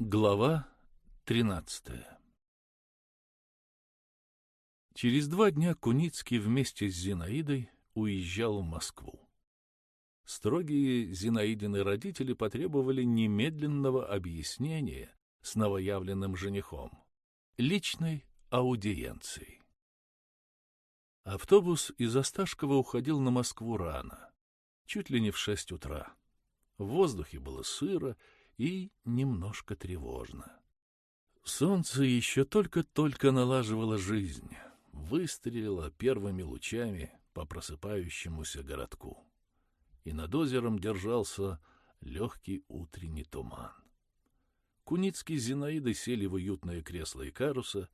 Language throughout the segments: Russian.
Глава тринадцатая Через два дня Куницкий вместе с Зинаидой уезжал в Москву. Строгие Зинаидины родители потребовали немедленного объяснения с новоявленным женихом, личной аудиенции. Автобус из Осташкова уходил на Москву рано, чуть ли не в шесть утра. В воздухе было сыро и немножко тревожно. Солнце еще только-только налаживало жизнь, выстрелило первыми лучами по просыпающемуся городку. И над озером держался легкий утренний туман. Куницкий с сели в уютное кресло Икаруса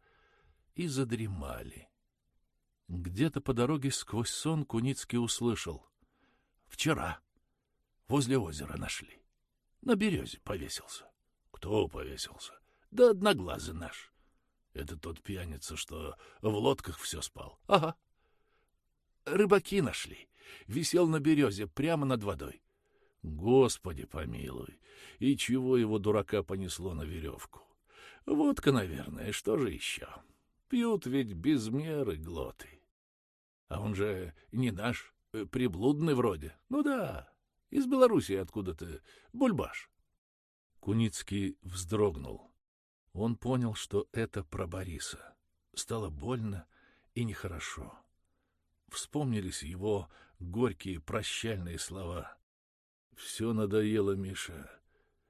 и задремали. Где-то по дороге сквозь сон Куницкий услышал. «Вчера возле озера нашли. На березе повесился. Кто повесился? Да одноглазый наш. Это тот пьяница, что в лодках все спал. Ага. Рыбаки нашли. Висел на березе, прямо над водой. Господи помилуй, и чего его дурака понесло на веревку? Водка, наверное, что же еще? Пьют ведь без меры глоты. А он же не наш, э, приблудный вроде. Ну да, из Белоруссии откуда-то. Бульбаш. Куницкий вздрогнул. Он понял, что это про Бориса. Стало больно и нехорошо. Вспомнились его горькие прощальные слова. «Все надоело, Миша.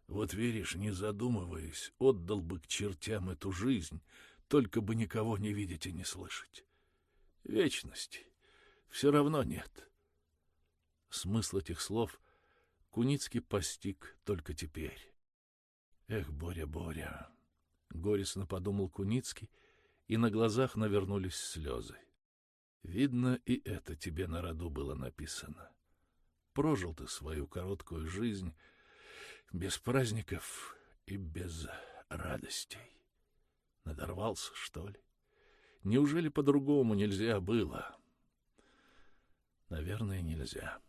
Вот веришь, не задумываясь, отдал бы к чертям эту жизнь, только бы никого не видеть и не слышать. Вечности все равно нет». Смысл этих слов Куницкий постиг только теперь. Эх, Боря, Боря, горестно подумал Куницкий, и на глазах навернулись слезы. Видно, и это тебе на роду было написано. Прожил ты свою короткую жизнь без праздников и без радостей. Надорвался, что ли? Неужели по-другому нельзя было? Наверное, нельзя.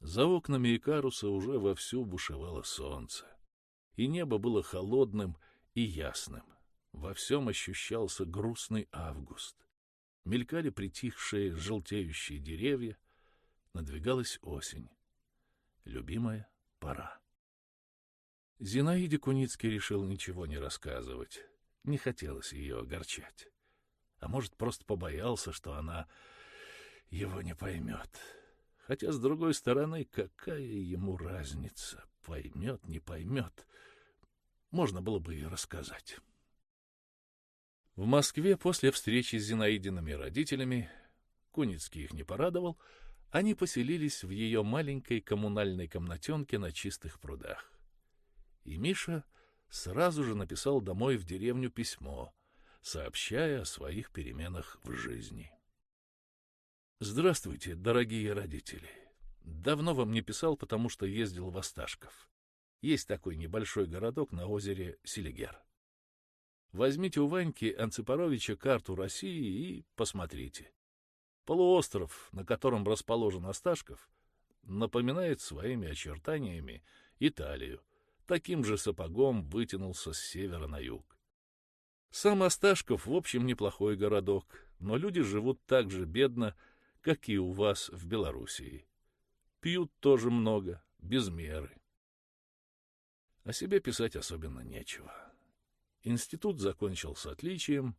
За окнами Икаруса уже вовсю бушевало солнце, и небо было холодным и ясным. Во всем ощущался грустный август. Мелькали притихшие желтеющие деревья, надвигалась осень. Любимая пора. Зинаиде Куницкий решил ничего не рассказывать. Не хотелось ее огорчать. А может, просто побоялся, что она его не поймет. Хотя, с другой стороны, какая ему разница, поймет, не поймет. Можно было бы и рассказать. В Москве после встречи с Зинаидиными родителями, Куницкий их не порадовал, они поселились в ее маленькой коммунальной комнатенке на чистых прудах. И Миша сразу же написал домой в деревню письмо, сообщая о своих переменах в жизни. Здравствуйте, дорогие родители. Давно вам не писал, потому что ездил в Осташков. Есть такой небольшой городок на озере Селигер. Возьмите у Ваньки Анципаровича карту России и посмотрите. Полуостров, на котором расположен Осташков, напоминает своими очертаниями Италию. Таким же сапогом вытянулся с севера на юг. Сам Осташков, в общем, неплохой городок, но люди живут так же бедно, как и у вас в Белоруссии. Пьют тоже много, без меры. О себе писать особенно нечего. Институт закончил с отличием,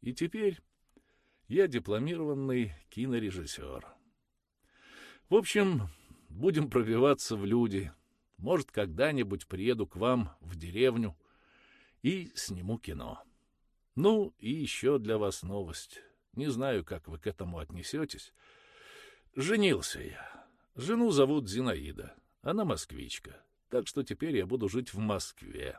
и теперь я дипломированный кинорежиссер. В общем, будем пробиваться в люди. Может, когда-нибудь приеду к вам в деревню и сниму кино. Ну, и еще для вас новость. Не знаю, как вы к этому отнесетесь. Женился я. Жену зовут Зинаида. Она москвичка. Так что теперь я буду жить в Москве.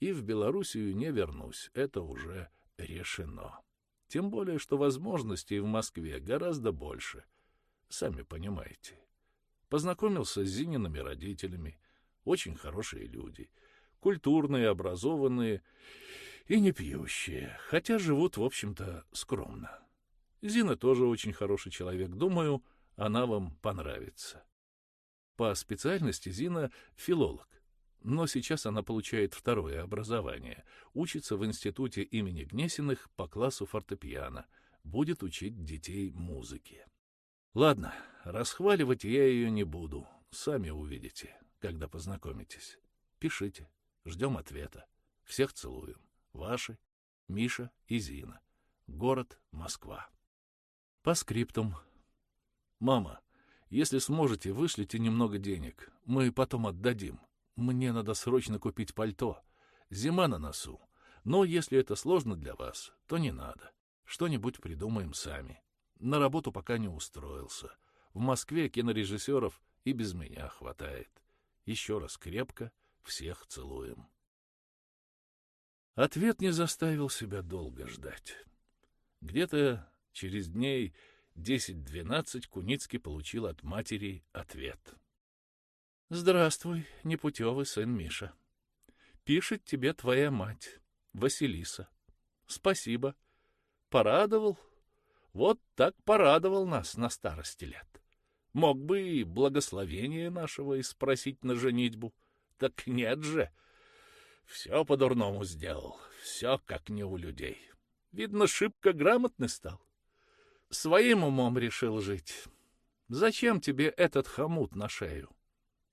И в Белоруссию не вернусь. Это уже решено. Тем более, что возможностей в Москве гораздо больше. Сами понимаете. Познакомился с Зиниными родителями. Очень хорошие люди. Культурные, образованные и не пьющие. Хотя живут, в общем-то, скромно. Зина тоже очень хороший человек. Думаю, она вам понравится. По специальности Зина — филолог. но сейчас она получает второе образование, учится в институте имени Гнесиных по классу фортепиано, будет учить детей музыке. Ладно, расхваливать я ее не буду, сами увидите, когда познакомитесь. Пишите, ждем ответа. Всех целуем. Ваши Миша и Зина. Город Москва. По скриптум. Мама, если сможете, вышлите немного денег. Мы потом отдадим. Мне надо срочно купить пальто. Зима на носу. Но если это сложно для вас, то не надо. Что-нибудь придумаем сами. На работу пока не устроился. В Москве кинорежиссеров и без меня хватает. Еще раз крепко всех целуем. Ответ не заставил себя долго ждать. Где-то через дней 10-12 Куницкий получил от матери ответ — Здравствуй, непутевый сын Миша. Пишет тебе твоя мать, Василиса. Спасибо. Порадовал. Вот так порадовал нас на старости лет. Мог бы и благословение нашего и спросить на женитьбу. Так нет же. Все по-дурному сделал. Все как не у людей. Видно, шибко грамотный стал. Своим умом решил жить. Зачем тебе этот хомут на шею?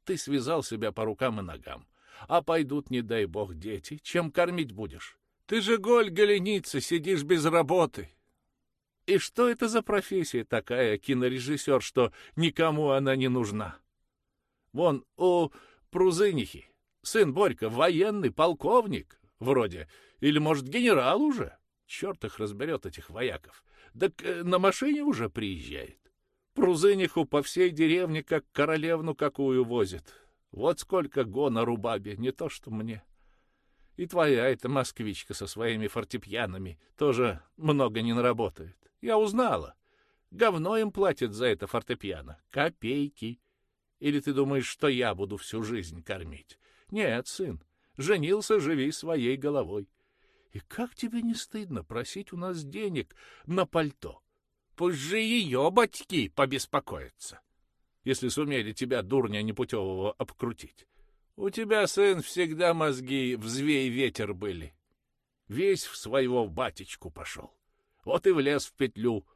Ты связал себя по рукам и ногам. А пойдут, не дай бог, дети. Чем кормить будешь? Ты же голь голеница, сидишь без работы. И что это за профессия такая, кинорежиссер, что никому она не нужна? Вон у Прузынихи сын Борька военный полковник вроде, или, может, генерал уже. Черт их разберет, этих вояков. Так э, на машине уже приезжает. Прузыниху по всей деревне как королевну какую возит. Вот сколько гонору бабе, не то что мне. И твоя эта москвичка со своими фортепьянами тоже много не наработает. Я узнала. Говно им платят за это фортепиано. Копейки. Или ты думаешь, что я буду всю жизнь кормить? Нет, сын, женился, живи своей головой. И как тебе не стыдно просить у нас денег на пальто? Пусть же ее батьки побеспокоятся, если сумели тебя, дурня непутевого, обкрутить. У тебя, сын, всегда мозги в звей ветер были. Весь в своего батечку пошел. Вот и влез в петлю.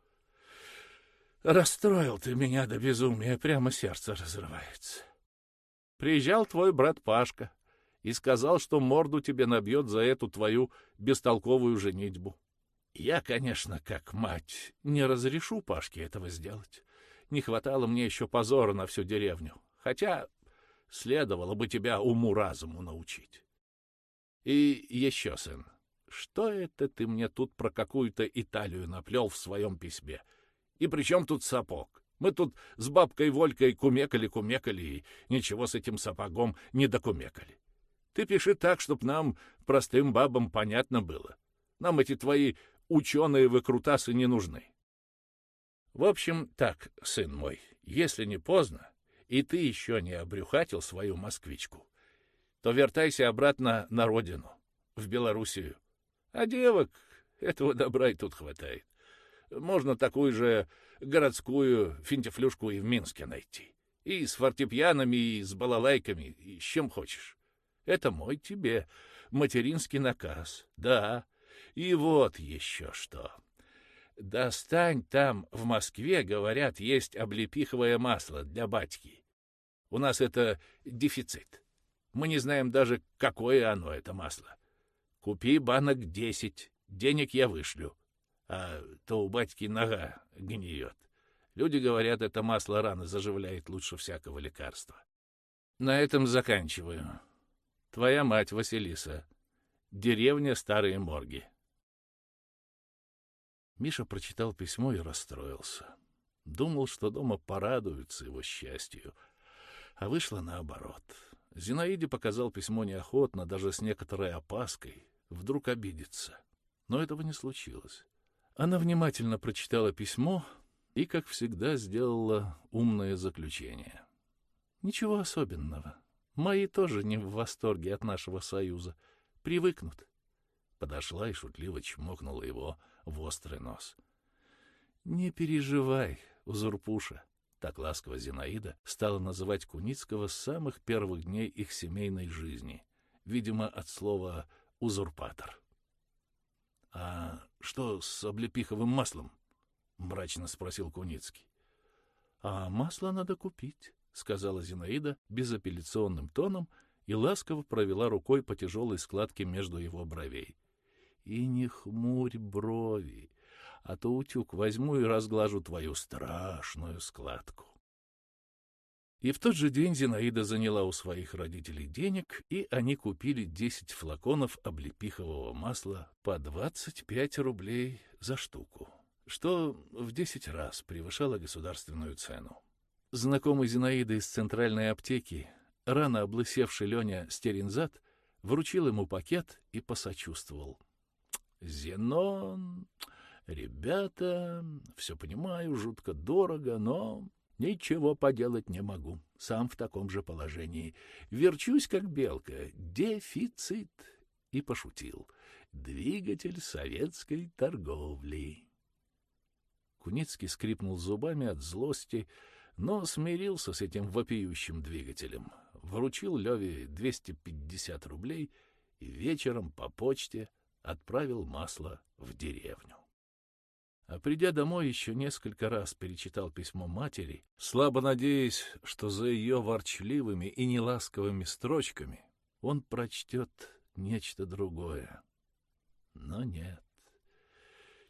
Расстроил ты меня до безумия, прямо сердце разрывается. Приезжал твой брат Пашка и сказал, что морду тебе набьет за эту твою бестолковую женитьбу. Я, конечно, как мать, не разрешу Пашке этого сделать. Не хватало мне еще позора на всю деревню. Хотя следовало бы тебя уму-разуму научить. И еще, сын, что это ты мне тут про какую-то Италию наплел в своем письме? И при чем тут сапог? Мы тут с бабкой Волькой кумекали-кумекали, и ничего с этим сапогом не докумекали. Ты пиши так, чтоб нам, простым бабам, понятно было. Нам эти твои ученые-выкрутасы не нужны. В общем, так, сын мой, если не поздно, и ты еще не обрюхатил свою москвичку, то вертайся обратно на родину, в Белоруссию. А девок этого добра и тут хватает. Можно такую же городскую финтифлюшку и в Минске найти. И с фортепианами, и с балалайками, и с чем хочешь. Это мой тебе материнский наказ. Да, и вот еще что. Достань там, в Москве, говорят, есть облепиховое масло для батьки. У нас это дефицит. Мы не знаем даже, какое оно, это масло. Купи банок десять, денег я вышлю. А то у батьки нога гниет. Люди говорят, это масло рано заживляет лучше всякого лекарства. На этом заканчиваю. Твоя мать Василиса. Деревня Старые Морги. Миша прочитал письмо и расстроился. Думал, что дома порадуются его счастью, а вышло наоборот. Зинаиде показал письмо неохотно, даже с некоторой опаской. Вдруг обидится. Но этого не случилось. Она внимательно прочитала письмо и, как всегда, сделала умное заключение. Ничего особенного. Мои тоже не в восторге от нашего союза. Привыкнут. Подошла и шутливо чмокнула его в острый нос. — Не переживай, Узурпуша, Так ласково Зинаида стала называть Куницкого с самых первых дней их семейной жизни, видимо, от слова «узурпатор». — А что с облепиховым маслом? — мрачно спросил Куницкий. — А масло надо купить, — сказала Зинаида безапелляционным тоном и ласково провела рукой по тяжелой складке между его бровей. — И не хмурь брови, а то утюг возьму и разглажу твою страшную складку. И в тот же день Зинаида заняла у своих родителей денег, и они купили 10 флаконов облепихового масла по 25 рублей за штуку, что в 10 раз превышало государственную цену. Знакомый Зинаиды из центральной аптеки, рано облысевший Леня Стеринзад, вручил ему пакет и посочувствовал. «Зенон, ребята, все понимаю, жутко дорого, но Ничего поделать не могу. Сам в таком же положении. Верчусь, как белка. Дефицит. И пошутил. Двигатель советской торговли. Куницкий скрипнул зубами от злости, но смирился с этим вопиющим двигателем. Вручил Леве 250 рублей и вечером по почте отправил масло в деревню. А придя домой, еще несколько раз перечитал письмо матери, слабо надеясь, что за ее ворчливыми и неласковыми строчками он прочтет нечто другое. Но нет.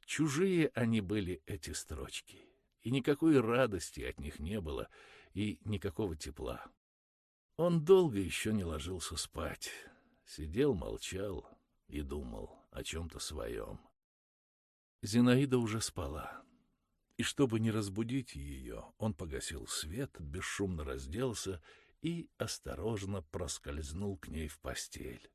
Чужие они были, эти строчки, и никакой радости от них не было, и никакого тепла. Он долго еще не ложился спать, сидел, молчал и думал о чем-то своем. Зинаида уже спала. И чтобы не разбудить ее, он погасил свет, бесшумно разделся и осторожно проскользнул к ней в постель.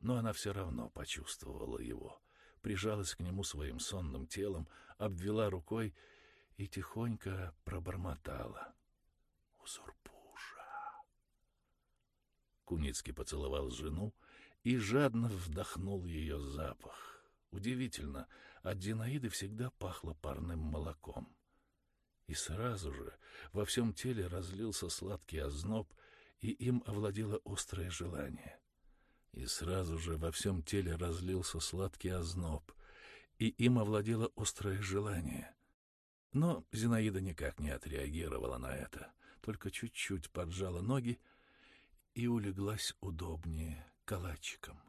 Но она все равно почувствовала его, прижалась к нему своим сонным телом, обвела рукой и тихонько пробормотала. «Узурпуша!» Куницкий поцеловал жену и жадно вдохнул ее запах. Удивительно, от Зинаиды всегда пахло парным молоком. И сразу же во всем теле разлился сладкий озноб, и им овладело острое желание. И сразу же во всем теле разлился сладкий озноб, и им овладело острое желание. Но Зинаида никак не отреагировала на это, только чуть-чуть поджала ноги и улеглась удобнее калачиком.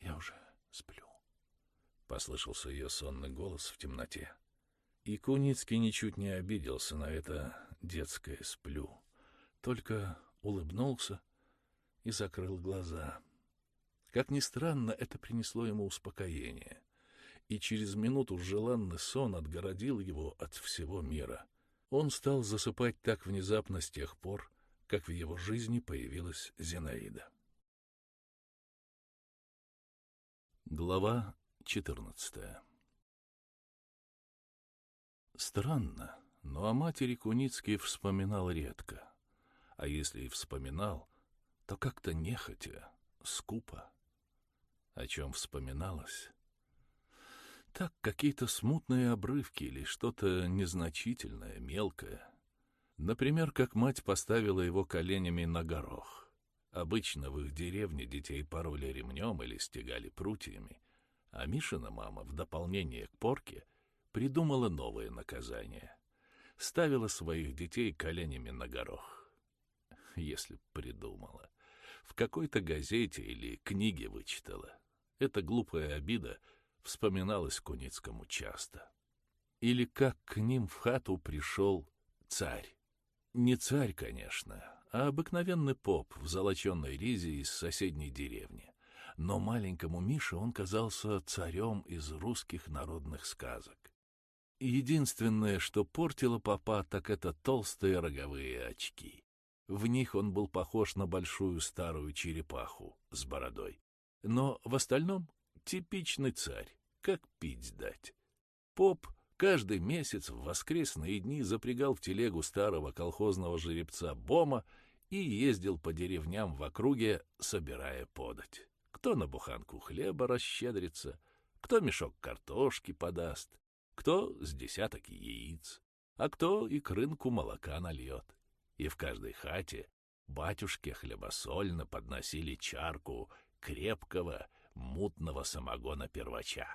Я уже сплю. — послышался ее сонный голос в темноте. И Куницкий ничуть не обиделся на это детское «сплю», только улыбнулся и закрыл глаза. Как ни странно, это принесло ему успокоение, и через минуту желанный сон отгородил его от всего мира. Он стал засыпать так внезапно с тех пор, как в его жизни появилась Зинаида. Глава 14. Странно, но о матери Куницкий вспоминал редко. А если и вспоминал, то как-то нехотя, скупо. О чем вспоминалось? Так, какие-то смутные обрывки или что-то незначительное, мелкое. Например, как мать поставила его коленями на горох. Обычно в их деревне детей пороли ремнем или стегали прутьями, а Мишина мама в дополнение к порке придумала новое наказание. Ставила своих детей коленями на горох. Если придумала. В какой-то газете или книге вычитала. Эта глупая обида вспоминалась Куницкому часто. Или как к ним в хату пришел царь. Не царь, конечно, а обыкновенный поп в золоченной ризе из соседней деревни но маленькому Мише он казался царем из русских народных сказок. Единственное, что портило папа, так это толстые роговые очки. В них он был похож на большую старую черепаху с бородой. Но в остальном типичный царь, как пить дать. Поп каждый месяц в воскресные дни запрягал в телегу старого колхозного жеребца Бома и ездил по деревням в округе, собирая подать. Кто на буханку хлеба расщедрится, кто мешок картошки подаст, кто с десяток яиц. а кто и к рынку молока нальет. И в каждой хате батюшке хлебосольно подносили чарку крепкого мутного самогона первача.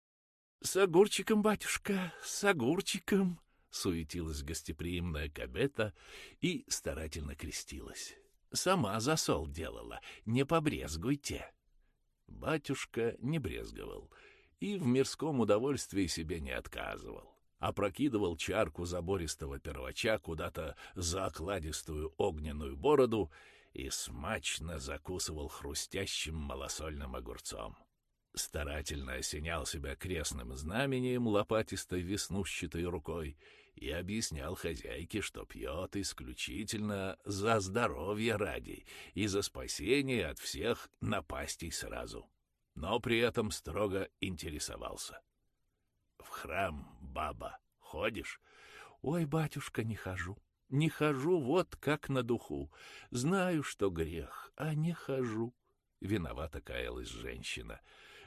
— С огурчиком, батюшка, с огурчиком! — суетилась гостеприимная кабета и старательно крестилась. — Сама засол делала, не побрезгуйте. Батюшка не брезговал и в мирском удовольствии себе не отказывал опрокидывал чарку забористого первача куда-то за окладистую огненную бороду и смачно закусывал хрустящим малосольным огурцом. Старательно осенял себя крестным знамением лопатистой веснущатой рукой и объяснял хозяйке, что пьет исключительно за здоровье ради и за спасение от всех напастей сразу. Но при этом строго интересовался. В храм баба, ходишь? Ой, батюшка, не хожу. Не хожу вот как на духу. Знаю, что грех, а не хожу. Виновата каялась женщина.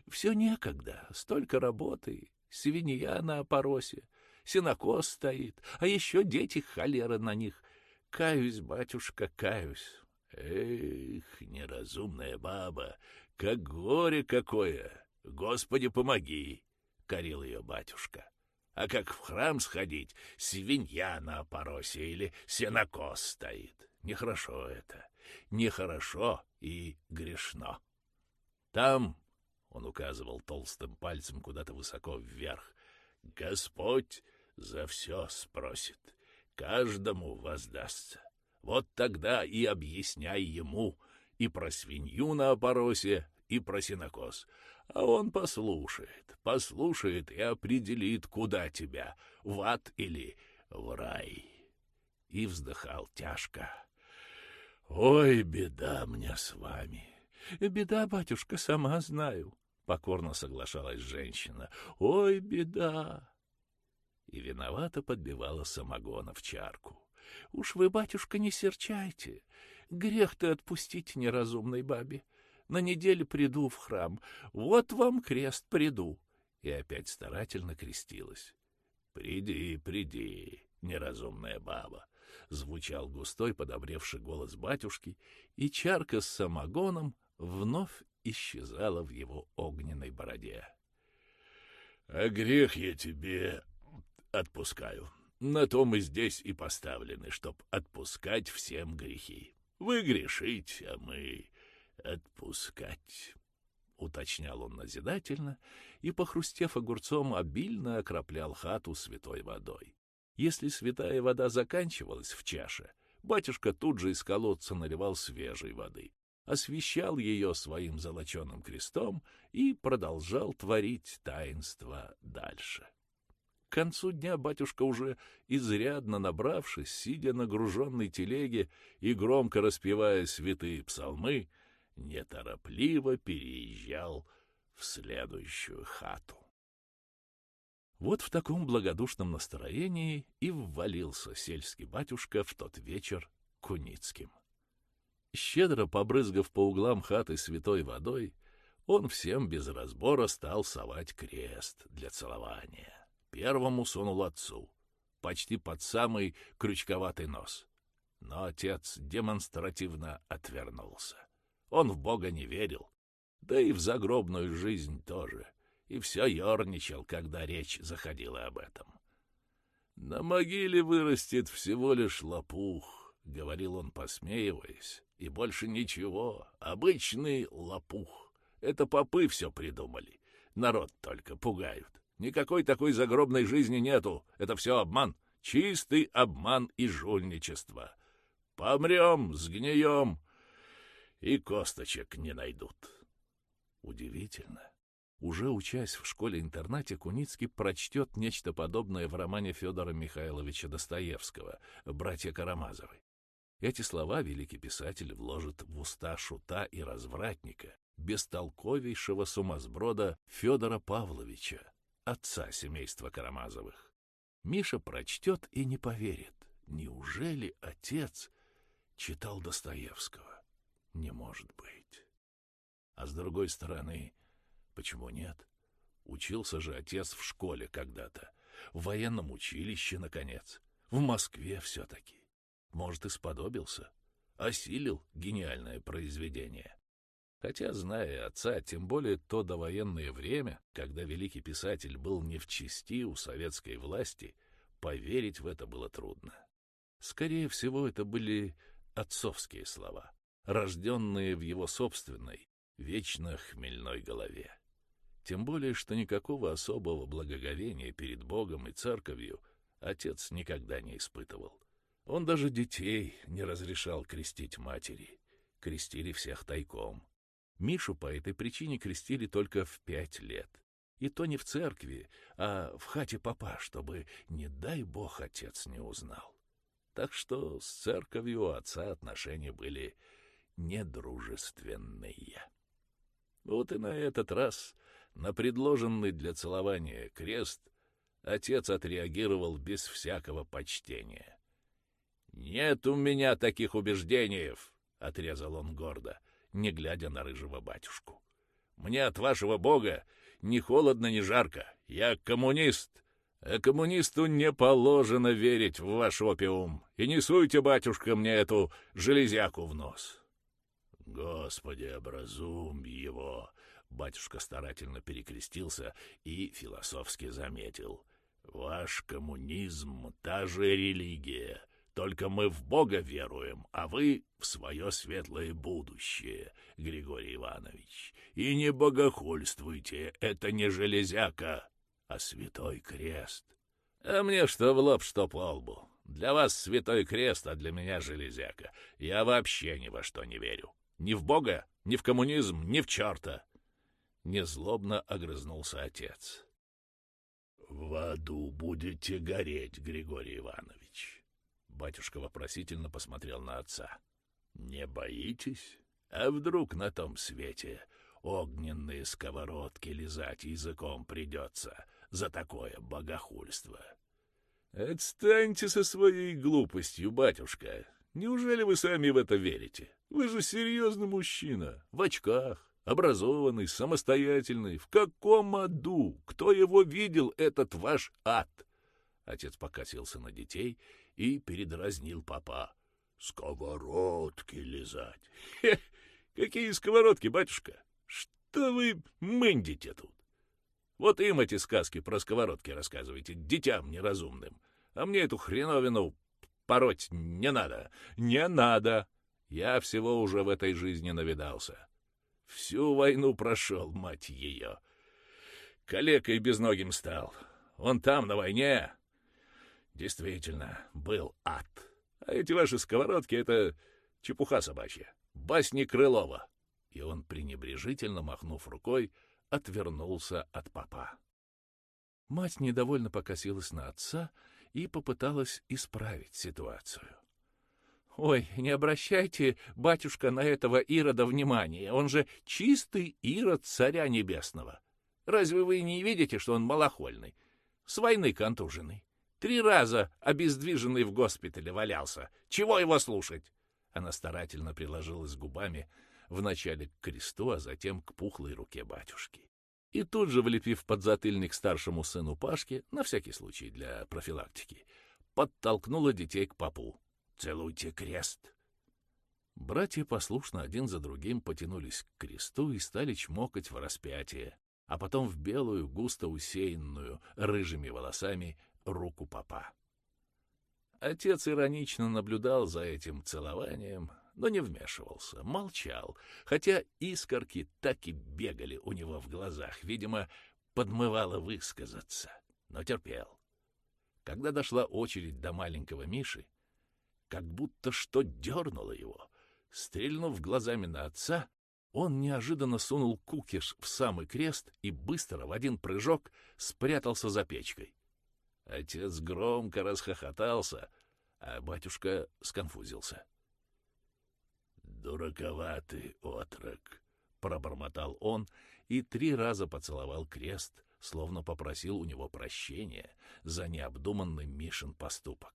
Все некогда, столько работы, свинья на опоросе, сенокос стоит, а еще дети холера на них. Каюсь, батюшка, каюсь. Эх, неразумная баба, как горе какое! Господи, помоги! — корил ее батюшка а как в храм сходить, свинья на опоросе или сенокос стоит. Нехорошо это, нехорошо и грешно. Там, — он указывал толстым пальцем куда-то высоко вверх, — Господь за все спросит, каждому воздастся. Вот тогда и объясняй ему и про свинью на опоросе, и про сенокос, а он послушает, послушает и определит, куда тебя, в ад или в рай. И вздыхал тяжко. Ой, беда мне с вами. Беда, батюшка, сама знаю, покорно соглашалась женщина. Ой, беда. И виновато подбивала самогона в чарку. Уж вы, батюшка, не серчайте. Грех-то отпустить неразумной бабе на неделю приду в храм. Вот вам крест приду. И опять старательно крестилась. «Приди, приди, неразумная баба!» — звучал густой подобревший голос батюшки, и чарка с самогоном вновь исчезала в его огненной бороде. «А грех я тебе отпускаю. На то мы здесь и поставлены, чтоб отпускать всем грехи. Вы грешите, а мы отпускать, — уточнял он назидательно и, похрустев огурцом, обильно окроплял хату святой водой. Если святая вода заканчивалась в чаше, батюшка тут же из колодца наливал свежей воды, освещал ее своим золоченым крестом и продолжал творить таинство дальше. К концу дня батюшка, уже изрядно набравшись, сидя на груженной телеге и громко распевая святые псалмы, неторопливо переезжал в следующую хату. Вот в таком благодушном настроении и ввалился сельский батюшка в тот вечер Куницким. Щедро побрызгав по углам хаты святой водой, он всем без разбора стал совать крест для целования. Первому сунул отцу, почти под самый крючковатый нос. Но отец демонстративно отвернулся. Он в Бога не верил, да и в загробную жизнь тоже, и все ерничал, когда речь заходила об этом. «На могиле вырастет всего лишь лопух», — говорил он, посмеиваясь, — «и больше ничего, обычный лопух. Это попы все придумали, народ только пугают. Никакой такой загробной жизни нету, это все обман, чистый обман и жульничество. Помрем, сгнием, и косточек не найдут. Удивительно. Уже учась в школе-интернате, Куницкий прочтет нечто подобное в романе Федора Михайловича Достоевского «Братья Карамазовы». Эти слова великий писатель вложит в уста шута и развратника, бестолковейшего сумасброда Федора Павловича, отца семейства Карамазовых. Миша прочтет и не поверит. Неужели отец читал Достоевского? Не может быть. А с другой стороны, почему нет? Учился же отец в школе когда-то. в военном училище, наконец. В Москве все-таки. Может, и сподобился. Осилил гениальное произведение. Хотя, зная отца, тем более то довоенное время, когда великий писатель был не в чести у советской власти, поверить в это было трудно. Скорее всего, это были отцовские слова, рожденные в его собственной, вечно хмельной голове. Тем более, что никакого особого благоговения перед Богом и церковью отец никогда не испытывал. Он даже детей не разрешал крестить матери. Крестили всех тайком. Мишу по этой причине крестили только в пять лет. И то не в церкви, а в хате папа, чтобы, не дай бог, отец не узнал. Так что с церковью у отца отношения были недружественные. Вот и на этот раз на предложенный для целования крест отец отреагировал без всякого почтения. «Нет у меня таких убеждений», — отрезал он гордо, не глядя на рыжего батюшку. «Мне от вашего бога ни холодно, ни жарко. Я коммунист, а коммунисту не положено верить в ваш опиум. И не суйте, батюшка, мне эту железяку в нос». «Господи, образум его!» Батюшка старательно перекрестился и философски заметил. «Ваш коммунизм — та же религия, только мы в Бога веруем, а вы в свое светлое будущее, Григорий Иванович. И не богохульствуйте, это не железяка, а святой крест». «А мне что в лоб, что по лбу. Для вас святой крест, а для меня железяка. Я вообще ни во что не верю. Ни в Бога, ни в коммунизм, ни в черта. Незлобно огрызнулся отец. В аду будете гореть, Григорий Иванович. Батюшка вопросительно посмотрел на отца. Не боитесь? А вдруг на том свете огненные сковородки лизать языком придется за такое богохульство? Отстаньте со своей глупостью, батюшка. Неужели вы сами в это верите? Вы же серьезный мужчина, в очках, образованный, самостоятельный. В каком аду? Кто его видел, этот ваш ад? Отец покосился на детей и передразнил папа. Сковородки лизать. Хе, какие сковородки, батюшка? Что вы мындите тут? Вот им эти сказки про сковородки рассказывайте, детям неразумным. А мне эту хреновину пороть не надо. Не надо. Я всего уже в этой жизни навидался. Всю войну прошел, мать ее. Калекой безногим стал. Он там, на войне. Действительно, был ад. А эти ваши сковородки — это чепуха собачья. Басни Крылова. И он, пренебрежительно махнув рукой, отвернулся от папа. Мать недовольно покосилась на отца и попыталась исправить ситуацию. Ой, не обращайте, батюшка, на этого Ирода внимания. Он же чистый Ирод царя небесного. Разве вы не видите, что он малохольный? С войны контуженный. Три раза обездвиженный в госпитале валялся. Чего его слушать? Она старательно приложилась губами вначале к кресту, а затем к пухлой руке батюшки. И тут же, влепив подзатыльник старшему сыну Пашке, на всякий случай для профилактики, подтолкнула детей к попу. Целуйте крест!» Братья послушно один за другим потянулись к кресту и стали чмокать в распятие, а потом в белую, густо усеянную рыжими волосами руку папа. Отец иронично наблюдал за этим целованием, но не вмешивался, молчал, хотя искорки так и бегали у него в глазах, видимо, подмывало высказаться, но терпел. Когда дошла очередь до маленького Миши, как будто что дернуло его. Стрельнув глазами на отца, он неожиданно сунул кукиш в самый крест и быстро в один прыжок спрятался за печкой. Отец громко расхохотался, а батюшка сконфузился. «Дураковатый отрок!» — пробормотал он и три раза поцеловал крест, словно попросил у него прощения за необдуманный Мишин поступок.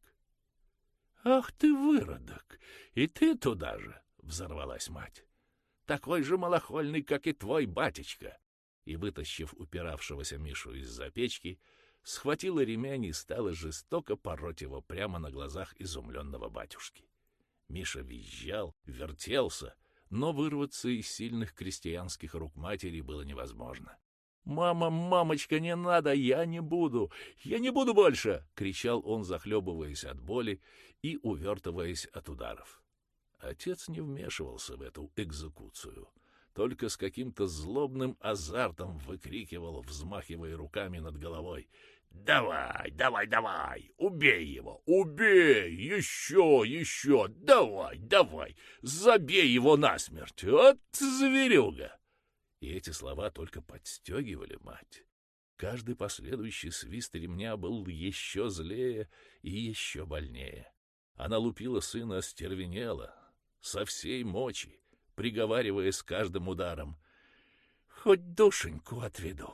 «Ах ты, выродок! И ты туда же!» — взорвалась мать. «Такой же малохольный, как и твой батечка!» И, вытащив упиравшегося Мишу из-за печки, схватила ремень и стала жестоко пороть его прямо на глазах изумленного батюшки. Миша визжал, вертелся, но вырваться из сильных крестьянских рук матери было невозможно. «Мама, мамочка, не надо, я не буду! Я не буду больше!» — кричал он, захлебываясь от боли и увертываясь от ударов. Отец не вмешивался в эту экзекуцию, только с каким-то злобным азартом выкрикивал, взмахивая руками над головой. «Давай, давай, давай! Убей его! Убей! Еще, еще! Давай, давай! Забей его насмерть! Вот зверюга!» И эти слова только подстегивали мать. Каждый последующий свист ремня был еще злее и еще больнее. Она лупила сына остервенела, со всей мочи, приговаривая с каждым ударом. «Хоть душеньку отведу,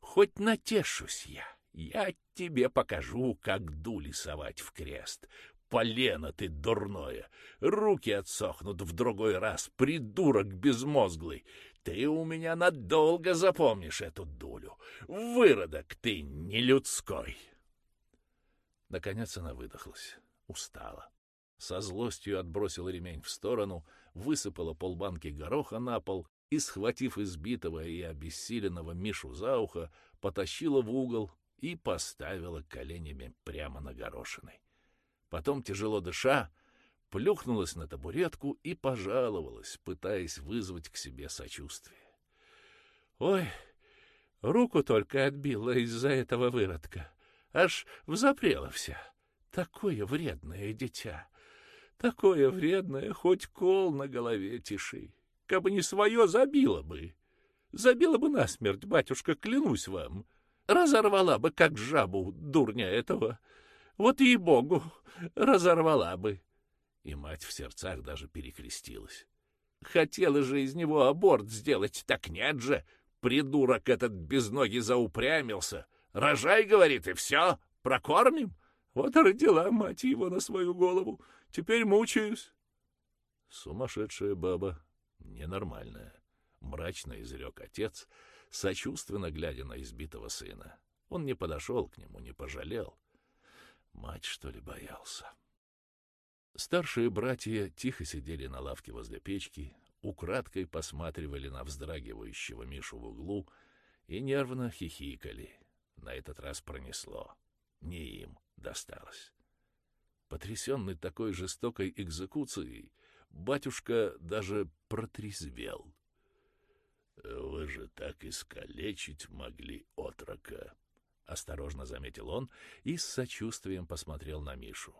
хоть натешусь я, я тебе покажу, как дули совать в крест. Полено ты дурное, руки отсохнут в другой раз, придурок безмозглый, ты у меня надолго запомнишь эту дулю. Выродок ты нелюдской. Наконец она выдохлась, устала. Со злостью отбросила ремень в сторону, высыпала полбанки гороха на пол и, схватив избитого и обессиленного Мишу за ухо, потащила в угол и поставила коленями прямо на горошиной. Потом, тяжело дыша, плюхнулась на табуретку и пожаловалась, пытаясь вызвать к себе сочувствие. «Ой, руку только отбила из-за этого выродка. Аж взапрела вся. Такое вредное дитя. Такое вредное, хоть кол на голове тиши. Кабы не свое, забила бы. Забила бы насмерть, батюшка, клянусь вам. Разорвала бы, как жабу, дурня этого. Вот и богу разорвала бы и мать в сердцах даже перекрестилась. Хотела же из него аборт сделать, так нет же. Придурок этот без ноги заупрямился. Рожай, говорит, и все, прокормим. Вот родила мать его на свою голову. Теперь мучаюсь. Сумасшедшая баба, ненормальная. Мрачно изрек отец, сочувственно глядя на избитого сына. Он не подошел к нему, не пожалел. Мать, что ли, боялся? Старшие братья тихо сидели на лавке возле печки, украдкой посматривали на вздрагивающего Мишу в углу и нервно хихикали. На этот раз пронесло. Не им досталось. Потрясенный такой жестокой экзекуцией, батюшка даже протрезвел. — Вы же так искалечить могли отрока, — осторожно заметил он и с сочувствием посмотрел на Мишу.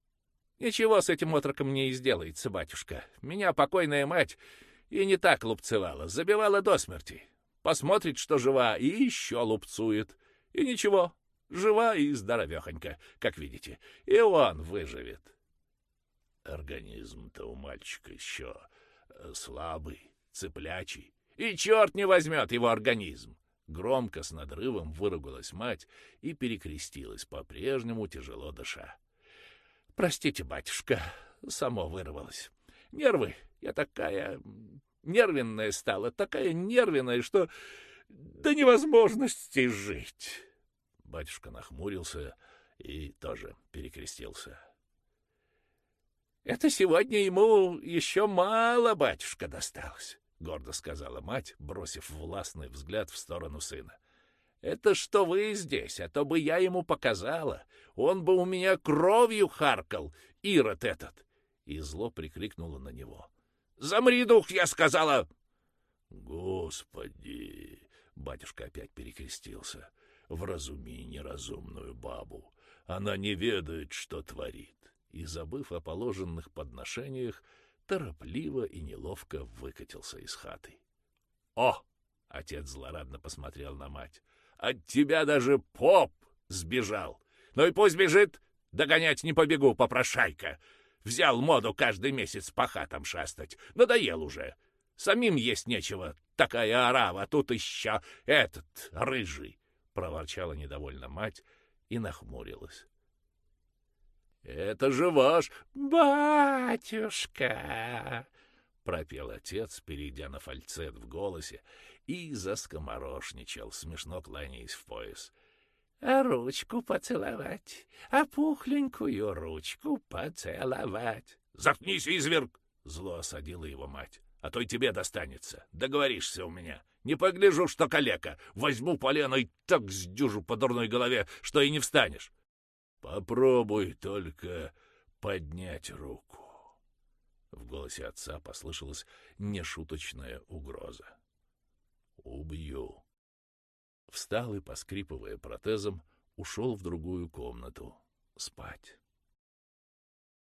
— Ничего с этим отроком не сделается, батюшка. Меня покойная мать и не так лупцевала, забивала до смерти. Посмотрит, что жива, и еще лупцует. И ничего, жива и здоровехонька, как видите. И он выживет. Организм-то у мальчика еще э, слабый, цыплячий. И черт не возьмет его организм. Громко с надрывом выругалась мать и перекрестилась, по-прежнему тяжело дыша. Простите, батюшка, само вырвалось. Нервы, я такая нервенная стала, такая нервенная, что до невозможности жить. Батюшка нахмурился и тоже перекрестился. — Это сегодня ему еще мало, батюшка, досталось, — гордо сказала мать, бросив властный взгляд в сторону сына. Это что вы здесь, а то бы я ему показала. Он бы у меня кровью харкал, Ирод этот. И зло прикрикнуло на него. «Замри, дух!» — я сказала. «Господи!» — батюшка опять перекрестился. «Вразуми неразумную бабу. Она не ведает, что творит». И, забыв о положенных подношениях, торопливо и неловко выкатился из хаты. «О!» — отец злорадно посмотрел на мать. От тебя даже поп сбежал. Ну и пусть бежит, догонять не побегу, попрошайка. Взял моду каждый месяц по хатам шастать. Надоел уже. Самим есть нечего. Такая орава, тут еще этот рыжий. Проворчала недовольно мать и нахмурилась. «Это же ваш батюшка!» — пропел отец, перейдя на фальцет в голосе и заскоморошничал, смешно кланяясь в пояс. А ручку поцеловать, а пухленькую ручку поцеловать. — Заткнись, изверг! — зло осадила его мать. — А то и тебе достанется. Договоришься у меня. Не погляжу, что калека. Возьму полено и так сдюжу по дурной голове, что и не встанешь. Попробуй только поднять руку. В голосе отца послышалась нешуточная угроза. «Убью!» Встал и, поскрипывая протезом, ушел в другую комнату спать.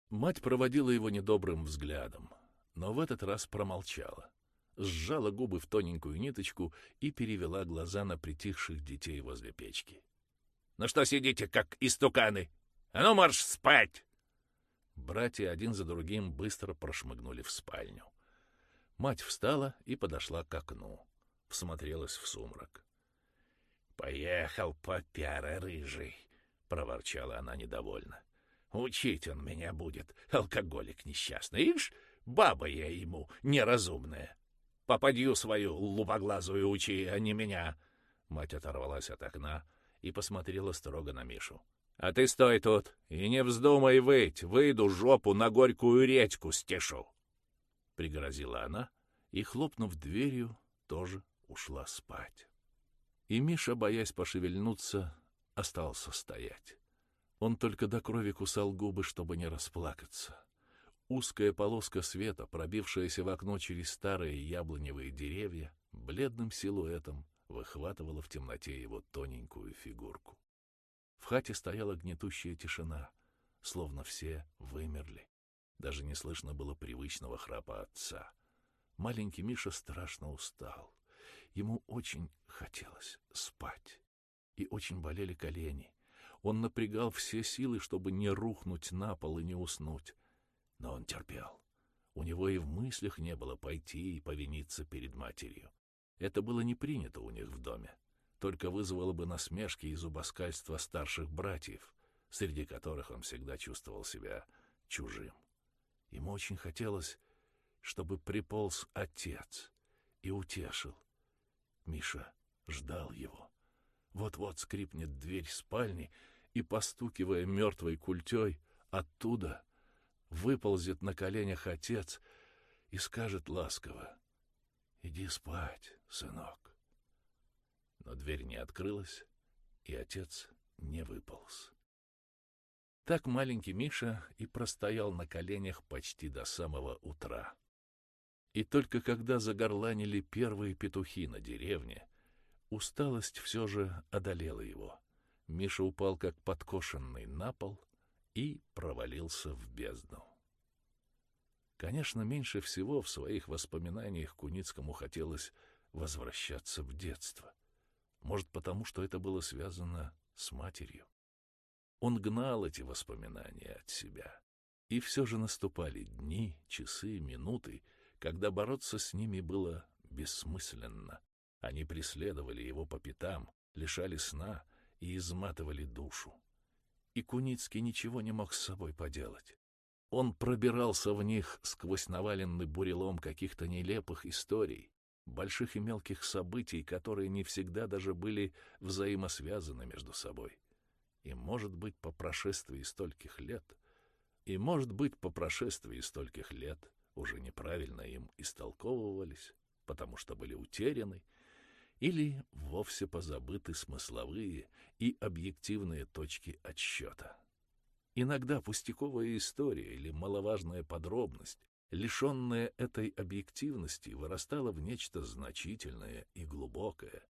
Мать проводила его недобрым взглядом, но в этот раз промолчала, сжала губы в тоненькую ниточку и перевела глаза на притихших детей возле печки. — Ну что сидите, как истуканы? А ну марш спать! Братья один за другим быстро прошмыгнули в спальню. Мать встала и подошла к окну. Всмотрелась в сумрак. — Поехал попяра рыжий, — проворчала она недовольно. — Учить он меня будет, алкоголик несчастный. Ишь, баба я ему неразумная. Попадью свою лупоглазую учи, а не меня. Мать оторвалась от окна и посмотрела строго на Мишу. А ты стой тут и не вздумай выть, выйду жопу на горькую редьку стешу. Пригрозила она и, хлопнув дверью, тоже ушла спать. И Миша, боясь пошевельнуться, остался стоять. Он только до крови кусал губы, чтобы не расплакаться. Узкая полоска света, пробившаяся в окно через старые яблоневые деревья, бледным силуэтом выхватывала в темноте его тоненькую фигурку. В хате стояла гнетущая тишина, словно все вымерли. Даже не слышно было привычного храпа отца. Маленький Миша страшно устал. Ему очень хотелось спать. И очень болели колени. Он напрягал все силы, чтобы не рухнуть на пол и не уснуть. Но он терпел. У него и в мыслях не было пойти и повиниться перед матерью. Это было не принято у них в доме только вызвало бы насмешки и зубоскальство старших братьев, среди которых он всегда чувствовал себя чужим. Ему очень хотелось, чтобы приполз отец и утешил. Миша ждал его. Вот-вот скрипнет дверь спальни, и, постукивая мертвой культей, оттуда выползет на коленях отец и скажет ласково, «Иди спать, сынок» но дверь не открылась, и отец не выполз. Так маленький Миша и простоял на коленях почти до самого утра. И только когда загорланили первые петухи на деревне, усталость все же одолела его. Миша упал как подкошенный на пол и провалился в бездну. Конечно, меньше всего в своих воспоминаниях Куницкому хотелось возвращаться в детство — может, потому что это было связано с матерью. Он гнал эти воспоминания от себя. И все же наступали дни, часы, минуты, когда бороться с ними было бессмысленно. Они преследовали его по пятам, лишали сна и изматывали душу. И Куницкий ничего не мог с собой поделать. Он пробирался в них сквозь наваленный бурелом каких-то нелепых историй, больших и мелких событий, которые не всегда даже были взаимосвязаны между собой. И, может быть, по прошествии стольких лет, и, может быть, по прошествии стольких лет уже неправильно им истолковывались, потому что были утеряны, или вовсе позабыты смысловые и объективные точки отсчета. Иногда пустяковая история или маловажная подробность лишенная этой объективности, вырастала в нечто значительное и глубокое,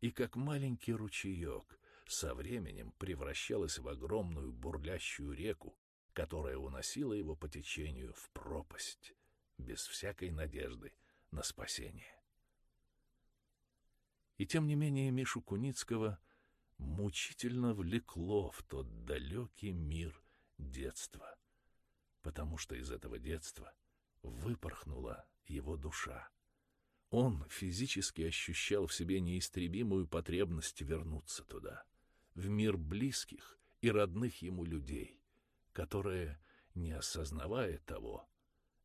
и как маленький ручеек со временем превращалась в огромную бурлящую реку, которая уносила его по течению в пропасть, без всякой надежды на спасение. И тем не менее Мишу Куницкого мучительно влекло в тот далекий мир детства, потому что из этого детства — выпорхнула его душа. Он физически ощущал в себе неистребимую потребность вернуться туда, в мир близких и родных ему людей, которые, не осознавая того,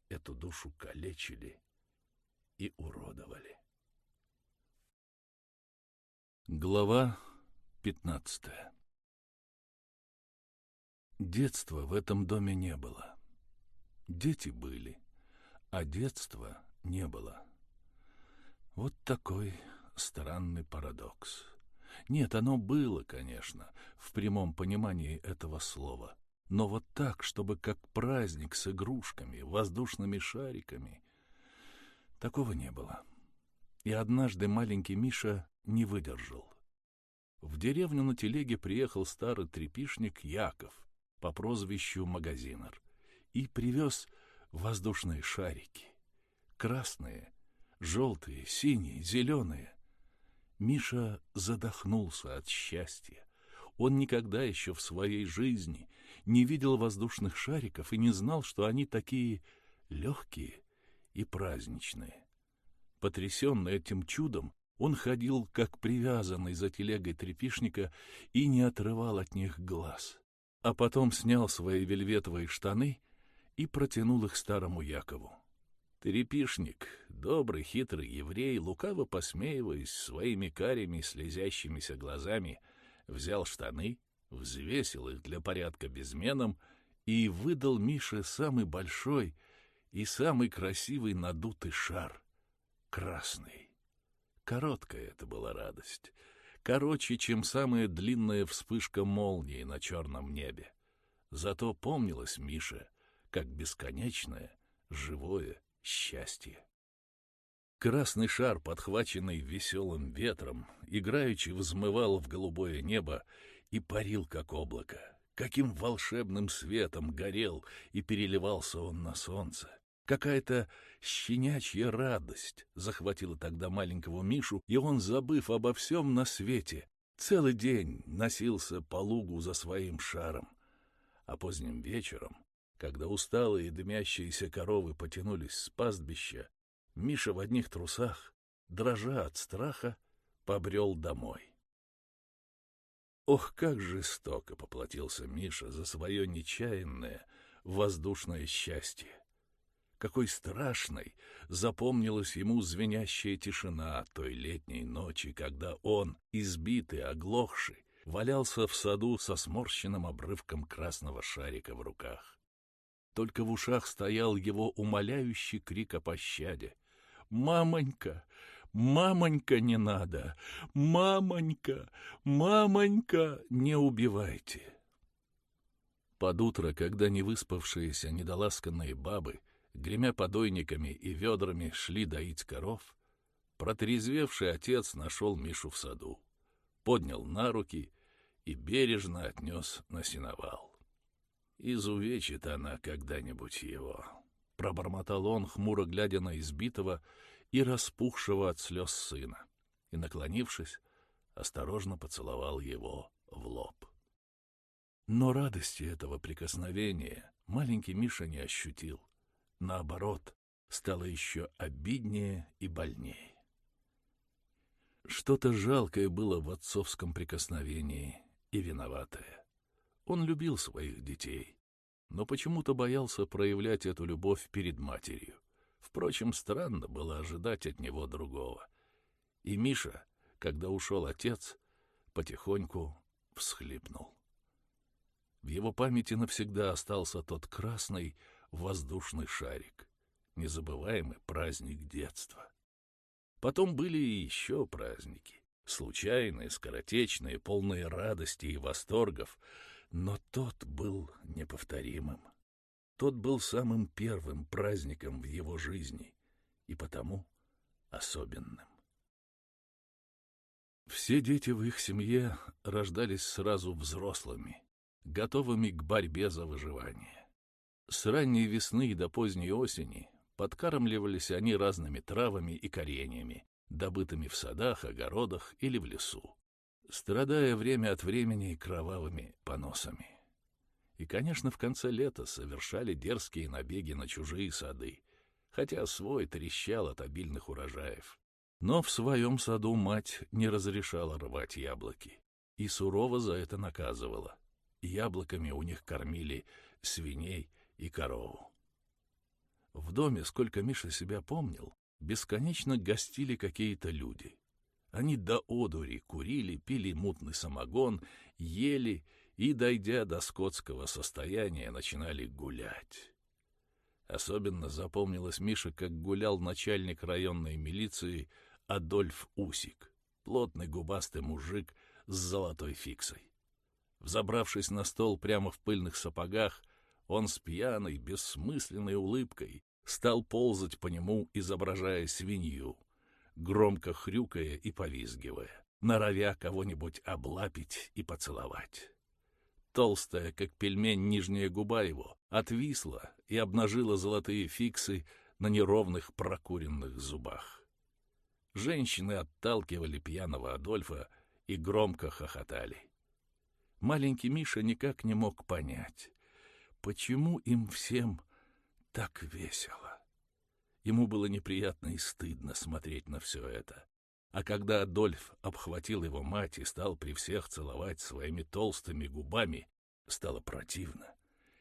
эту душу калечили и уродовали. Глава Пятнадцатое. Детства в этом доме не было. Дети были, а детства не было. Вот такой странный парадокс. Нет, оно было, конечно, в прямом понимании этого слова. Но вот так, чтобы как праздник с игрушками, воздушными шариками, такого не было. И однажды маленький Миша не выдержал. В деревню на телеге приехал старый трепишник Яков по прозвищу Магазинер и привез воздушные шарики. Красные, желтые, синие, зеленые. Миша задохнулся от счастья. Он никогда еще в своей жизни не видел воздушных шариков и не знал, что они такие легкие и праздничные. Потрясенный этим чудом, он ходил, как привязанный за телегой трепишника, и не отрывал от них глаз. А потом снял свои вельветовые штаны и протянул их старому Якову. Трепишник, добрый, хитрый еврей, лукаво посмеиваясь своими карими, слезящимися глазами, взял штаны, взвесил их для порядка безменом и выдал Мише самый большой и самый красивый надутый шар — красный. Короткая это была радость. Короче, чем самая длинная вспышка молнии на черном небе. Зато помнилось Мише, как бесконечное, живое счастье. Красный шар, подхваченный веселым ветром, играючи взмывал в голубое небо и парил, как облако. Каким волшебным светом горел и переливался он на солнце. Какая-то щенячья радость захватила тогда маленького Мишу, и он, забыв обо всем на свете, целый день носился по лугу за своим шаром. А поздним вечером, когда усталые дымящиеся коровы потянулись с пастбища, Миша в одних трусах, дрожа от страха, побрел домой. Ох, как жестоко поплатился Миша за свое нечаянное воздушное счастье! Какой страшной запомнилась ему звенящая тишина той летней ночи, когда он, избитый, оглохший, валялся в саду со сморщенным обрывком красного шарика в руках. Только в ушах стоял его умоляющий крик о пощаде. «Мамонька! Мамонька, не надо! Мамонька! Мамонька, не убивайте!» Под утро, когда невыспавшиеся, недоласканные бабы гремя подойниками и ведрами, шли доить коров, протрезвевший отец нашел Мишу в саду, поднял на руки и бережно отнес на сеновал. «Изувечит она когда-нибудь его», — пробормотал он, хмуро глядя на избитого и распухшего от слез сына, и, наклонившись, осторожно поцеловал его в лоб. Но радости этого прикосновения маленький Миша не ощутил наоборот, стало еще обиднее и больнее. Что-то жалкое было в отцовском прикосновении и виноватое. Он любил своих детей, но почему-то боялся проявлять эту любовь перед матерью. Впрочем, странно было ожидать от него другого. И Миша, когда ушел отец, потихоньку всхлипнул. В его памяти навсегда остался тот красный, воздушный шарик. Незабываемый праздник детства. Потом были и еще праздники. Случайные, скоротечные, полные радости и восторгов. Но тот был неповторимым. Тот был самым первым праздником в его жизни и потому особенным. Все дети в их семье рождались сразу взрослыми, готовыми к борьбе за выживание. С ранней весны до поздней осени подкармливались они разными травами и кореньями, добытыми в садах, огородах или в лесу, страдая время от времени кровавыми поносами. И, конечно, в конце лета совершали дерзкие набеги на чужие сады, хотя свой трещал от обильных урожаев. Но в своем саду мать не разрешала рвать яблоки и сурово за это наказывала. Яблоками у них кормили свиней и корову. В доме, сколько Миша себя помнил, бесконечно гостили какие-то люди. Они до одури курили, пили мутный самогон, ели и, дойдя до скотского состояния, начинали гулять. Особенно запомнилось Мише, как гулял начальник районной милиции Адольф Усик, плотный губастый мужик с золотой фиксой. Взобравшись на стол прямо в пыльных сапогах, он с пьяной, бессмысленной улыбкой стал ползать по нему, изображая свинью, громко хрюкая и повизгивая, норовя кого-нибудь облапить и поцеловать. Толстая, как пельмень, нижняя губа его отвисла и обнажила золотые фиксы на неровных прокуренных зубах. Женщины отталкивали пьяного Адольфа и громко хохотали. Маленький Миша никак не мог понять, почему им всем так весело. Ему было неприятно и стыдно смотреть на все это. А когда Адольф обхватил его мать и стал при всех целовать своими толстыми губами, стало противно,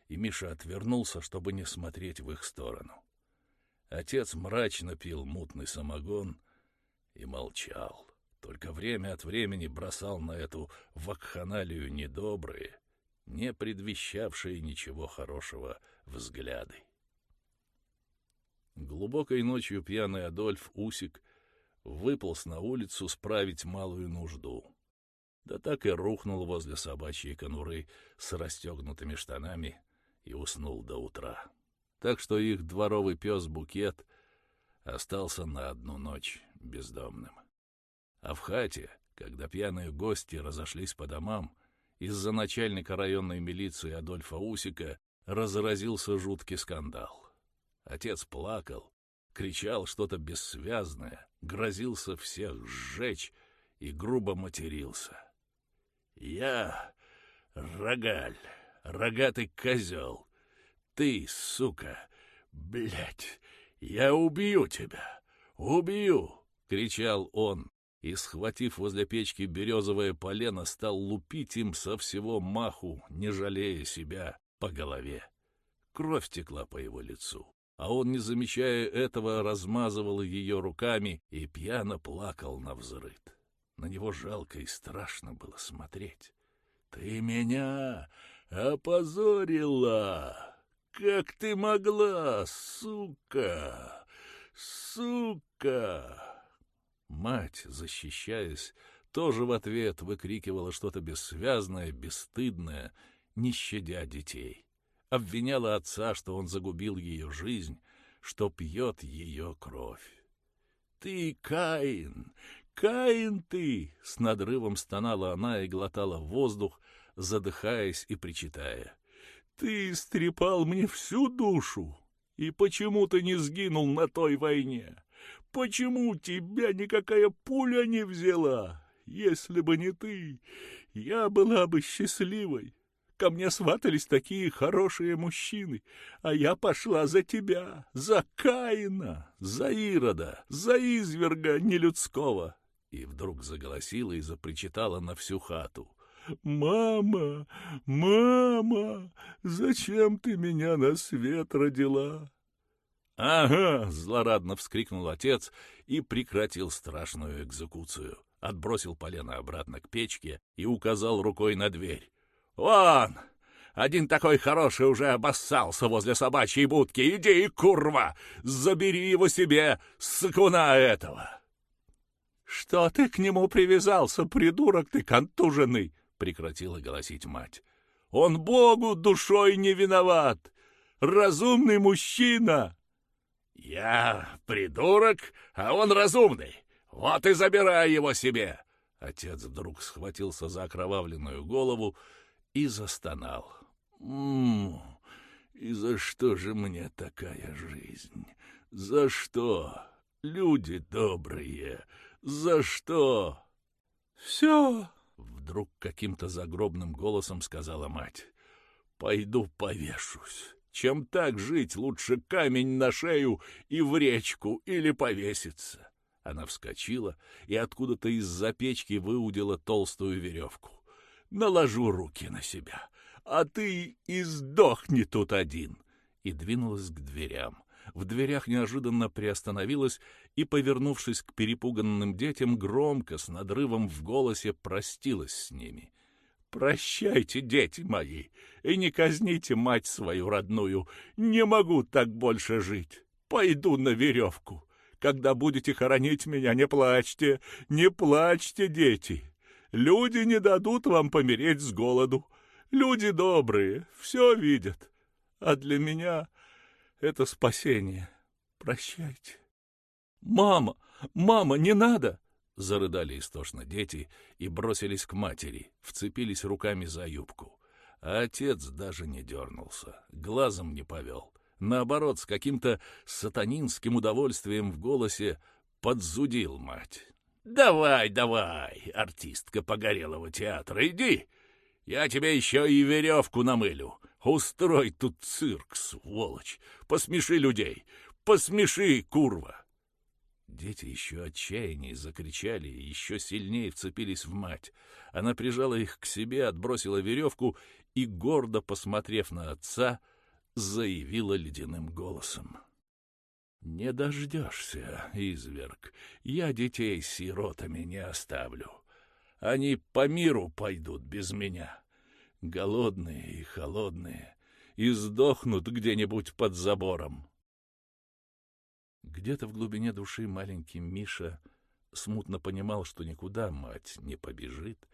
и Миша отвернулся, чтобы не смотреть в их сторону. Отец мрачно пил мутный самогон и молчал, только время от времени бросал на эту вакханалию недобрые, не предвещавшие ничего хорошего взгляды. Глубокой ночью пьяный Адольф Усик выполз на улицу справить малую нужду. Да так и рухнул возле собачьей конуры с расстегнутыми штанами и уснул до утра. Так что их дворовый пес Букет остался на одну ночь бездомным. А в хате, когда пьяные гости разошлись по домам, из-за начальника районной милиции Адольфа Усика разразился жуткий скандал. Отец плакал, кричал что-то бессвязное, грозился всех сжечь и грубо матерился. «Я рогаль, рогатый козел, ты, сука, блядь, я убью тебя, убью!» — кричал он, и, схватив возле печки березовое полено, стал лупить им со всего маху, не жалея себя, по голове. Кровь текла по его лицу а он, не замечая этого, размазывал ее руками и пьяно плакал на взрыд. На него жалко и страшно было смотреть. «Ты меня опозорила! Как ты могла, сука! Сука!» Мать, защищаясь, тоже в ответ выкрикивала что-то бессвязное, бесстыдное, не щадя детей обвиняла отца, что он загубил ее жизнь, что пьет ее кровь. «Ты, Каин! Каин ты!» — с надрывом стонала она и глотала воздух, задыхаясь и причитая. «Ты истрепал мне всю душу! И почему ты не сгинул на той войне? Почему тебя никакая пуля не взяла? Если бы не ты, я была бы счастливой!» Ко мне сватались такие хорошие мужчины, а я пошла за тебя, за Каина, за Ирода, за изверга нелюдского. И вдруг заголосила и запричитала на всю хату. «Мама, мама, зачем ты меня на свет родила?» «Ага!» — злорадно вскрикнул отец и прекратил страшную экзекуцию. Отбросил полено обратно к печке и указал рукой на дверь. «Вон! Один такой хороший уже обоссался возле собачьей будки. Иди, курва! Забери его себе, сыкуна этого!» «Что ты к нему привязался, придурок ты контуженный?» — прекратила голосить мать. «Он Богу душой не виноват! Разумный мужчина!» «Я придурок, а он разумный! Вот и забирай его себе!» Отец вдруг схватился за окровавленную голову, и застонал. «М-м, и за что же мне такая жизнь? За что? Люди добрые, за что?» «Все!» — вдруг каким-то загробным голосом сказала мать. «Пойду повешусь. Чем так жить, лучше камень на шею и в речку или повеситься». Она вскочила и откуда-то из-за печки выудила толстую веревку наложу руки на себя, а ты и сдохни тут один!» И двинулась к дверям, в дверях неожиданно приостановилась и, повернувшись к перепуганным детям, громко, с надрывом в голосе, простилась с ними. «Прощайте, дети мои, и не казните мать свою родную. Не могу так больше жить. Пойду на веревку. Когда будете хоронить меня, не плачьте, не плачьте, дети. Люди не дадут вам помереть с голоду. Люди добрые, все видят. А для меня это спасение. Прощайте. «Мама! Мама, не надо!» Зарыдали истошно дети и бросились к матери, вцепились руками за юбку. А отец даже не дернулся, глазом не повел. Наоборот, с каким-то сатанинским удовольствием в голосе подзудил мать. «Давай, давай, артистка погорелого театра, иди! Я тебе еще и веревку намылю. Устрой тут цирк, сволочь! Посмеши людей! Посмеши, курва!» Дети еще отчаяннее закричали и еще сильнее вцепились в мать. Она прижала их к себе, отбросила веревку и, гордо посмотрев на отца, заявила ледяным голосом. «Не дождешься, изверг. Я детей сиротами не оставлю. Они по миру пойдут без меня голодные и холодные, и сдохнут где-нибудь под забором. Где-то в глубине души маленький Миша смутно понимал, что никуда мать не побежит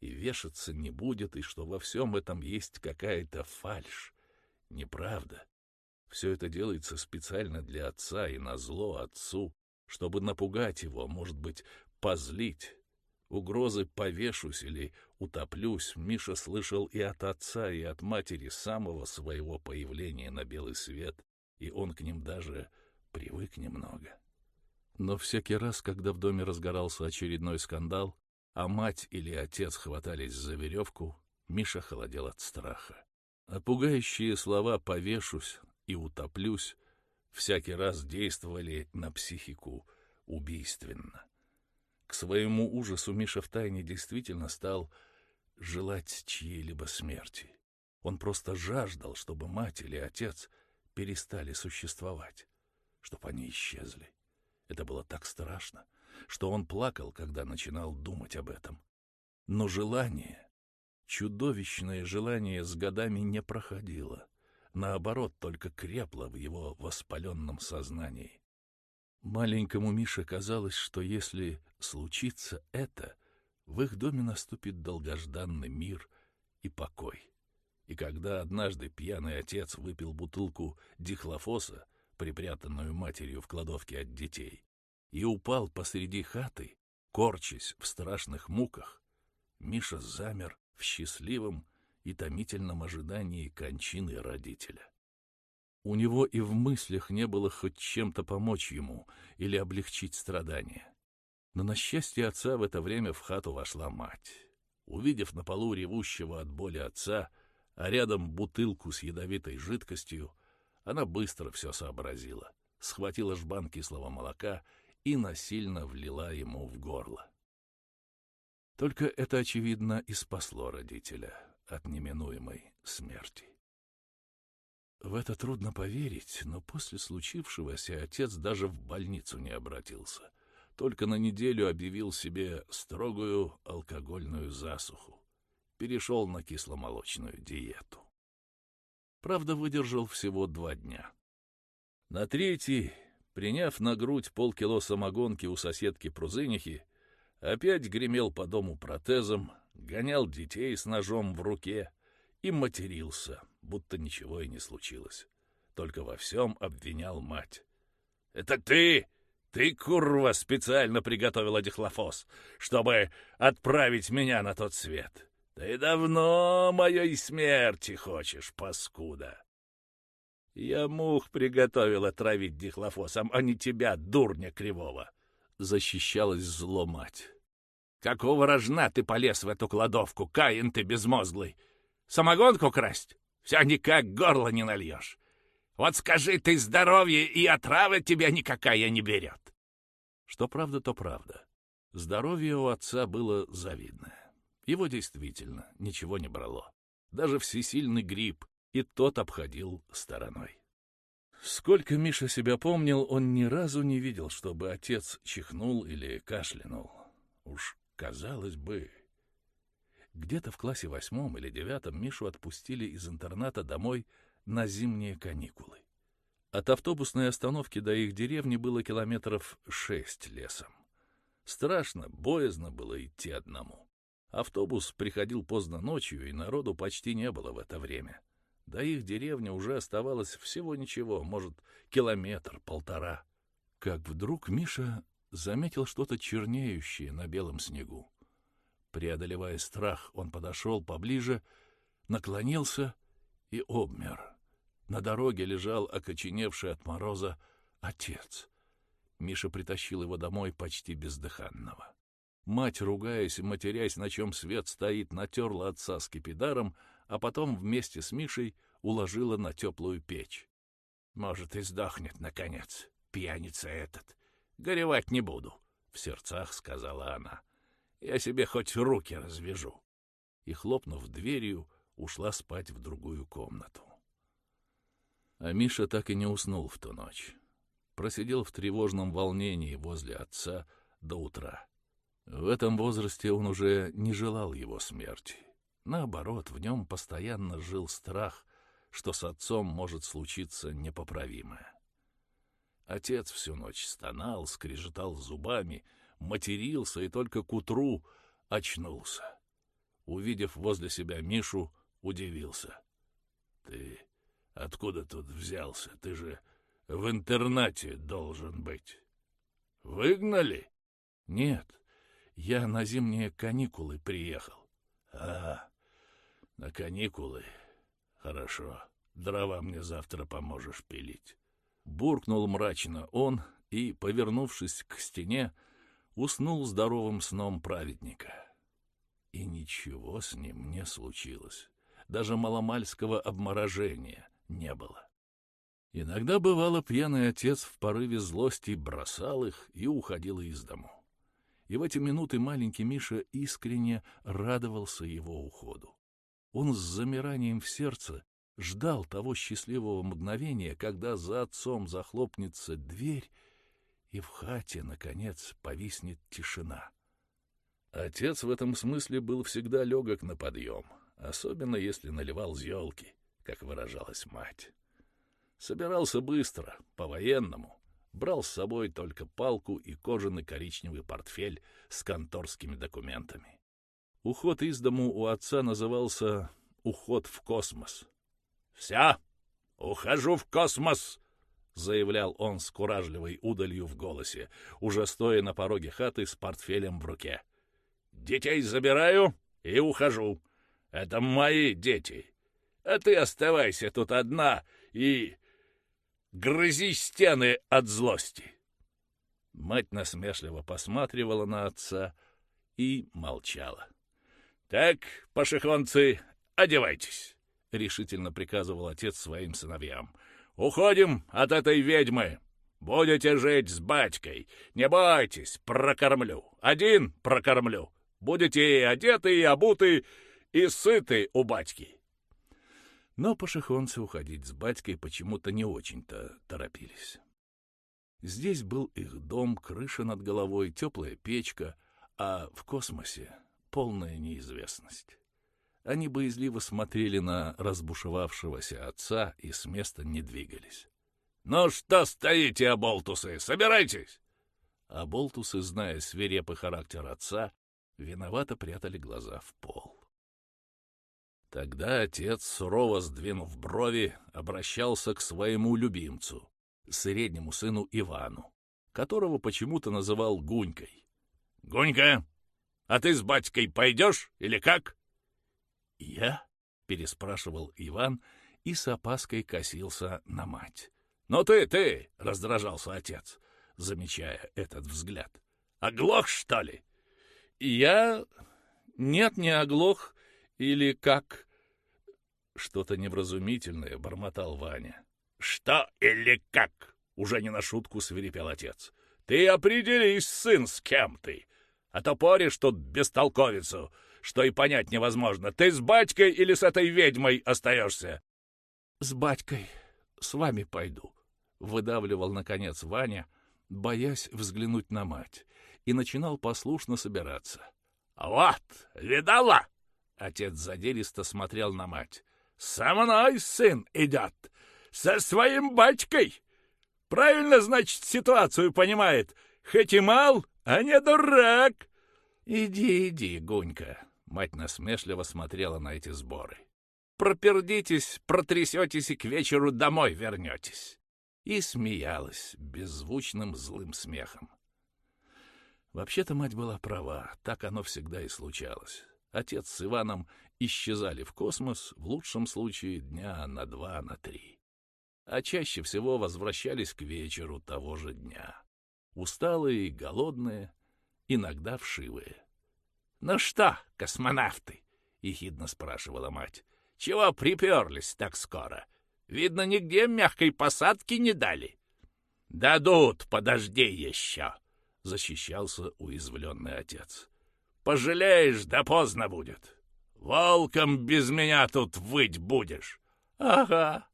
и вешаться не будет, и что во всем этом есть какая-то фальшь, неправда. Все это делается специально для отца и назло отцу, чтобы напугать его, может быть, позлить, Угрозы «повешусь» или «утоплюсь» Миша слышал и от отца, и от матери самого своего появления на белый свет, и он к ним даже привык немного. Но всякий раз, когда в доме разгорался очередной скандал, а мать или отец хватались за веревку, Миша холодел от страха. А пугающие слова «повешусь» и «утоплюсь» всякий раз действовали на психику убийственно. К своему ужасу Миша втайне действительно стал желать чьей-либо смерти. Он просто жаждал, чтобы мать или отец перестали существовать, чтобы они исчезли. Это было так страшно, что он плакал, когда начинал думать об этом. Но желание, чудовищное желание с годами не проходило. Наоборот, только крепло в его воспаленном сознании. Маленькому Мише казалось, что если случится это, в их доме наступит долгожданный мир и покой. И когда однажды пьяный отец выпил бутылку дихлофоса, припрятанную матерью в кладовке от детей, и упал посреди хаты, корчась в страшных муках, Миша замер в счастливом и томительном ожидании кончины родителя. У него и в мыслях не было хоть чем-то помочь ему или облегчить страдания. Но на счастье отца в это время в хату вошла мать. Увидев на полу ревущего от боли отца, а рядом бутылку с ядовитой жидкостью, она быстро все сообразила, схватила жбан кислого молока и насильно влила ему в горло. Только это, очевидно, и спасло родителя от неминуемой смерти. В это трудно поверить, но после случившегося отец даже в больницу не обратился. Только на неделю объявил себе строгую алкогольную засуху. Перешел на кисломолочную диету. Правда, выдержал всего два дня. На третий, приняв на грудь полкило самогонки у соседки Прузынихи, опять гремел по дому протезом, гонял детей с ножом в руке и матерился — будто ничего и не случилось. Только во всем обвинял мать. «Это ты! Ты, курва, специально приготовила дихлофос, чтобы отправить меня на тот свет. Ты давно моей смерти хочешь, паскуда!» «Я мух приготовил отравить дихлофосом, а не тебя, дурня кривого!» — защищалась зло мать. «Какого рожна ты полез в эту кладовку, Каин ты безмозглый? Самогонку красть? Все никак горло не нальешь. Вот скажи ты здоровье, и отрава тебя никакая не берет. Что правда, то правда. Здоровье у отца было завидное. Его действительно ничего не брало. Даже всесильный грипп и тот обходил стороной. Сколько Миша себя помнил, он ни разу не видел, чтобы отец чихнул или кашлянул. Уж казалось бы. Где-то в классе восьмом или девятом Мишу отпустили из интерната домой на зимние каникулы. От автобусной остановки до их деревни было километров шесть лесом. Страшно, боязно было идти одному. Автобус приходил поздно ночью, и народу почти не было в это время. До их деревни уже оставалось всего ничего, может, километр-полтора. Как вдруг Миша заметил что-то чернеющее на белом снегу. Преодолевая страх, он подошел поближе, наклонился и обмер. На дороге лежал окоченевший от мороза отец. Миша притащил его домой почти бездыханного. Мать, ругаясь, матерясь, на чем свет стоит, натерла отца скипидаром, а потом вместе с Мишей уложила на теплую печь. «Может, и сдохнет, наконец, пьяница этот. Горевать не буду», — в сердцах сказала она. «Я себе хоть руки развяжу». И, хлопнув дверью, ушла спать в другую комнату. А Миша так и не уснул в ту ночь. Просидел в тревожном волнении возле отца до утра. В этом возрасте он уже не желал его смерти. Наоборот, в нем постоянно жил страх, что с отцом может случиться непоправимое. Отец всю ночь стонал, скрежетал зубами, матерился и только к утру очнулся. Увидев возле себя Мишу, удивился. — Ты откуда тут взялся? Ты же в интернате должен быть. — Выгнали? — Нет, я на зимние каникулы приехал. — А, на каникулы. Хорошо. Дрова мне завтра поможешь пилить. Буркнул мрачно он и, повернувшись к стене, уснул здоровым сном праведника. И ничего с ним не случилось. Даже маломальского обморожения не было. Иногда бывало пьяный отец в порыве злости бросал их и уходил из дому. И в эти минуты маленький Миша искренне радовался его уходу. Он с замиранием в сердце ждал того счастливого мгновения, когда за отцом захлопнется дверь, и в хате, наконец, повиснет тишина. Отец в этом смысле был всегда легок на подъем, особенно если наливал зелки, как выражалась мать. Собирался быстро, по-военному, брал с собой только палку и кожаный коричневый портфель с конторскими документами. Уход из дому у отца назывался «уход в космос». «Вся! Ухожу в космос!» — заявлял он с куражливой удалью в голосе, уже стоя на пороге хаты с портфелем в руке. «Детей забираю и ухожу. Это мои дети. А ты оставайся тут одна и грызи стены от злости!» Мать насмешливо посматривала на отца и молчала. «Так, пошехонцы, одевайтесь!» — решительно приказывал отец своим сыновьям. «Уходим от этой ведьмы! Будете жить с батькой! Не бойтесь, прокормлю! Один прокормлю! Будете и одеты, и обуты, и сыты у батьки!» Но пошехонцы уходить с батькой почему-то не очень-то торопились. Здесь был их дом, крыша над головой, теплая печка, а в космосе полная неизвестность. Они боязливо смотрели на разбушевавшегося отца и с места не двигались. «Ну что стоите, оболтусы? Собирайтесь!» Оболтусы, зная свирепый характер отца, виновато прятали глаза в пол. Тогда отец, сурово сдвинув брови, обращался к своему любимцу, среднему сыну Ивану, которого почему-то называл Гунькой. «Гунька, а ты с батькой пойдешь или как?» «Я?» — переспрашивал Иван и с опаской косился на мать. «Ну ты, ты!» — раздражался отец, замечая этот взгляд. «Оглох, что ли?» «Я... Нет, не оглох. Или как...» Что-то невразумительное бормотал Ваня. «Что или как?» — уже не на шутку свирепел отец. «Ты определись, сын, с кем ты. А то поришь тут бестолковицу, что и понять невозможно. Ты с батькой или с этой ведьмой остаешься? — С батькой. С вами пойду, выдавливал, наконец, Ваня, боясь взглянуть на мать, и начинал послушно собираться. «Вот, видала?» Отец задиристо смотрел на мать. «Со мной сын идет! Со своим батькой! Правильно, значит, ситуацию понимает. Хоть и мал, а не дурак!» «Иди, иди, Гунька!» Мать насмешливо смотрела на эти сборы. «Пропердитесь, протрясетесь и к вечеру домой вернетесь!» И смеялась беззвучным злым смехом. Вообще-то мать была права, так оно всегда и случалось. Отец с Иваном исчезали в космос, в лучшем случае дня на два, на три. А чаще всего возвращались к вечеру того же дня. Усталые голодные, иногда вшивые. «Ну что, космонавты?» — ехидно спрашивала мать. «Чего приперлись так скоро? Видно, нигде мягкой посадки не дали». «Дадут, подожди еще!» — защищался уязвленный отец. «Пожалеешь, да поздно будет. Волком без меня тут выть будешь». «Ага».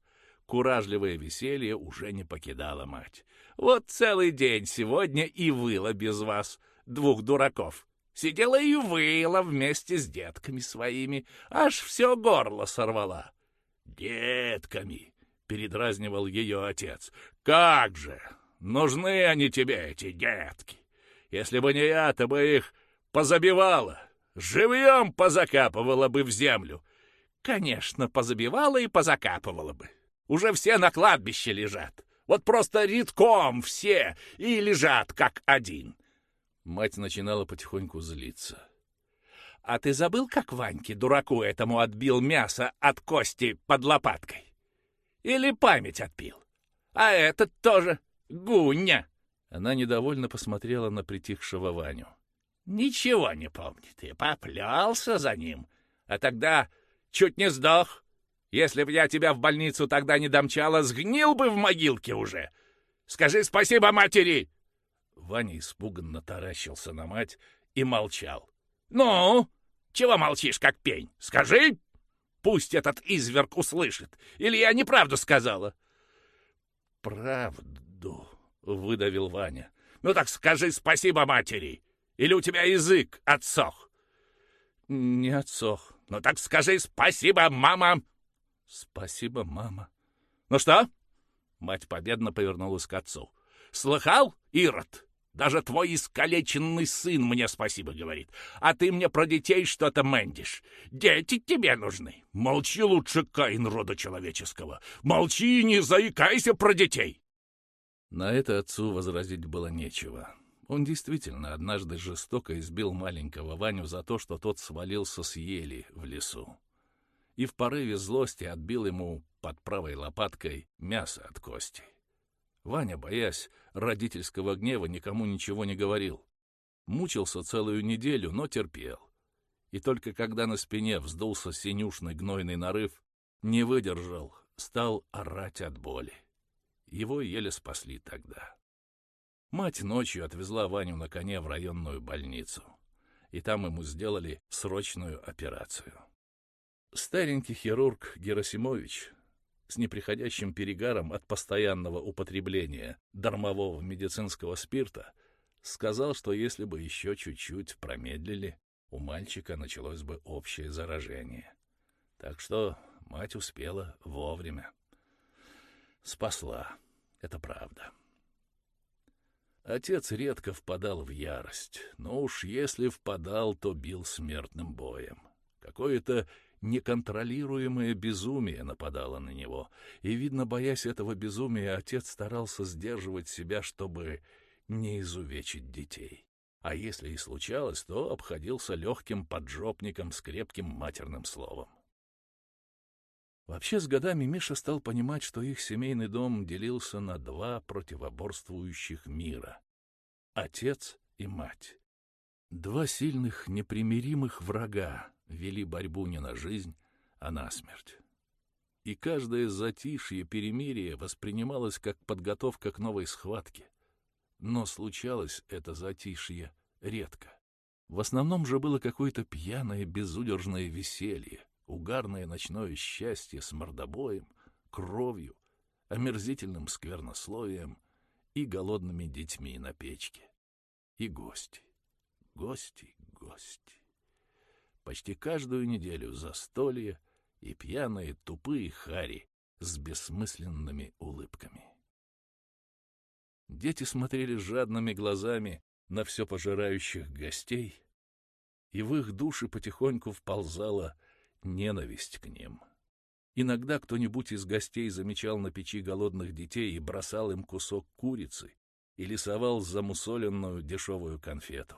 Куражливое веселье уже не покидало мать. «Вот целый день сегодня и выла без вас, двух дураков. Сидела и выла вместе с детками своими, аж все горло сорвала. «Детками!» — передразнивал ее отец. «Как же! Нужны они тебе, эти детки! Если бы не я, то бы их позабивала, живьем позакапывала бы в землю. Конечно, позабивала и позакапывала бы. Уже все на кладбище лежат. Вот просто редком все и лежат как один. Мать начинала потихоньку злиться. «А ты забыл, как Ваньке, дураку этому, отбил мясо от кости под лопаткой? Или память отбил? А этот тоже Гуня!» Она недовольно посмотрела на притихшего Ваню. «Ничего не помнит и поплялся за ним. А тогда чуть не сдох. Если б я тебя в больницу тогда не домчала, сгнил бы в могилке уже. Скажи спасибо матери!» Ваня испуганно таращился на мать и молчал. «Ну, чего молчишь, как пень? Скажи! Пусть этот изверг услышит. Или я неправду сказала?» «Правду», — выдавил Ваня. «Ну так скажи спасибо матери! Или у тебя язык отсох?» «Не отсох». «Ну так скажи спасибо, мама!» «Спасибо, мама». «Ну что?» Мать победно повернулась к отцу. «Слыхал, Ирод? Даже твой искалеченный сын мне спасибо говорит. А ты мне про детей что-то мендишь. Дети тебе нужны. Молчи лучше, Каин рода человеческого. Молчи и не заикайся про детей. На это отцу возразить было нечего. Он действительно однажды жестоко избил маленького Ваню за то, что тот свалился с ели в лесу. И в порыве злости отбил ему под правой лопаткой мясо от кости. Ваня, боясь родительского гнева, никому ничего не говорил. Мучился целую неделю, но терпел. И только когда на спине вздулся синюшный гнойный нарыв, не выдержал, стал орать от боли. Его еле спасли тогда. Мать ночью отвезла Ваню на коне в районную больницу, и там ему сделали срочную операцию. Старенький хирург Герасимович с неприходящим перегаром от постоянного употребления дармового медицинского спирта, сказал, что если бы еще чуть-чуть промедлили, у мальчика началось бы общее заражение. Так что мать успела вовремя. Спасла, это правда. Отец редко впадал в ярость, но уж если впадал, то бил смертным боем. Какое-то неконтролируемое безумие нападало на него, и, видно, боясь этого безумия, отец старался сдерживать себя, чтобы не изувечить детей. А если и случалось, то обходился легким поджопником с крепким матерным словом. Вообще, с годами Миша стал понимать, что их семейный дом делился на два противоборствующих мира — отец и мать. Два сильных, непримиримых врага, вели борьбу не на жизнь, а на смерть. И каждое затишье перемирия воспринималось как подготовка к новой схватке. Но случалось это затишье редко. В основном же было какое-то пьяное безудержное веселье, угарное ночное счастье с мордобоем, кровью, омерзительным сквернословием и голодными детьми на печке. И гости, гости, гости. Почти каждую неделю застолье и пьяные тупые хари с бессмысленными улыбками. Дети смотрели жадными глазами на все пожирающих гостей, и в их души потихоньку вползала ненависть к ним. Иногда кто-нибудь из гостей замечал на печи голодных детей и бросал им кусок курицы или совал замусоленную дешевую конфету.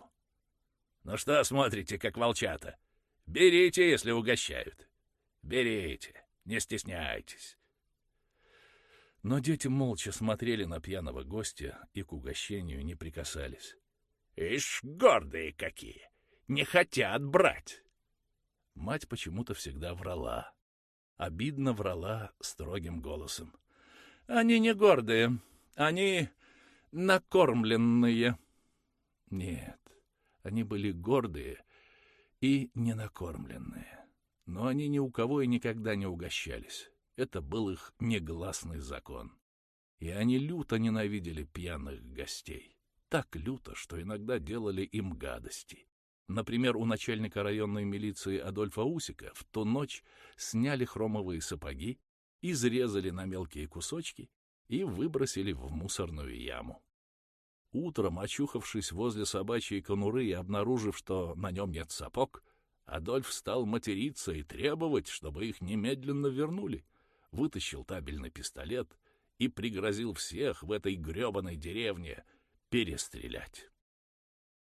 «Ну что смотрите, как волчата? Берите, если угощают. Берите, не стесняйтесь. Но дети молча смотрели на пьяного гостя и к угощению не прикасались. «Ишь, гордые какие! Не хотят брать!» Мать почему-то всегда врала. Обидно врала строгим голосом. «Они не гордые, они накормленные». Нет, они были гордые и ненакормленные. Но они ни у кого и никогда не угощались. Это был их негласный закон. И они люто ненавидели пьяных гостей. Так люто, что иногда делали им гадости. Например, у начальника районной милиции Адольфа Усика в ту ночь сняли хромовые сапоги, изрезали на мелкие кусочки и выбросили в мусорную яму. Утром, очухавшись возле собачьей конуры и обнаружив, что на нем нет сапог, Адольф стал материться и требовать, чтобы их немедленно вернули вытащил табельный пистолет и пригрозил всех в этой грёбаной деревне перестрелять.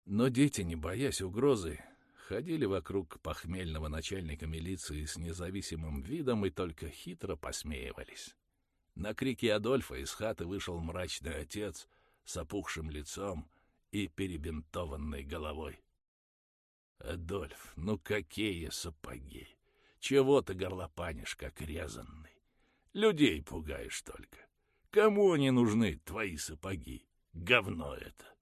Но дети, не боясь угрозы, ходили вокруг похмельного начальника милиции с независимым видом и только хитро посмеивались. На крики Адольфа из хаты вышел мрачный отец с опухшим лицом и перебинтованной головой. «Адольф, ну какие сапоги! Чего ты горлопанишь, как резанный? Людей пугаешь только. Кому они нужны, твои сапоги? Говно это. —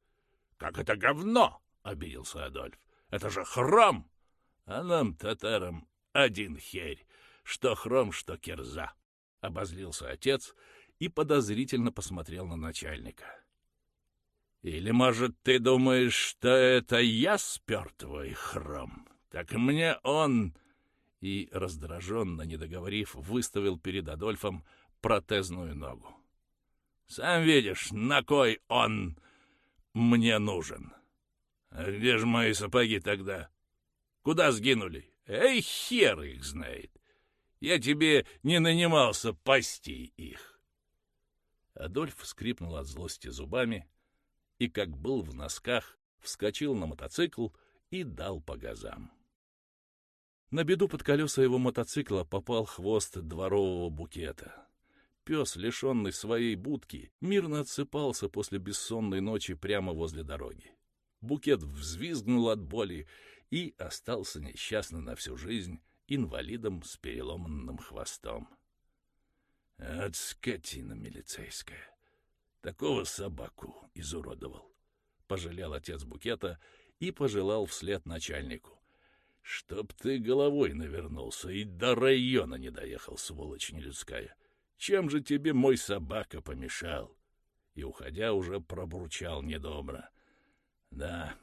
Как это говно? — обиделся Адольф. — Это же хром! А нам, татарам, один херь, что хром, что кирза. Обозлился отец и подозрительно посмотрел на начальника. — Или, может, ты думаешь, что это я спер твой хром? Так мне он и, раздраженно, не договорив, выставил перед Адольфом протезную ногу. «Сам видишь, на кой он мне нужен? А где же мои сапоги тогда? Куда сгинули? Эй, хер их знает! Я тебе не нанимался пасти их!» Адольф скрипнул от злости зубами и, как был в носках, вскочил на мотоцикл и дал по газам. На беду под колеса его мотоцикла попал хвост дворового букета. Пес, лишенный своей будки, мирно отсыпался после бессонной ночи прямо возле дороги. Букет взвизгнул от боли и остался несчастно на всю жизнь инвалидом с переломанным хвостом. От скотина милицейская. Такого собаку изуродовал. Пожалел отец букета и пожелал вслед начальнику. Чтоб ты головой навернулся и до района не доехал, сволочь нелюдская. Чем же тебе мой собака помешал? И, уходя, уже пробурчал недобро. Да,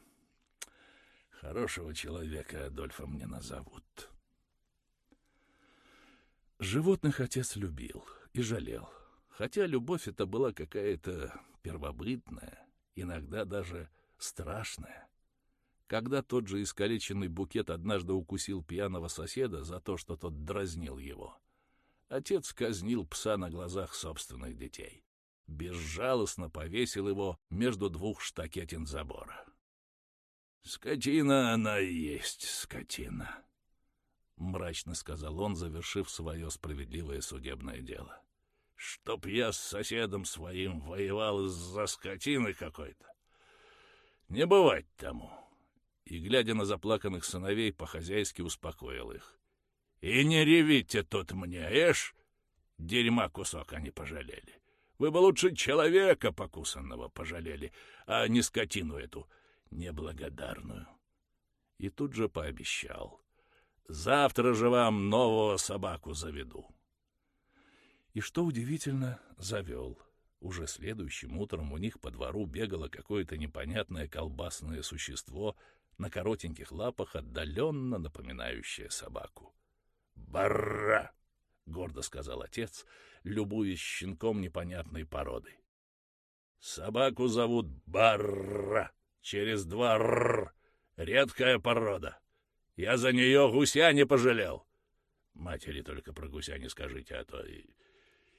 хорошего человека Адольфа мне назовут. Животных отец любил и жалел, хотя любовь эта была какая-то первобытная, иногда даже страшная. Когда тот же искалеченный букет однажды укусил пьяного соседа за то, что тот дразнил его, отец казнил пса на глазах собственных детей. Безжалостно повесил его между двух штакетин забора. «Скотина она и есть скотина», — мрачно сказал он, завершив свое справедливое судебное дело. «Чтоб я с соседом своим воевал из-за скотины какой-то. Не бывать тому» и, глядя на заплаканных сыновей, по-хозяйски успокоил их. «И не ревите тут мне, эш! Дерьма кусок они пожалели. Вы бы лучше человека покусанного пожалели, а не скотину эту неблагодарную». И тут же пообещал. «Завтра же вам нового собаку заведу». И что удивительно, завел. Уже следующим утром у них по двору бегало какое-то непонятное колбасное существо на коротеньких лапах, отдаленно напоминающее собаку. «Барра!» — гордо сказал отец, любуясь щенком непонятной породы. «Собаку зовут Барра, через два «р». Редкая порода. Я за нее гуся не пожалел. Матери только про гуся не скажите, а то...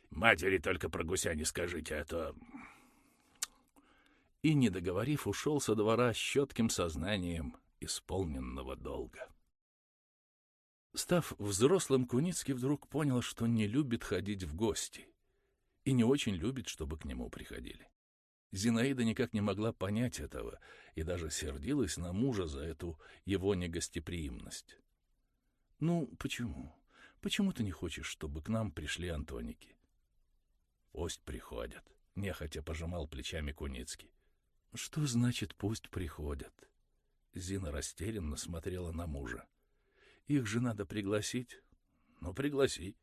Матери только про гуся не скажите, а то... И, не договорив, ушел со двора с четким сознанием исполненного долга. Став взрослым, Куницкий вдруг понял, что не любит ходить в гости и не очень любит, чтобы к нему приходили. Зинаида никак не могла понять этого и даже сердилась на мужа за эту его негостеприимность. — Ну, почему? Почему ты не хочешь, чтобы к нам пришли Антоники? — Пусть приходят, — нехотя пожимал плечами Куницкий. — Что значит «пусть приходят»? Зина растерянно смотрела на мужа. Их же надо пригласить. Ну, пригласи.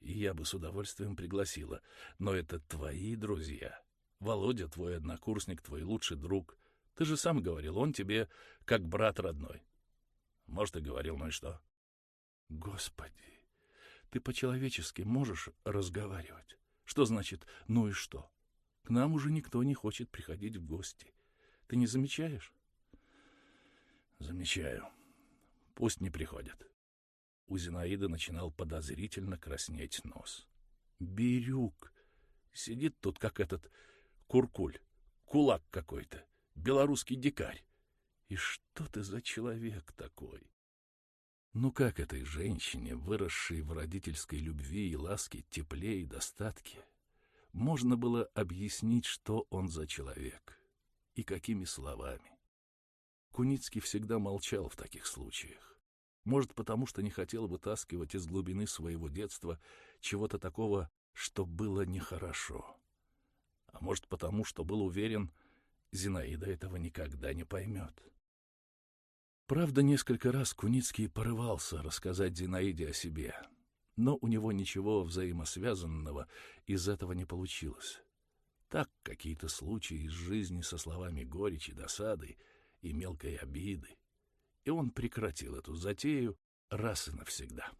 И я бы с удовольствием пригласила. Но это твои друзья. Володя твой однокурсник, твой лучший друг. Ты же сам говорил, он тебе как брат родной. Может, и говорил, ну и что? Господи, ты по-человечески можешь разговаривать? Что значит «ну и что»? К нам уже никто не хочет приходить в гости. Ты не замечаешь? Замечаю. Пусть не приходят. У Зинаиды начинал подозрительно краснеть нос. Бирюк. Сидит тут, как этот куркуль, кулак какой-то, белорусский дикарь. И что ты за человек такой? Ну как этой женщине, выросшей в родительской любви и ласке, тепле и достатке, можно было объяснить, что он за человек и какими словами? Куницкий всегда молчал в таких случаях. Может, потому что не хотел вытаскивать из глубины своего детства чего-то такого, что было нехорошо. А может, потому что был уверен, Зинаида этого никогда не поймет. Правда, несколько раз Куницкий порывался рассказать Зинаиде о себе, но у него ничего взаимосвязанного из этого не получилось. Так какие-то случаи из жизни со словами горечи, досады — и мелкой обиды, и он прекратил эту затею раз и навсегда.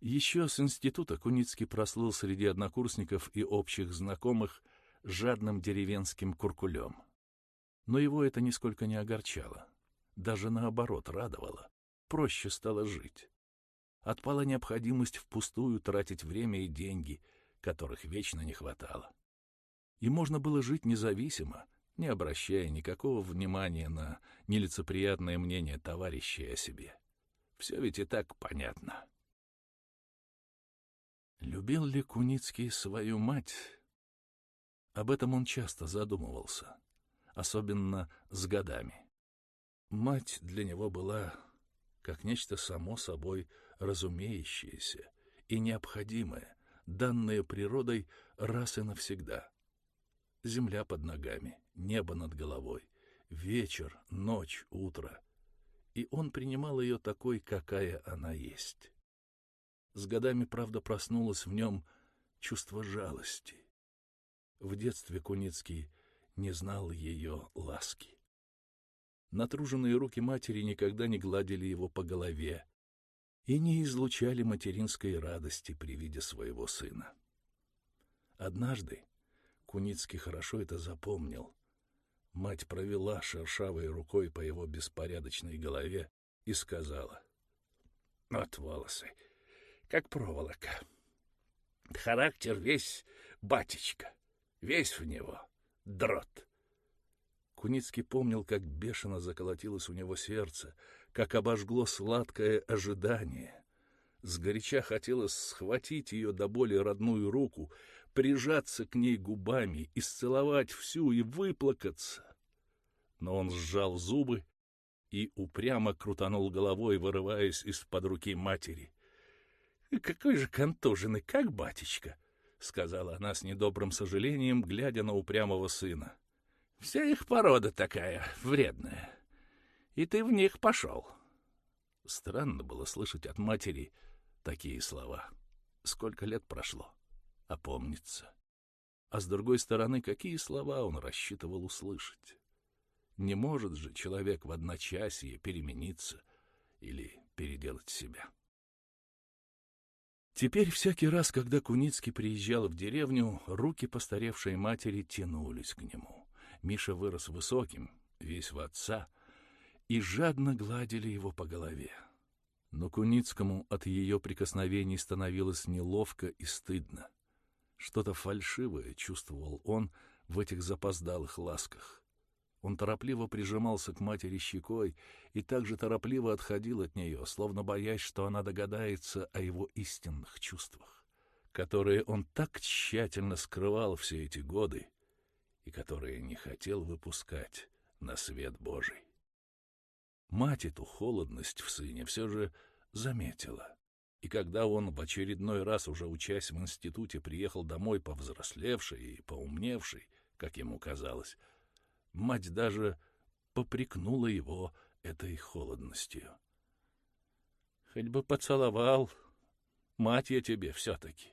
Еще с института Куницкий прослыл среди однокурсников и общих знакомых жадным деревенским куркулем. Но его это нисколько не огорчало, даже наоборот радовало, проще стало жить. Отпала необходимость впустую тратить время и деньги, которых вечно не хватало. И можно было жить независимо, не обращая никакого внимания на нелицеприятное мнение товарищей о себе. Все ведь и так понятно. Любил ли Куницкий свою мать? Об этом он часто задумывался, особенно с годами. Мать для него была как нечто само собой разумеющееся и необходимое, данное природой раз и навсегда — земля под ногами, небо над головой, вечер, ночь, утро. И он принимал ее такой, какая она есть. С годами, правда, проснулось в нем чувство жалости. В детстве Куницкий не знал ее ласки. Натруженные руки матери никогда не гладили его по голове и не излучали материнской радости при виде своего сына. Однажды, Куницкий хорошо это запомнил. Мать провела шершавой рукой по его беспорядочной голове и сказала. — От волосы, как проволока. Характер весь батечка, весь в него дрот. Куницкий помнил, как бешено заколотилось у него сердце, как обожгло сладкое ожидание. Сгоряча хотелось схватить ее до боли родную руку, прижаться к ней губами, исцеловать всю и выплакаться. Но он сжал зубы и упрямо крутанул головой, вырываясь из-под руки матери. — Какой же контуженный, как батечка! — сказала она с недобрым сожалением, глядя на упрямого сына. — Вся их порода такая, вредная. И ты в них пошел. Странно было слышать от матери такие слова. Сколько лет прошло? Опомнится. А с другой стороны, какие слова он рассчитывал услышать? Не может же человек в одночасье перемениться или переделать себя. Теперь всякий раз, когда Куницкий приезжал в деревню, руки постаревшей матери тянулись к нему. Миша вырос высоким, весь в отца, и жадно гладили его по голове. Но Куницкому от ее прикосновений становилось неловко и стыдно. Что-то фальшивое чувствовал он в этих запоздалых ласках. Он торопливо прижимался к матери щекой и также торопливо отходил от нее, словно боясь, что она догадается о его истинных чувствах, которые он так тщательно скрывал все эти годы и которые не хотел выпускать на свет Божий. Мать эту холодность в сыне все же заметила. И когда он в очередной раз, уже учась в институте, приехал домой повзрослевший и поумневший, как ему казалось, мать даже попрекнула его этой холодностью. «Хоть бы поцеловал, мать я тебе все-таки,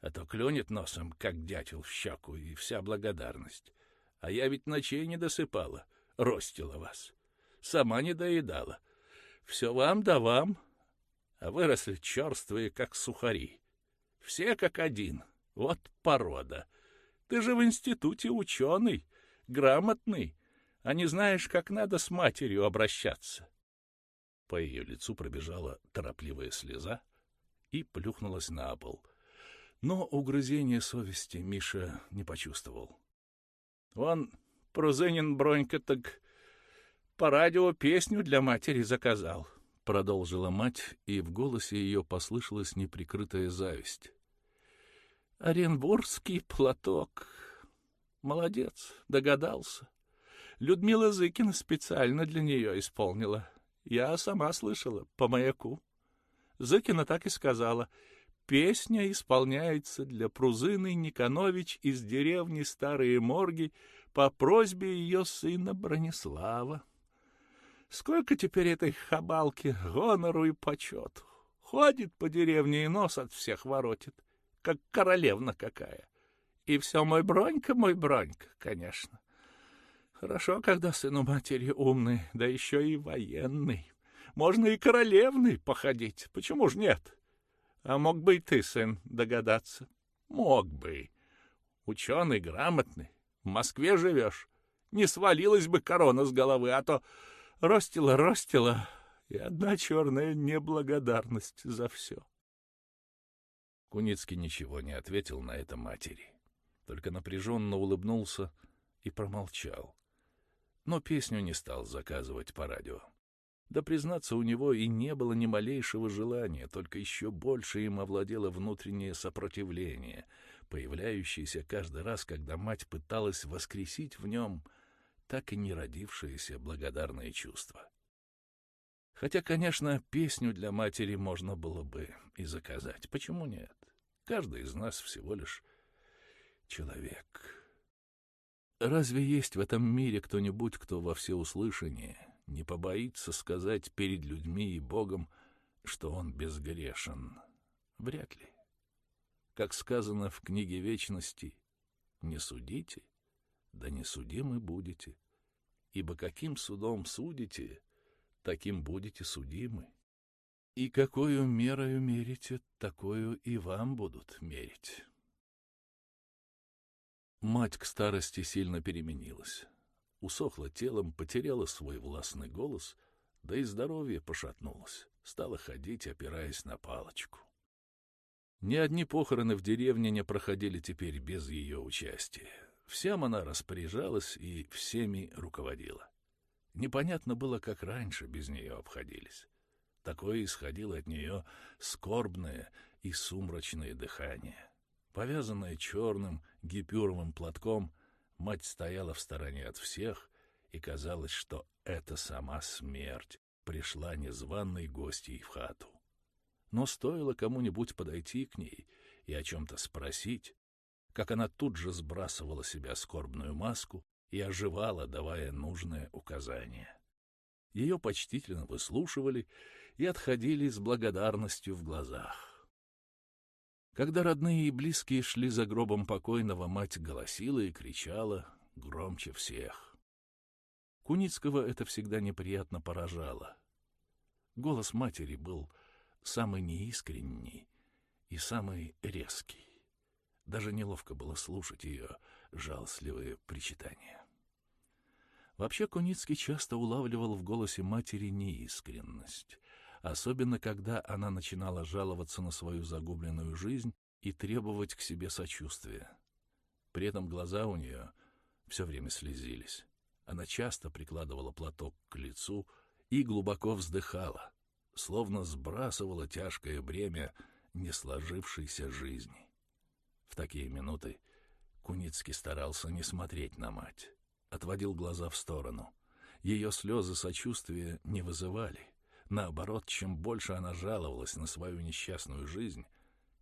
а то клюнет носом, как дятел в щеку, и вся благодарность. А я ведь ночей не досыпала, ростила вас» сама не доедала. Все вам да вам, выросли черствые, как сухари. Все как один, вот порода. Ты же в институте ученый, грамотный, а не знаешь, как надо с матерью обращаться. По ее лицу пробежала торопливая слеза и плюхнулась на пол. Но угрызения совести Миша не почувствовал. Вон Прузынин Бронька так по радио песню для матери заказал, — продолжила мать, и в голосе ее послышалась неприкрытая зависть. — Оренбургский платок. Молодец, догадался. Людмила Зыкина специально для нее исполнила. Я сама слышала, по маяку. Зыкина так и сказала. Песня исполняется для Прузыны Никонович из деревни Старые Морги по просьбе ее сына Бронислава. Сколько теперь этой хабалки гонору и почету. Ходит по деревне и нос от всех воротит, как королевна какая. И все мой Бронька, мой Бронька, конечно. Хорошо, когда сын у матери умный, да еще и военный. Можно и королевный походить, почему ж нет? А мог бы и ты, сын, догадаться? Мог бы. Ученый, грамотный, в Москве живешь. Не свалилась бы корона с головы, а то Ростила, ростила, и одна черная неблагодарность за все. Куницкий ничего не ответил на это матери, только напряженно улыбнулся и промолчал. Но песню не стал заказывать по радио. Да, признаться, у него и не было ни малейшего желания, только еще больше им овладело внутреннее сопротивление, появляющееся каждый раз, когда мать пыталась воскресить в нем — так и не родившееся благодарное чувство. Хотя, конечно, песню для матери можно было бы и заказать. Почему нет? Каждый из нас всего лишь человек. Разве есть в этом мире кто-нибудь, кто во всеуслышание не побоится сказать перед людьми и Богом, что он безгрешен? Вряд ли. Как сказано в книге Вечности, «Не судите, да не судимы будете, ибо каким судом судите, таким будете судимы. И какую мерою мерите, такую и вам будут мерить. Мать к старости сильно переменилась. Усохла телом, потеряла свой властный голос, да и здоровье пошатнулось, стала ходить, опираясь на палочку. Ни одни похороны в деревне не проходили теперь без ее участия. Всем она распоряжалась и всеми руководила. Непонятно было, как раньше без нее обходились. Такое исходило от нее скорбное и сумрачное дыхание. Повязанная черным гипюровым платком, мать стояла в стороне от всех, и казалось, что это сама смерть пришла незваной гостьей в хату. Но стоило кому-нибудь подойти к ней и о чем-то спросить, как она тут же сбрасывала себя скорбную маску и оживала, давая нужное указание. Ее почтительно выслушивали и отходили с благодарностью в глазах. Когда родные и близкие шли за гробом покойного, мать голосила и кричала громче всех. Куницкого это всегда неприятно поражало. Голос матери был самый неискренний и самый резкий. Даже неловко было слушать ее жалостливые причитания. Вообще Куницкий часто улавливал в голосе матери неискренность, особенно когда она начинала жаловаться на свою загубленную жизнь и требовать к себе сочувствия. При этом глаза у нее все время слезились. Она часто прикладывала платок к лицу и глубоко вздыхала, словно сбрасывала тяжкое бремя несложившейся жизни. В такие минуты Куницкий старался не смотреть на мать отводил глаза в сторону. Ее слезы сочувствия не вызывали. Наоборот, чем больше она жаловалась на свою несчастную жизнь,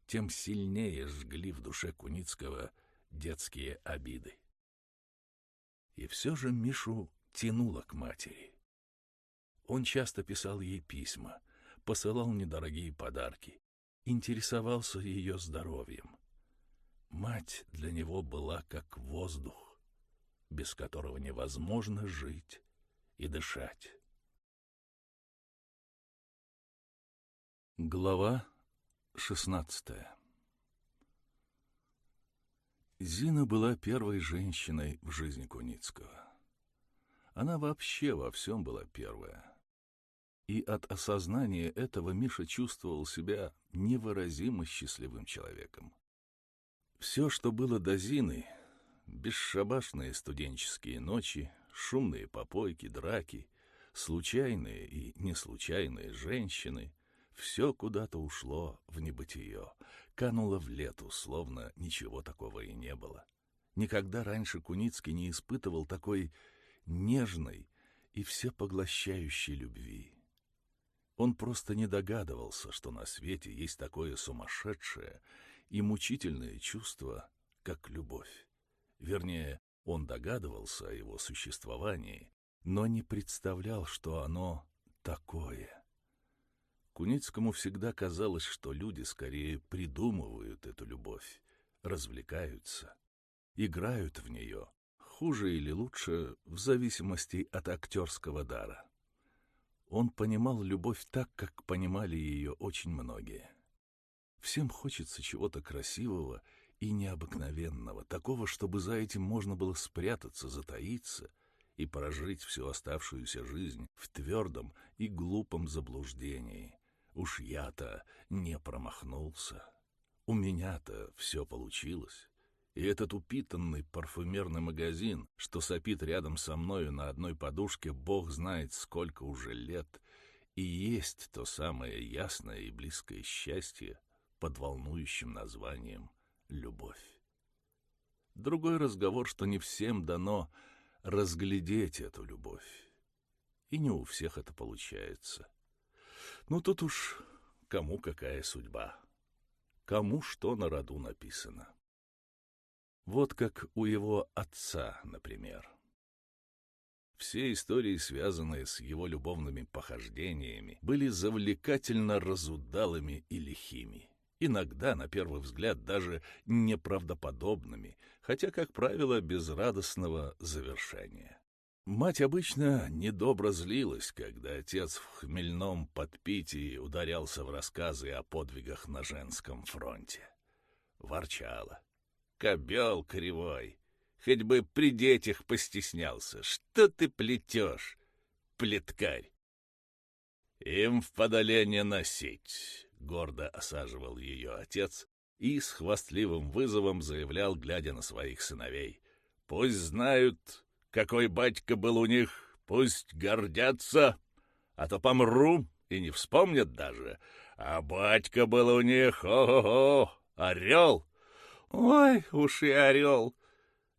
тем сильнее жгли в душе Куницкого детские обиды. И все же Мишу тянуло к матери. Он часто писал ей письма, посылал недорогие подарки, интересовался ее здоровьем. Мать для него была как воздух, без которого невозможно жить и дышать. Глава шестнадцатая Зина была первой женщиной в жизни Куницкого. Она вообще во всем была первая. И от осознания этого Миша чувствовал себя невыразимо счастливым человеком. Все, что было до Зины, Бесшабашные студенческие ночи, шумные попойки, драки, случайные и неслучайные женщины — все куда-то ушло в небытие, кануло в лету, словно ничего такого и не было. Никогда раньше Куницкий не испытывал такой нежной и всепоглощающей любви. Он просто не догадывался, что на свете есть такое сумасшедшее и мучительное чувство, как любовь. Вернее, он догадывался о его существовании, но не представлял, что оно такое. Куницкому всегда казалось, что люди скорее придумывают эту любовь, развлекаются, играют в нее, хуже или лучше, в зависимости от актерского дара. Он понимал любовь так, как понимали ее очень многие. Всем хочется чего-то красивого и необыкновенного, такого, чтобы за этим можно было спрятаться, затаиться и прожить всю оставшуюся жизнь в твердом и глупом заблуждении. Уж я-то не промахнулся. У меня-то все получилось. И этот упитанный парфюмерный магазин, что сопит рядом со мною на одной подушке, бог знает сколько уже лет, и есть то самое ясное и близкое счастье под волнующим названием — любовь. Другой разговор, что не всем дано разглядеть эту любовь. И не у всех это получается. Ну тут уж кому какая судьба. Кому что на роду написано. Вот как у его отца, например. Все истории, связанные с его любовными похождениями, были завлекательно разудалыми и лихими иногда, на первый взгляд, даже неправдоподобными, хотя, как правило, без радостного завершения. Мать обычно недобро злилась, когда отец в хмельном подпитии ударялся в рассказы о подвигах на женском фронте. Ворчала. «Кобел кривой! Хоть бы при детях постеснялся! Что ты плетешь, плеткарь?» «Им в подоление носить!» Гордо осаживал ее отец и с хвастливым вызовом заявлял, глядя на своих сыновей. «Пусть знают, какой батька был у них, пусть гордятся, а то помру и не вспомнят даже. А батька был у них, о-о-о, орел!» «Ой, уж и орел!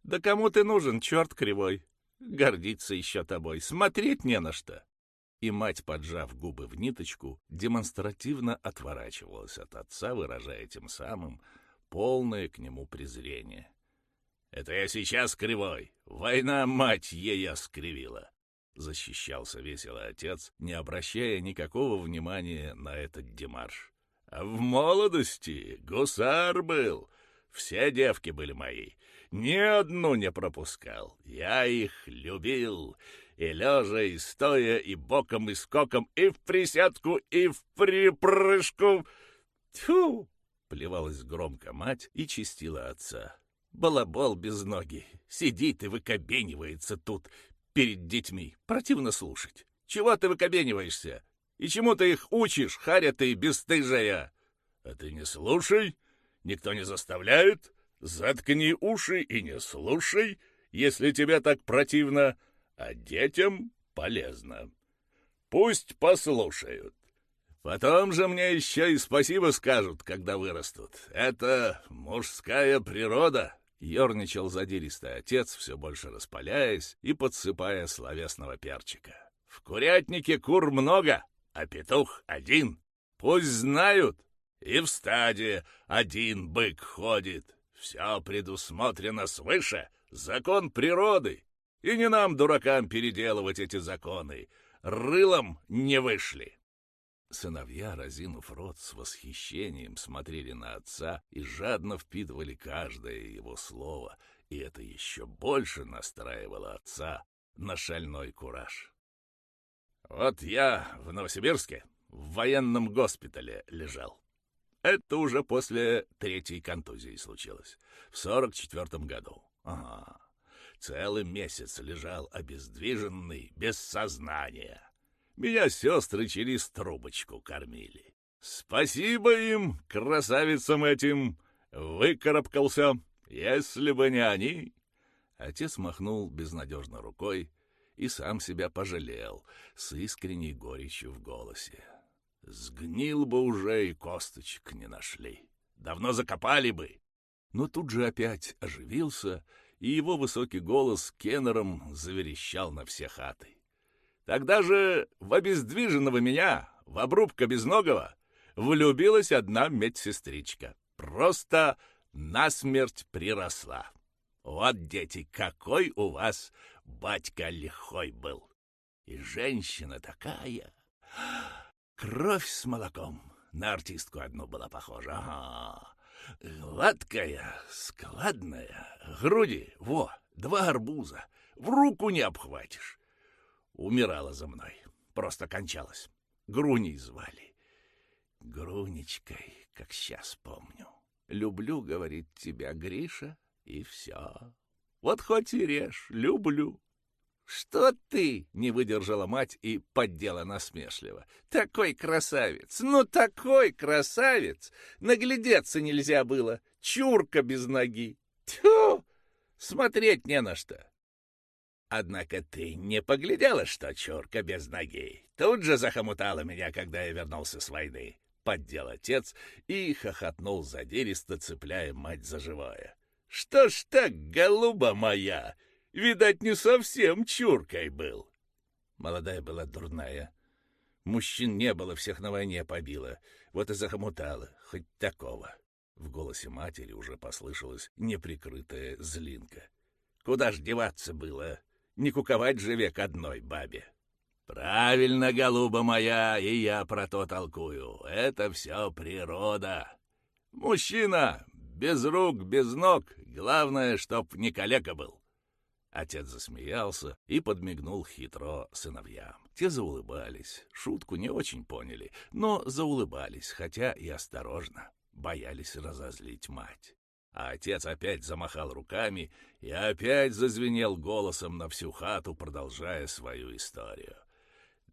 Да кому ты нужен, черт кривой? Гордиться еще тобой, смотреть не на что!» И мать, поджав губы в ниточку, демонстративно отворачивалась от отца, выражая тем самым полное к нему презрение. «Это я сейчас кривой! Война, мать, ея скривила!» Защищался весело отец, не обращая никакого внимания на этот демарш. А в молодости гусар был. Все девки были мои. Ни одну не пропускал. Я их любил. И лежа, и стоя, и боком, и скоком, и в присядку, и в припрыжку. Тьфу! Плевалась громко мать и чистила отца. Балабол без ноги. Сидит и выкобенивается тут перед детьми. Противно слушать. Чего ты выкобениваешься? И чему ты их учишь, харя ты бесстыжая? А ты не слушай, никто не заставляет. Заткни уши и не слушай, если тебе так противно, а детям полезно. Пусть послушают. Потом же мне еще и спасибо скажут, когда вырастут. Это мужская природа. Ёрничал задиристый отец, все больше распаляясь и подсыпая словесного перчика. В курятнике кур много, а петух один. Пусть знают. И в стаде один бык ходит. Все предусмотрено свыше. Закон природы. И не нам, дуракам, переделывать эти законы. Рылом не вышли. Сыновья, разинув рот с восхищением, смотрели на отца и жадно впитывали каждое его слово, и это еще больше настраивало отца на шальной кураж. Вот я в Новосибирске в военном госпитале лежал. Это уже после третьей контузии случилось, в сорок четвертом году. Ага, целый месяц лежал обездвиженный, без сознания. Меня сестры через трубочку кормили. Спасибо им, красавицам этим, выкарабкался. Если бы не они... Отец махнул безнадежно рукой и сам себя пожалел с искренней горечью в голосе. Сгнил бы уже и косточек не нашли. Давно закопали бы. Но тут же опять оживился, и его высокий голос кеннером заверещал на все хаты. Тогда же в обездвиженного меня, в обрубка безногого, влюбилась одна медсестричка. Просто насмерть приросла. Вот, дети, какой у вас батька лихой был. И женщина такая... Кровь с молоком. На артистку одну была похожа. Ага. Гладкая, складная, груди, во, два арбуза. В руку не обхватишь. Умирала за мной. Просто кончалась. Груней звали. Грунечкой, как сейчас помню. Люблю, говорит тебя, Гриша, и все. Вот хоть и режь, люблю. «Что ты?» — не выдержала мать и поддела насмешливо. «Такой красавец! Ну, такой красавец! Наглядеться нельзя было! Чурка без ноги! Тьфу! Смотреть не на что!» Однако ты не поглядела, что чурка без ноги. Тут же захомутала меня, когда я вернулся с войны. Поддел отец и хохотнул задиристо, цепляя мать за живое. Что ж так, голуба моя? Видать, не совсем чуркой был. Молодая была дурная. Мужчин не было, всех на войне побила. Вот и захомутала, хоть такого. В голосе матери уже послышалась неприкрытая злинка. Куда ж деваться было? Не куковать же век одной бабе. Правильно, голуба моя, и я про то толкую. Это все природа. Мужчина без рук, без ног, главное, чтоб не калека был. Отец засмеялся и подмигнул хитро сыновьям. Те заулыбались, шутку не очень поняли, но заулыбались, хотя и осторожно, боялись разозлить мать. А отец опять замахал руками и опять зазвенел голосом на всю хату, продолжая свою историю.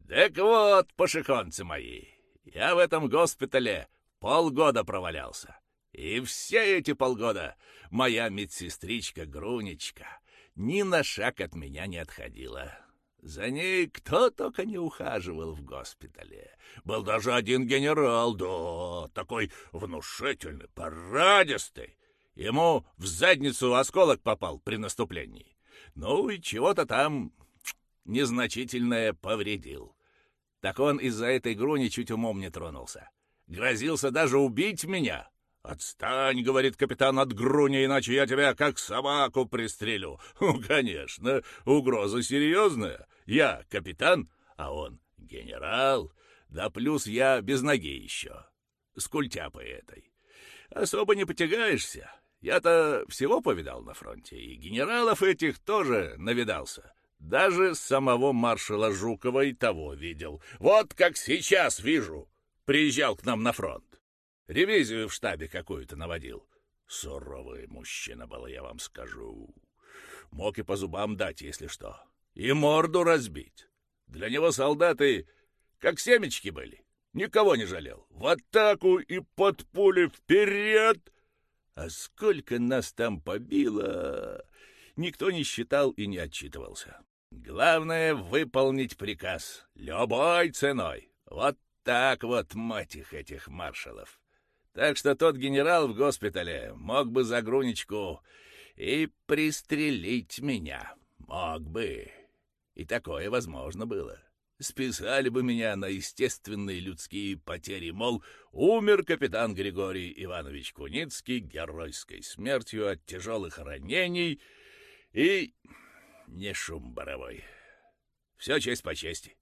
«Так вот, пошиконцы мои, я в этом госпитале полгода провалялся. И все эти полгода моя медсестричка Грунечка ни на шаг от меня не отходила. За ней кто только не ухаживал в госпитале. Был даже один генерал, да, такой внушительный, парадистый. Ему в задницу осколок попал при наступлении. Ну и чего-то там незначительное повредил. Так он из-за этой груни чуть умом не тронулся. Грозился даже убить меня. «Отстань, — говорит капитан, — от груни, иначе я тебя как собаку пристрелю». Ну, конечно, угроза серьезная. Я капитан, а он генерал. Да плюс я без ноги еще. с культяпой этой. Особо не потягаешься. Я-то всего повидал на фронте, и генералов этих тоже навидался. Даже самого маршала Жукова и того видел. Вот как сейчас вижу. Приезжал к нам на фронт. Ревизию в штабе какую-то наводил. Суровый мужчина был, я вам скажу. Мог и по зубам дать, если что. И морду разбить. Для него солдаты как семечки были. Никого не жалел. В атаку и под пули вперед! А сколько нас там побило, никто не считал и не отчитывался. Главное — выполнить приказ. Любой ценой. Вот так вот, мать их, этих маршалов. Так что тот генерал в госпитале мог бы за груничку и пристрелить меня. Мог бы. И такое возможно было. Списали бы меня на естественные людские потери, мол, умер капитан Григорий Иванович Куницкий геройской смертью от тяжелых ранений и не шум боровой. Все честь по чести.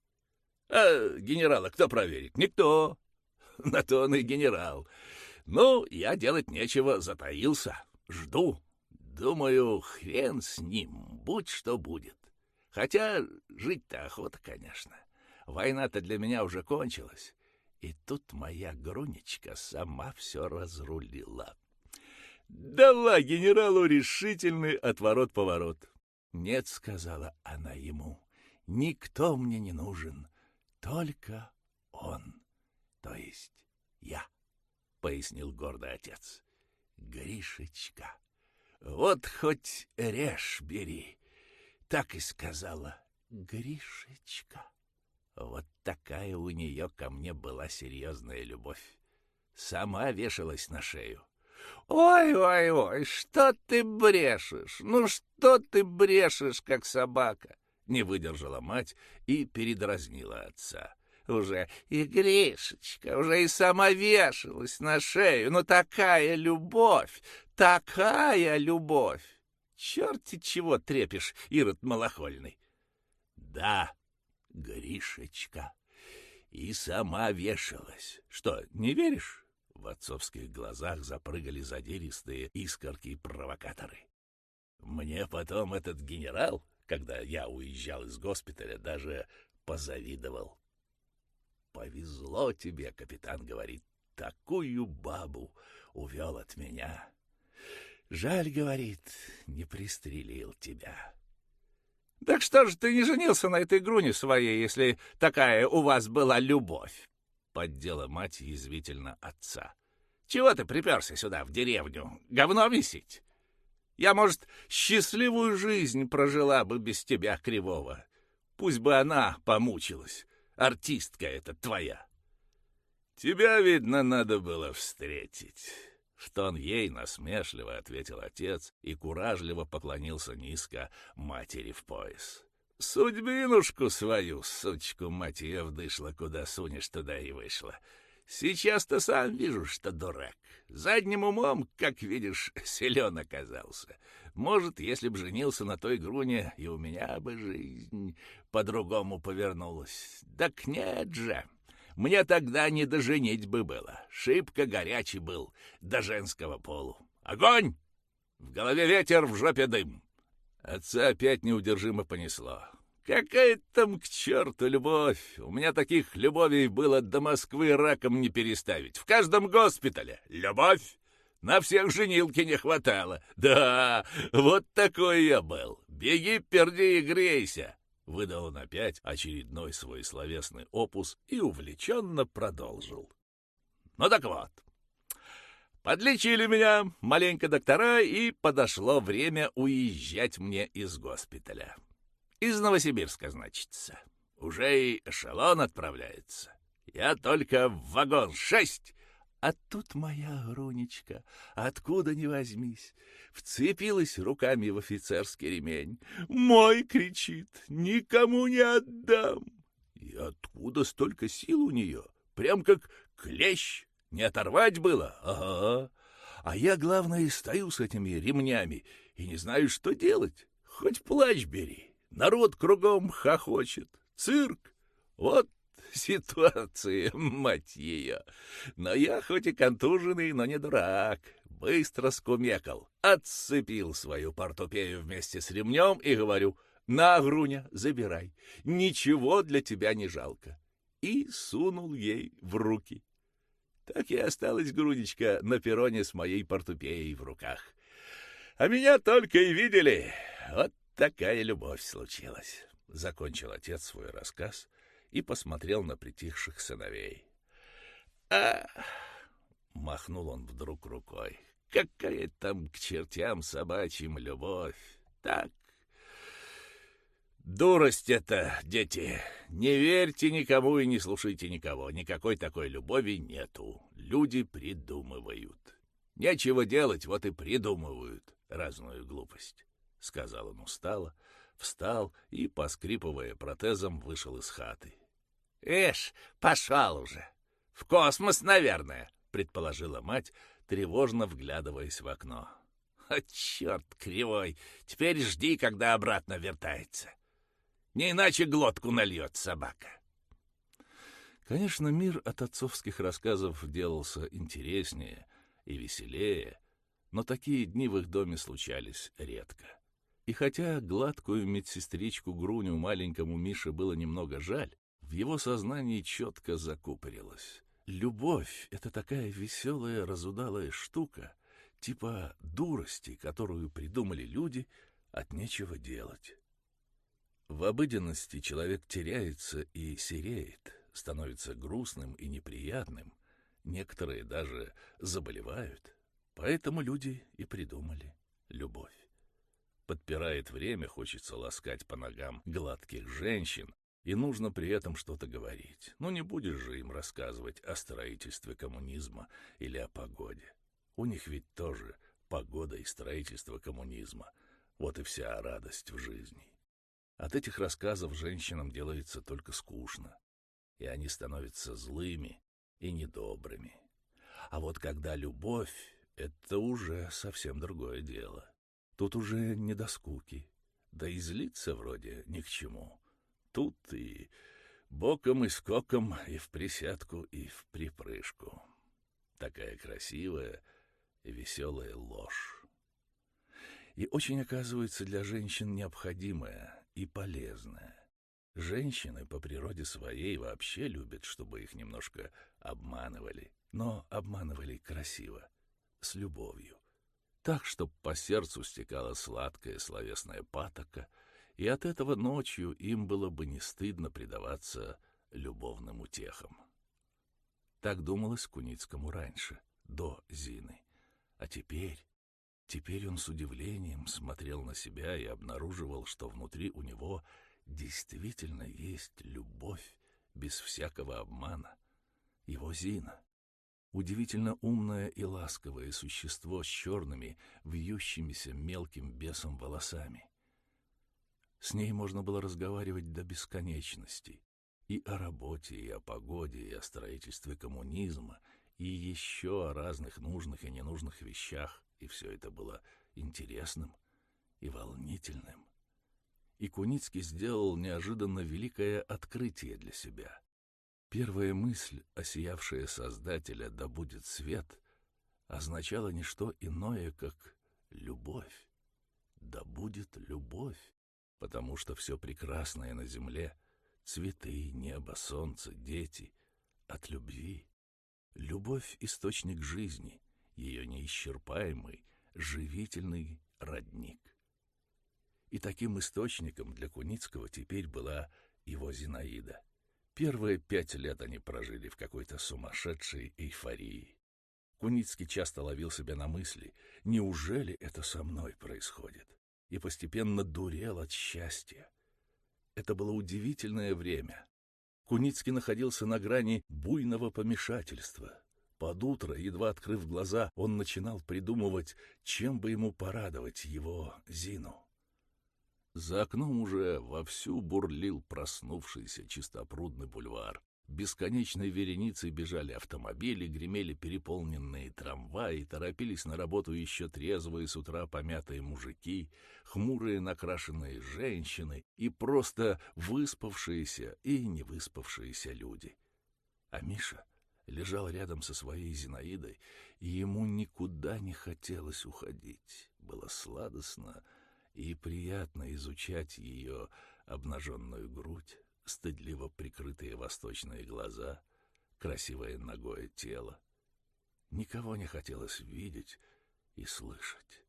А генерала кто проверит? Никто. На то он и генерал. Ну, я делать нечего, затаился. Жду. Думаю, хрен с ним, будь что будет. Хотя жить-то охота, конечно. Война-то для меня уже кончилась. И тут моя Грунечка сама все разрулила. Дала генералу решительный отворот-поворот. «Нет», — сказала она ему, — «никто мне не нужен, только он, то есть я», — пояснил гордый отец. «Гришечка, вот хоть режь бери», — так и сказала Гришечка. Вот такая у нее ко мне была серьезная любовь. Сама вешалась на шею. «Ой-ой-ой, что ты брешешь? Ну что ты брешешь, как собака?» Не выдержала мать и передразнила отца. Уже и Гришечка, уже и сама вешалась на шею. Ну такая любовь, такая любовь! Черти чего трепишь, Ирод малохольный! Да, Гришечка, и сама вешалась. Что, не веришь? В отцовских глазах запрыгали задиристые искорки-провокаторы. Мне потом этот генерал, когда я уезжал из госпиталя, даже позавидовал. «Повезло тебе, капитан говорит, такую бабу увел от меня. Жаль, — говорит, — не пристрелил тебя». «Так что же ты не женился на этой груне своей, если такая у вас была любовь?» поддела мать язвительно отца. «Чего ты приперся сюда, в деревню? Говно висеть? Я, может, счастливую жизнь прожила бы без тебя, Кривого. Пусть бы она помучилась, артистка эта твоя». «Тебя, видно, надо было встретить». В тон ей насмешливо ответил отец и куражливо поклонился низко матери в пояс. Судьбинушку свою, сучку, мать ее, вдышла, куда сунешь, туда и вышла. Сейчас-то сам вижу, что дурак. Задним умом, как видишь, силен оказался. Может, если б женился на той груне, и у меня бы жизнь по-другому повернулась. Так нет же. Мне тогда не доженить бы было. Шибко горячий был до женского полу. Огонь! В голове ветер, в жопе дым. Отца опять неудержимо понесло. Какая там к черту любовь? У меня таких любовей было до Москвы раком не переставить. В каждом госпитале любовь. На всех женилки не хватало. Да, вот такой я был. Беги, перди и грейся. Выдал он опять очередной свой словесный опус и увлеченно продолжил. Ну так вот, Подлечили меня маленько доктора, и подошло время уезжать мне из госпиталя. Из Новосибирска, значится. Уже и эшелон отправляется. Я только в вагон шесть. А тут моя Грунечка, откуда ни возьмись, вцепилась руками в офицерский ремень. «Мой!» — кричит, «никому не отдам!» И откуда столько сил у нее? Прям как клещ не оторвать было? Ага. А я, главное, стою с этими ремнями и не знаю, что делать. Хоть плащ бери. Народ кругом хохочет. Цирк. Вот ситуации, мать ее. Но я хоть и контуженный, но не дурак. Быстро скумекал, отцепил свою портупею вместе с ремнем и говорю, «На, Груня, забирай, ничего для тебя не жалко». И сунул ей в руки. Так и осталась Грунечка на перроне с моей портупеей в руках. А меня только и видели. Вот такая любовь случилась. Закончил отец свой рассказ и посмотрел на притихших сыновей. А махнул он вдруг рукой. Какая там к чертям собачьим любовь. Так. Дурость это, дети. Не верьте никому и не слушайте никого. Никакой такой любови нету. Люди придумывают. Нечего делать, вот и придумывают разную глупость, — сказал он устало, встал и, поскрипывая протезом, вышел из хаты. — Эш, пошел уже! В космос, наверное, — предположила мать, тревожно вглядываясь в окно. — А черт кривой! Теперь жди, когда обратно вертается. Не иначе глотку нальет собака. Конечно, мир от отцовских рассказов делался интереснее и веселее, но такие дни в их доме случались редко. И хотя гладкую медсестричку Груню маленькому Мише было немного жаль, в его сознании четко закупорилось. Любовь — это такая веселая, разудалая штука, типа дурости, которую придумали люди от нечего делать. В обыденности человек теряется и сереет, становится грустным и неприятным, некоторые даже заболевают — Поэтому люди и придумали любовь. Подпирает время, хочется ласкать по ногам гладких женщин, и нужно при этом что-то говорить. Ну, не будешь же им рассказывать о строительстве коммунизма или о погоде. У них ведь тоже погода и строительство коммунизма. Вот и вся радость в жизни. От этих рассказов женщинам делается только скучно, и они становятся злыми и недобрыми. А вот когда любовь это уже совсем другое дело. Тут уже не до скуки. Да и злиться вроде ни к чему. Тут и боком, и скоком, и в присядку, и в припрыжку. Такая красивая и веселая ложь. И очень, оказывается, для женщин необходимая и полезная. Женщины по природе своей вообще любят, чтобы их немножко обманывали, но обманывали красиво с любовью, так, чтоб по сердцу стекала сладкая словесная патока, и от этого ночью им было бы не стыдно предаваться любовным утехам. Так думалось Куницкому раньше, до Зины. А теперь... Теперь он с удивлением смотрел на себя и обнаруживал, что внутри у него действительно есть любовь без всякого обмана. Его Зина удивительно умное и ласковое существо с черными, вьющимися мелким бесом волосами. С ней можно было разговаривать до бесконечности. И о работе, и о погоде, и о строительстве коммунизма, и еще о разных нужных и ненужных вещах, и все это было интересным и волнительным. И Куницкий сделал неожиданно великое открытие для себя. Первая мысль, осиявшая Создателя «да будет свет», означала не что иное, как любовь. Да будет любовь, потому что все прекрасное на земле — цветы, небо, солнце, дети — от любви. Любовь — источник жизни, ее неисчерпаемый, живительный родник. И таким источником для Куницкого теперь была его Зинаида — Первые пять лет они прожили в какой-то сумасшедшей эйфории. Куницкий часто ловил себя на мысли, неужели это со мной происходит? И постепенно дурел от счастья. Это было удивительное время. Куницкий находился на грани буйного помешательства. Под утро, едва открыв глаза, он начинал придумывать, чем бы ему порадовать его Зину. За окном уже вовсю бурлил проснувшийся чистопрудный бульвар. Бесконечной вереницей бежали автомобили, гремели переполненные трамваи, торопились на работу еще трезвые с утра помятые мужики, хмурые накрашенные женщины и просто выспавшиеся и невыспавшиеся люди. А Миша лежал рядом со своей Зинаидой, и ему никуда не хотелось уходить. Было сладостно и приятно изучать ее обнаженную грудь, стыдливо прикрытые восточные глаза, красивое ногое тело. Никого не хотелось видеть и слышать.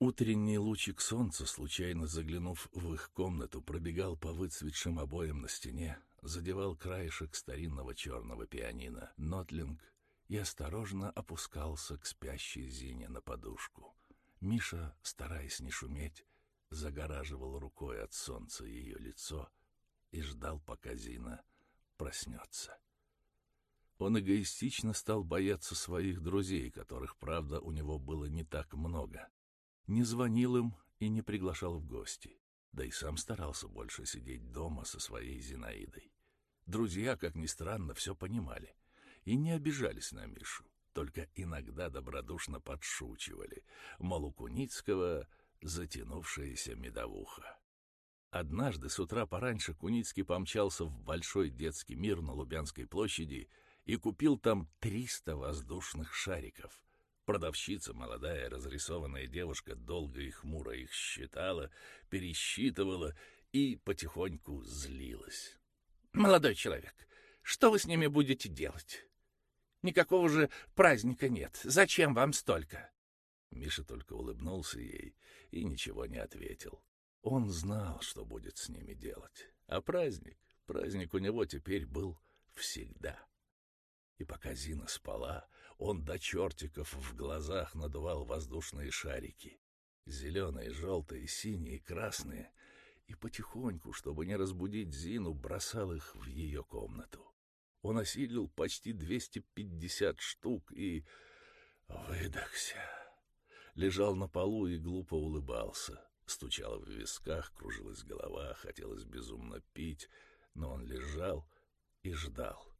Утренний лучик солнца, случайно заглянув в их комнату, пробегал по выцветшим обоям на стене, задевал краешек старинного черного пианино Нотлинг и осторожно опускался к спящей Зине на подушку. Миша, стараясь не шуметь, загораживал рукой от солнца ее лицо и ждал, пока Зина проснется. Он эгоистично стал бояться своих друзей, которых, правда, у него было не так много. Не звонил им и не приглашал в гости, да и сам старался больше сидеть дома со своей Зинаидой. Друзья, как ни странно, все понимали и не обижались на Мишу, только иногда добродушно подшучивали, мол, у Куницкого затянувшаяся медовуха. Однажды с утра пораньше Куницкий помчался в большой детский мир на Лубянской площади и купил там 300 воздушных шариков. Продавщица, молодая разрисованная девушка, долго и хмуро их считала, пересчитывала и потихоньку злилась. «Молодой человек, что вы с ними будете делать? Никакого же праздника нет. Зачем вам столько?» Миша только улыбнулся ей и ничего не ответил. Он знал, что будет с ними делать. А праздник, праздник у него теперь был всегда. И пока Зина спала, он до чертиков в глазах надувал воздушные шарики. Зеленые, желтые, синие, красные. И потихоньку, чтобы не разбудить Зину, бросал их в ее комнату. Он осилил почти 250 штук и выдохся. Лежал на полу и глупо улыбался. Стучало в висках, кружилась голова, хотелось безумно пить, но он лежал и ждал.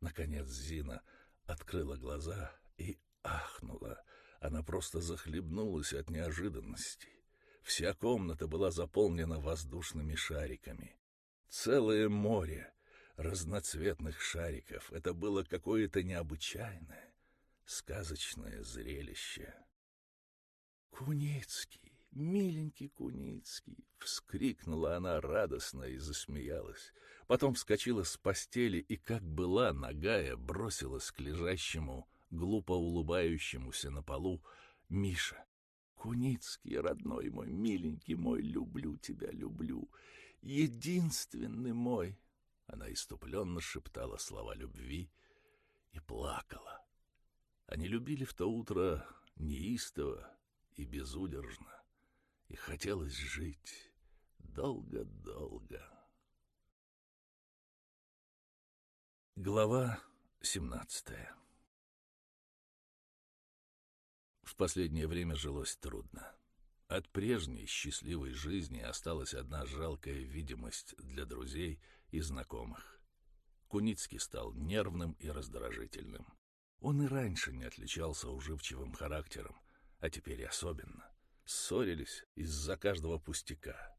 Наконец Зина открыла глаза и ахнула. Она просто захлебнулась от неожиданности. Вся комната была заполнена воздушными шариками. Целое море разноцветных шариков. Это было какое-то необычайное, сказочное зрелище. «Куницкий!» «Миленький Куницкий!» — вскрикнула она радостно и засмеялась. Потом вскочила с постели и, как была нагая, бросилась к лежащему, глупо улыбающемуся на полу Миша. «Куницкий, родной мой, миленький мой, люблю тебя, люблю, единственный мой!» Она иступленно шептала слова любви и плакала. Они любили в то утро неистово и безудержно и хотелось жить долго-долго. Глава семнадцатая В последнее время жилось трудно. От прежней счастливой жизни осталась одна жалкая видимость для друзей и знакомых. Куницкий стал нервным и раздражительным. Он и раньше не отличался уживчивым характером, а теперь особенно. Ссорились из-за каждого пустяка.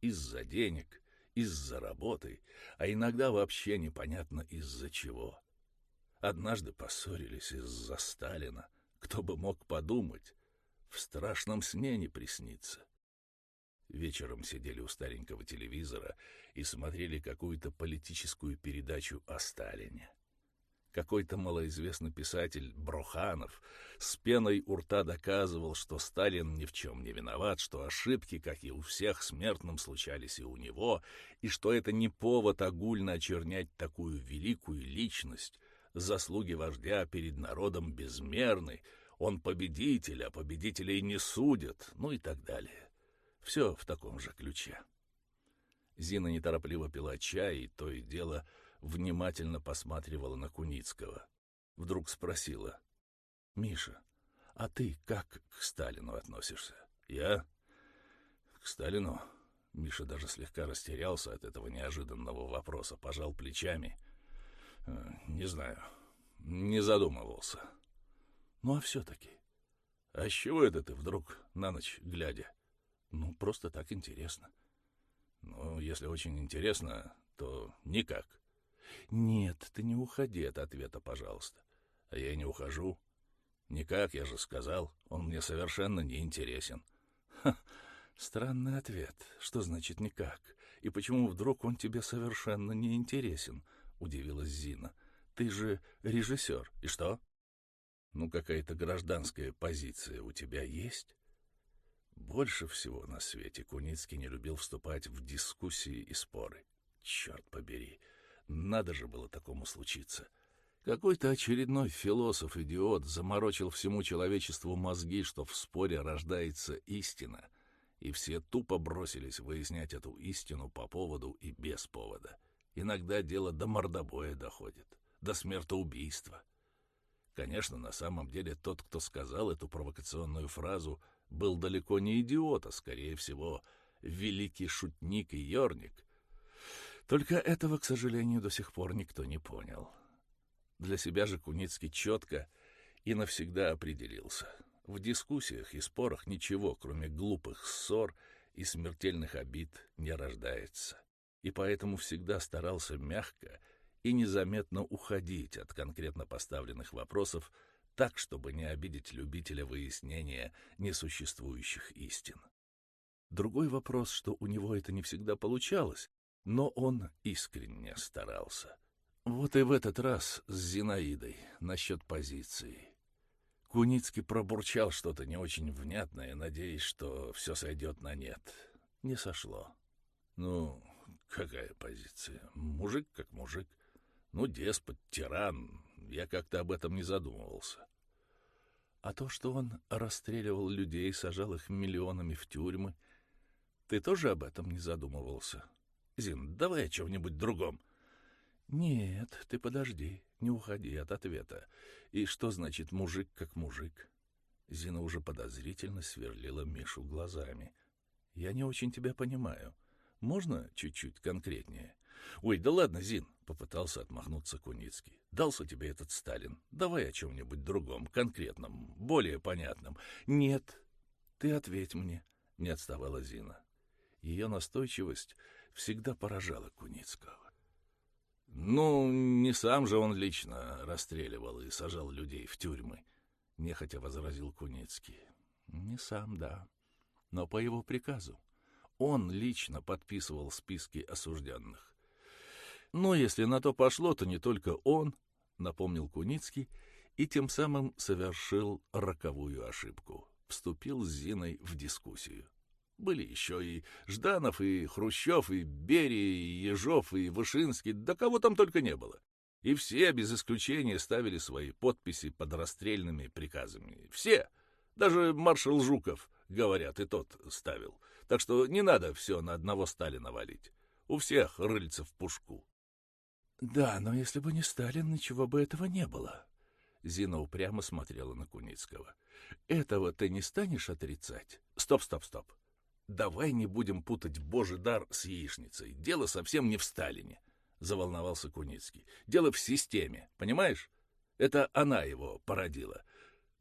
Из-за денег, из-за работы, а иногда вообще непонятно из-за чего. Однажды поссорились из-за Сталина. Кто бы мог подумать, в страшном сне не приснится. Вечером сидели у старенького телевизора и смотрели какую-то политическую передачу о Сталине. Какой-то малоизвестный писатель Броханов с пеной у рта доказывал, что Сталин ни в чем не виноват, что ошибки, как и у всех смертным, случались и у него, и что это не повод огульно очернять такую великую личность. Заслуги вождя перед народом безмерны, он победитель, а победителей не судят, ну и так далее. Все в таком же ключе. Зина неторопливо пила чай, и то и дело — внимательно посматривала на Куницкого. Вдруг спросила. — Миша, а ты как к Сталину относишься? — Я? — К Сталину? Миша даже слегка растерялся от этого неожиданного вопроса, пожал плечами. Э, не знаю, не задумывался. Ну, а все-таки... А с чего это ты вдруг на ночь глядя? Ну, просто так интересно. Ну, если очень интересно, то никак. Нет, ты не уходи от ответа, пожалуйста. А я не ухожу. Никак, я же сказал, он мне совершенно не интересен. Ха, странный ответ. Что значит никак? И почему вдруг он тебе совершенно не интересен? Удивилась Зина. Ты же режиссер. И что? Ну, какая-то гражданская позиция у тебя есть? Больше всего на свете Куницкий не любил вступать в дискуссии и споры. Черт побери, надо же было такому случиться. Какой-то очередной философ-идиот заморочил всему человечеству мозги, что в споре рождается истина, и все тупо бросились выяснять эту истину по поводу и без повода. Иногда дело до мордобоя доходит, до смертоубийства. Конечно, на самом деле тот, кто сказал эту провокационную фразу, был далеко не идиот, а, скорее всего, великий шутник и ерник. Только этого, к сожалению, до сих пор никто не понял. Для себя же Куницкий четко и навсегда определился. В дискуссиях и спорах ничего, кроме глупых ссор и смертельных обид, не рождается. И поэтому всегда старался мягко и незаметно уходить от конкретно поставленных вопросов, так, чтобы не обидеть любителя выяснения несуществующих истин. Другой вопрос, что у него это не всегда получалось, но он искренне старался. Вот и в этот раз с Зинаидой насчет позиции. Куницкий пробурчал что-то не очень внятное, надеясь, что все сойдет на нет. Не сошло. Ну, какая позиция? Мужик как мужик. Ну, деспот, тиран. Я как-то об этом не задумывался. А то, что он расстреливал людей, сажал их миллионами в тюрьмы, ты тоже об этом не задумывался? Зин, давай о чем-нибудь другом. Нет, ты подожди, не уходи от ответа. И что значит мужик как мужик? Зина уже подозрительно сверлила Мишу глазами. Я не очень тебя понимаю. Можно чуть-чуть конкретнее? Ой, да ладно, Зин, Попытался отмахнуться Куницкий. «Дался тебе этот Сталин. Давай о чем-нибудь другом, конкретном, более понятном». «Нет, ты ответь мне», — не отставала Зина. Ее настойчивость всегда поражала Куницкого. «Ну, не сам же он лично расстреливал и сажал людей в тюрьмы», — нехотя возразил Куницкий. «Не сам, да, но по его приказу. Он лично подписывал списки осужденных. Но если на то пошло, то не только он, напомнил Куницкий, и тем самым совершил роковую ошибку. Вступил с Зиной в дискуссию. Были еще и Жданов, и Хрущев, и Берия, и Ежов, и Вышинский, да кого там только не было. И все, без исключения, ставили свои подписи под расстрельными приказами. Все. Даже маршал Жуков, говорят, и тот ставил. Так что не надо все на одного Сталина валить. У всех рыльца в пушку. Да, но если бы не Сталин, ничего бы этого не было. Зина упрямо смотрела на Куницкого. Этого ты не станешь отрицать? Стоп, стоп, стоп. Давай не будем путать божий дар с яичницей. Дело совсем не в Сталине, заволновался Куницкий. Дело в системе, понимаешь? Это она его породила.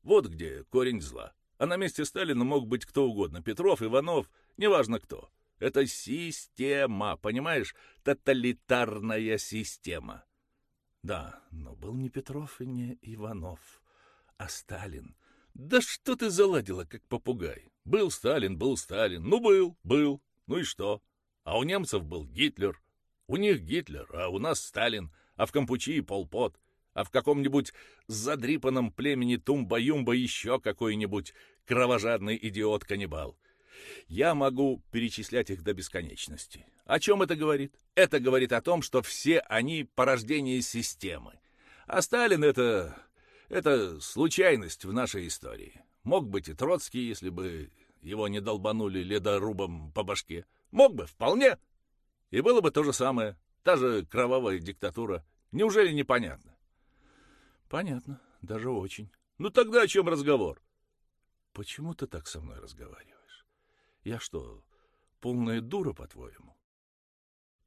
Вот где корень зла. А на месте Сталина мог быть кто угодно. Петров, Иванов, неважно кто. Это система, понимаешь? Тоталитарная система. Да, но был не Петров и не Иванов, а Сталин. Да что ты заладила, как попугай? Был Сталин, был Сталин. Ну, был, был. Ну и что? А у немцев был Гитлер. У них Гитлер, а у нас Сталин. А в Кампучии Полпот. А в каком-нибудь задрипанном племени Тумба-Юмба еще какой-нибудь кровожадный идиот-каннибал. Я могу перечислять их до бесконечности. О чем это говорит? Это говорит о том, что все они порождение системы. А Сталин — это... это случайность в нашей истории. Мог быть и Троцкий, если бы его не долбанули ледорубом по башке. Мог бы, вполне. И было бы то же самое. Та же кровавая диктатура. Неужели непонятно? Понятно, даже очень. Ну тогда о чем разговор? Почему ты так со мной разговариваешь? Я что, полная дура, по-твоему?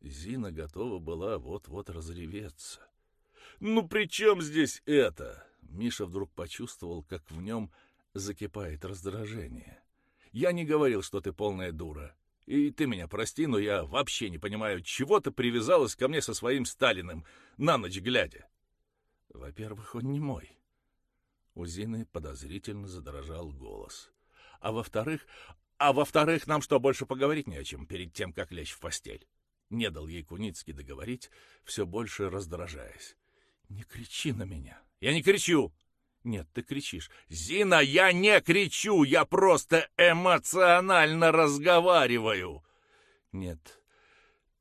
Зина готова была вот-вот разреветься. Ну при чем здесь это? Миша вдруг почувствовал, как в нем закипает раздражение. Я не говорил, что ты полная дура. И ты меня прости, но я вообще не понимаю, чего ты привязалась ко мне со своим Сталиным, на ночь глядя. Во-первых, он не мой. У Зины подозрительно задрожал голос. А во-вторых, а во-вторых, нам что, больше поговорить не о чем перед тем, как лечь в постель? Не дал ей Куницкий договорить, все больше раздражаясь. Не кричи на меня. Я не кричу. Нет, ты кричишь. Зина, я не кричу, я просто эмоционально разговариваю. Нет,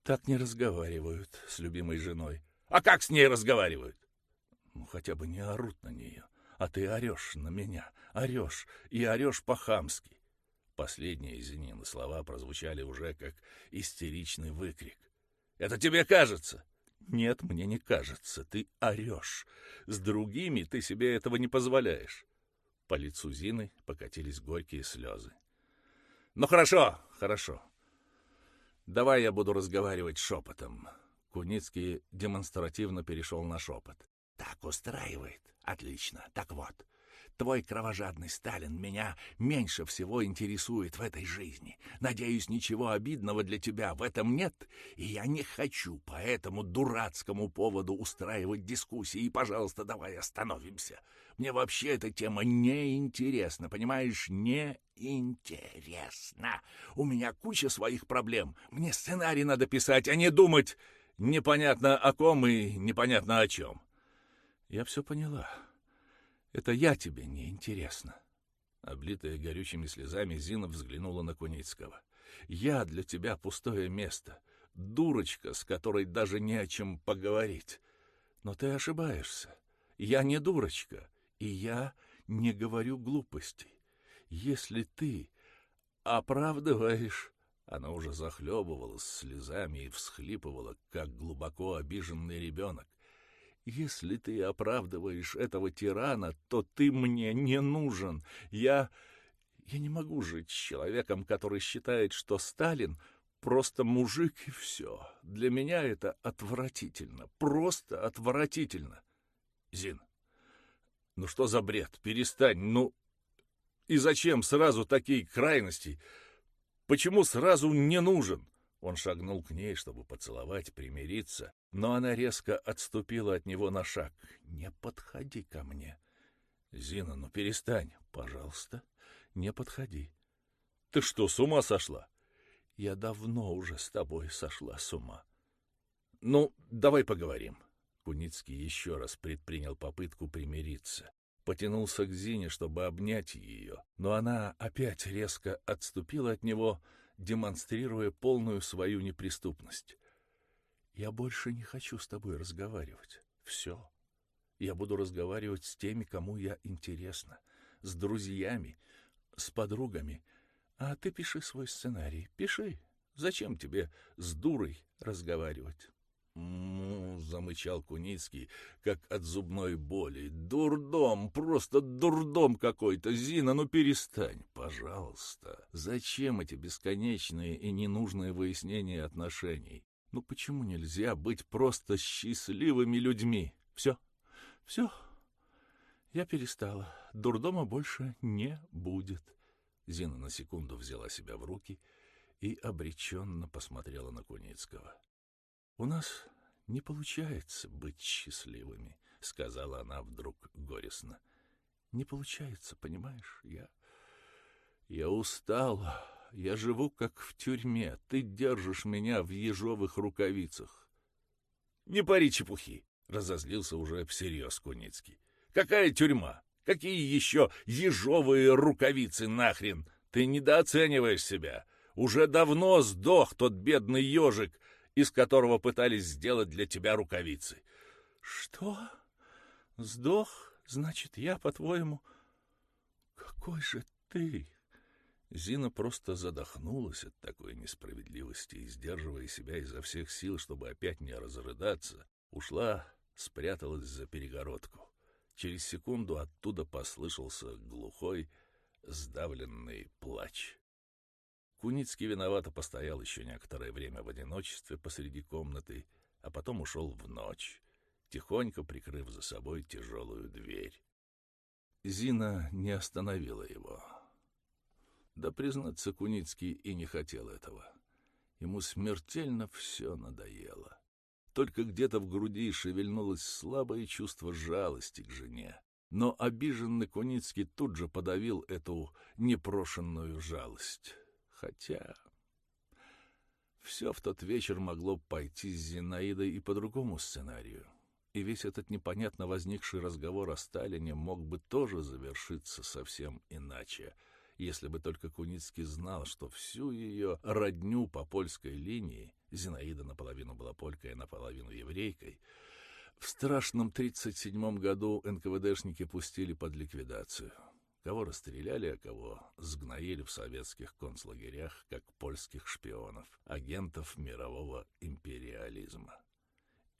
так не разговаривают с любимой женой. А как с ней разговаривают? Ну, хотя бы не орут на нее. А ты орешь на меня, орешь, и орешь по-хамски. Последние Зинины слова прозвучали уже как истеричный выкрик. «Это тебе кажется?» «Нет, мне не кажется. Ты орешь. С другими ты себе этого не позволяешь». По лицу Зины покатились горькие слезы. «Ну хорошо, хорошо. Давай я буду разговаривать шепотом». Куницкий демонстративно перешел на шепот. «Так устраивает. Отлично. Так вот, Твой кровожадный Сталин меня меньше всего интересует в этой жизни. Надеюсь, ничего обидного для тебя в этом нет, и я не хочу по этому дурацкому поводу устраивать дискуссии. И, пожалуйста, давай остановимся. Мне вообще эта тема не интересна, понимаешь? Не интересна. У меня куча своих проблем. Мне сценарий надо писать, а не думать непонятно о ком и непонятно о чем. Я все поняла. Это я тебе не интересна. Облитая горючими слезами, Зина взглянула на Куницкого. Я для тебя пустое место, дурочка, с которой даже не о чем поговорить. Но ты ошибаешься. Я не дурочка, и я не говорю глупостей. Если ты оправдываешь... Она уже захлебывалась слезами и всхлипывала, как глубоко обиженный ребенок. Если ты оправдываешь этого тирана, то ты мне не нужен. Я... Я не могу жить с человеком, который считает, что Сталин просто мужик и все. Для меня это отвратительно, просто отвратительно. Зин, ну что за бред? Перестань, ну... И зачем сразу такие крайности? Почему сразу не нужен? Он шагнул к ней, чтобы поцеловать, примириться, но она резко отступила от него на шаг. «Не подходи ко мне!» «Зина, ну перестань, пожалуйста, не подходи!» «Ты что, с ума сошла?» «Я давно уже с тобой сошла с ума!» «Ну, давай поговорим!» Куницкий еще раз предпринял попытку примириться. Потянулся к Зине, чтобы обнять ее, но она опять резко отступила от него, демонстрируя полную свою неприступность. Я больше не хочу с тобой разговаривать. Все. Я буду разговаривать с теми, кому я интересна, с друзьями, с подругами. А ты пиши свой сценарий. Пиши. Зачем тебе с дурой разговаривать? «Ну, — замычал Куницкий, как от зубной боли. — Дурдом, просто дурдом какой-то. Зина, ну перестань, пожалуйста. Зачем эти бесконечные и ненужные выяснения отношений? Ну почему нельзя быть просто счастливыми людьми? Все, все. Я перестала. Дурдома больше не будет. Зина на секунду взяла себя в руки и обреченно посмотрела на Куницкого. — У нас не получается быть счастливыми, — сказала она вдруг горестно. — Не получается, понимаешь? Я... Я устала. Я живу как в тюрьме. Ты держишь меня в ежовых рукавицах. — Не пари чепухи, — разозлился уже всерьез Куницкий. — Какая тюрьма? Какие еще ежовые рукавицы нахрен? Ты недооцениваешь себя. Уже давно сдох тот бедный ежик, из которого пытались сделать для тебя рукавицы. — Что? Сдох? Значит, я, по-твоему... Какой же ты? Зина просто задохнулась от такой несправедливости и, сдерживая себя изо всех сил, чтобы опять не разрыдаться, ушла, спряталась за перегородку. Через секунду оттуда послышался глухой, сдавленный плач. Куницкий виновато постоял еще некоторое время в одиночестве посреди комнаты, а потом ушел в ночь тихонько прикрыв за собой тяжелую дверь. Зина не остановила его. Да, признаться, Куницкий и не хотел этого. Ему смертельно все надоело. Только где-то в груди шевельнулось слабое чувство жалости к жене. Но обиженный Куницкий тут же подавил эту непрошенную жалость. Хотя все в тот вечер могло пойти с Зинаидой и по другому сценарию. И весь этот непонятно возникший разговор о Сталине мог бы тоже завершиться совсем иначе, если бы только Куницкий знал, что всю ее родню по польской линии, Зинаида наполовину была полькой, а наполовину еврейкой, в страшном 37-м году НКВДшники пустили под ликвидацию. Кого расстреляли, а кого сгноили в советских концлагерях, как польских шпионов, агентов мирового империализма.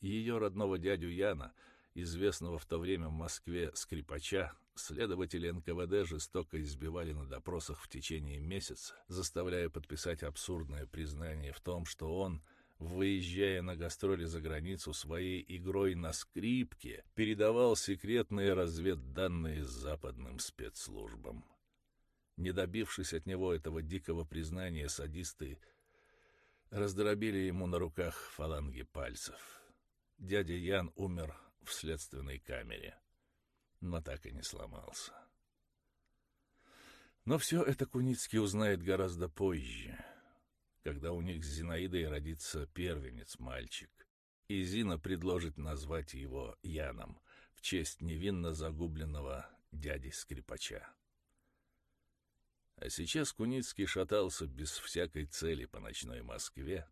Ее родного дядю Яна, известного в то время в Москве скрипача, следователи НКВД жестоко избивали на допросах в течение месяца, заставляя подписать абсурдное признание в том, что он — выезжая на гастроли за границу своей игрой на скрипке, передавал секретные разведданные западным спецслужбам. Не добившись от него этого дикого признания, садисты раздробили ему на руках фаланги пальцев. Дядя Ян умер в следственной камере, но так и не сломался. Но все это Куницкий узнает гораздо позже — когда у них с Зинаидой родится первенец, мальчик. И Зина предложит назвать его Яном в честь невинно загубленного дяди-скрипача. А сейчас Куницкий шатался без всякой цели по ночной Москве,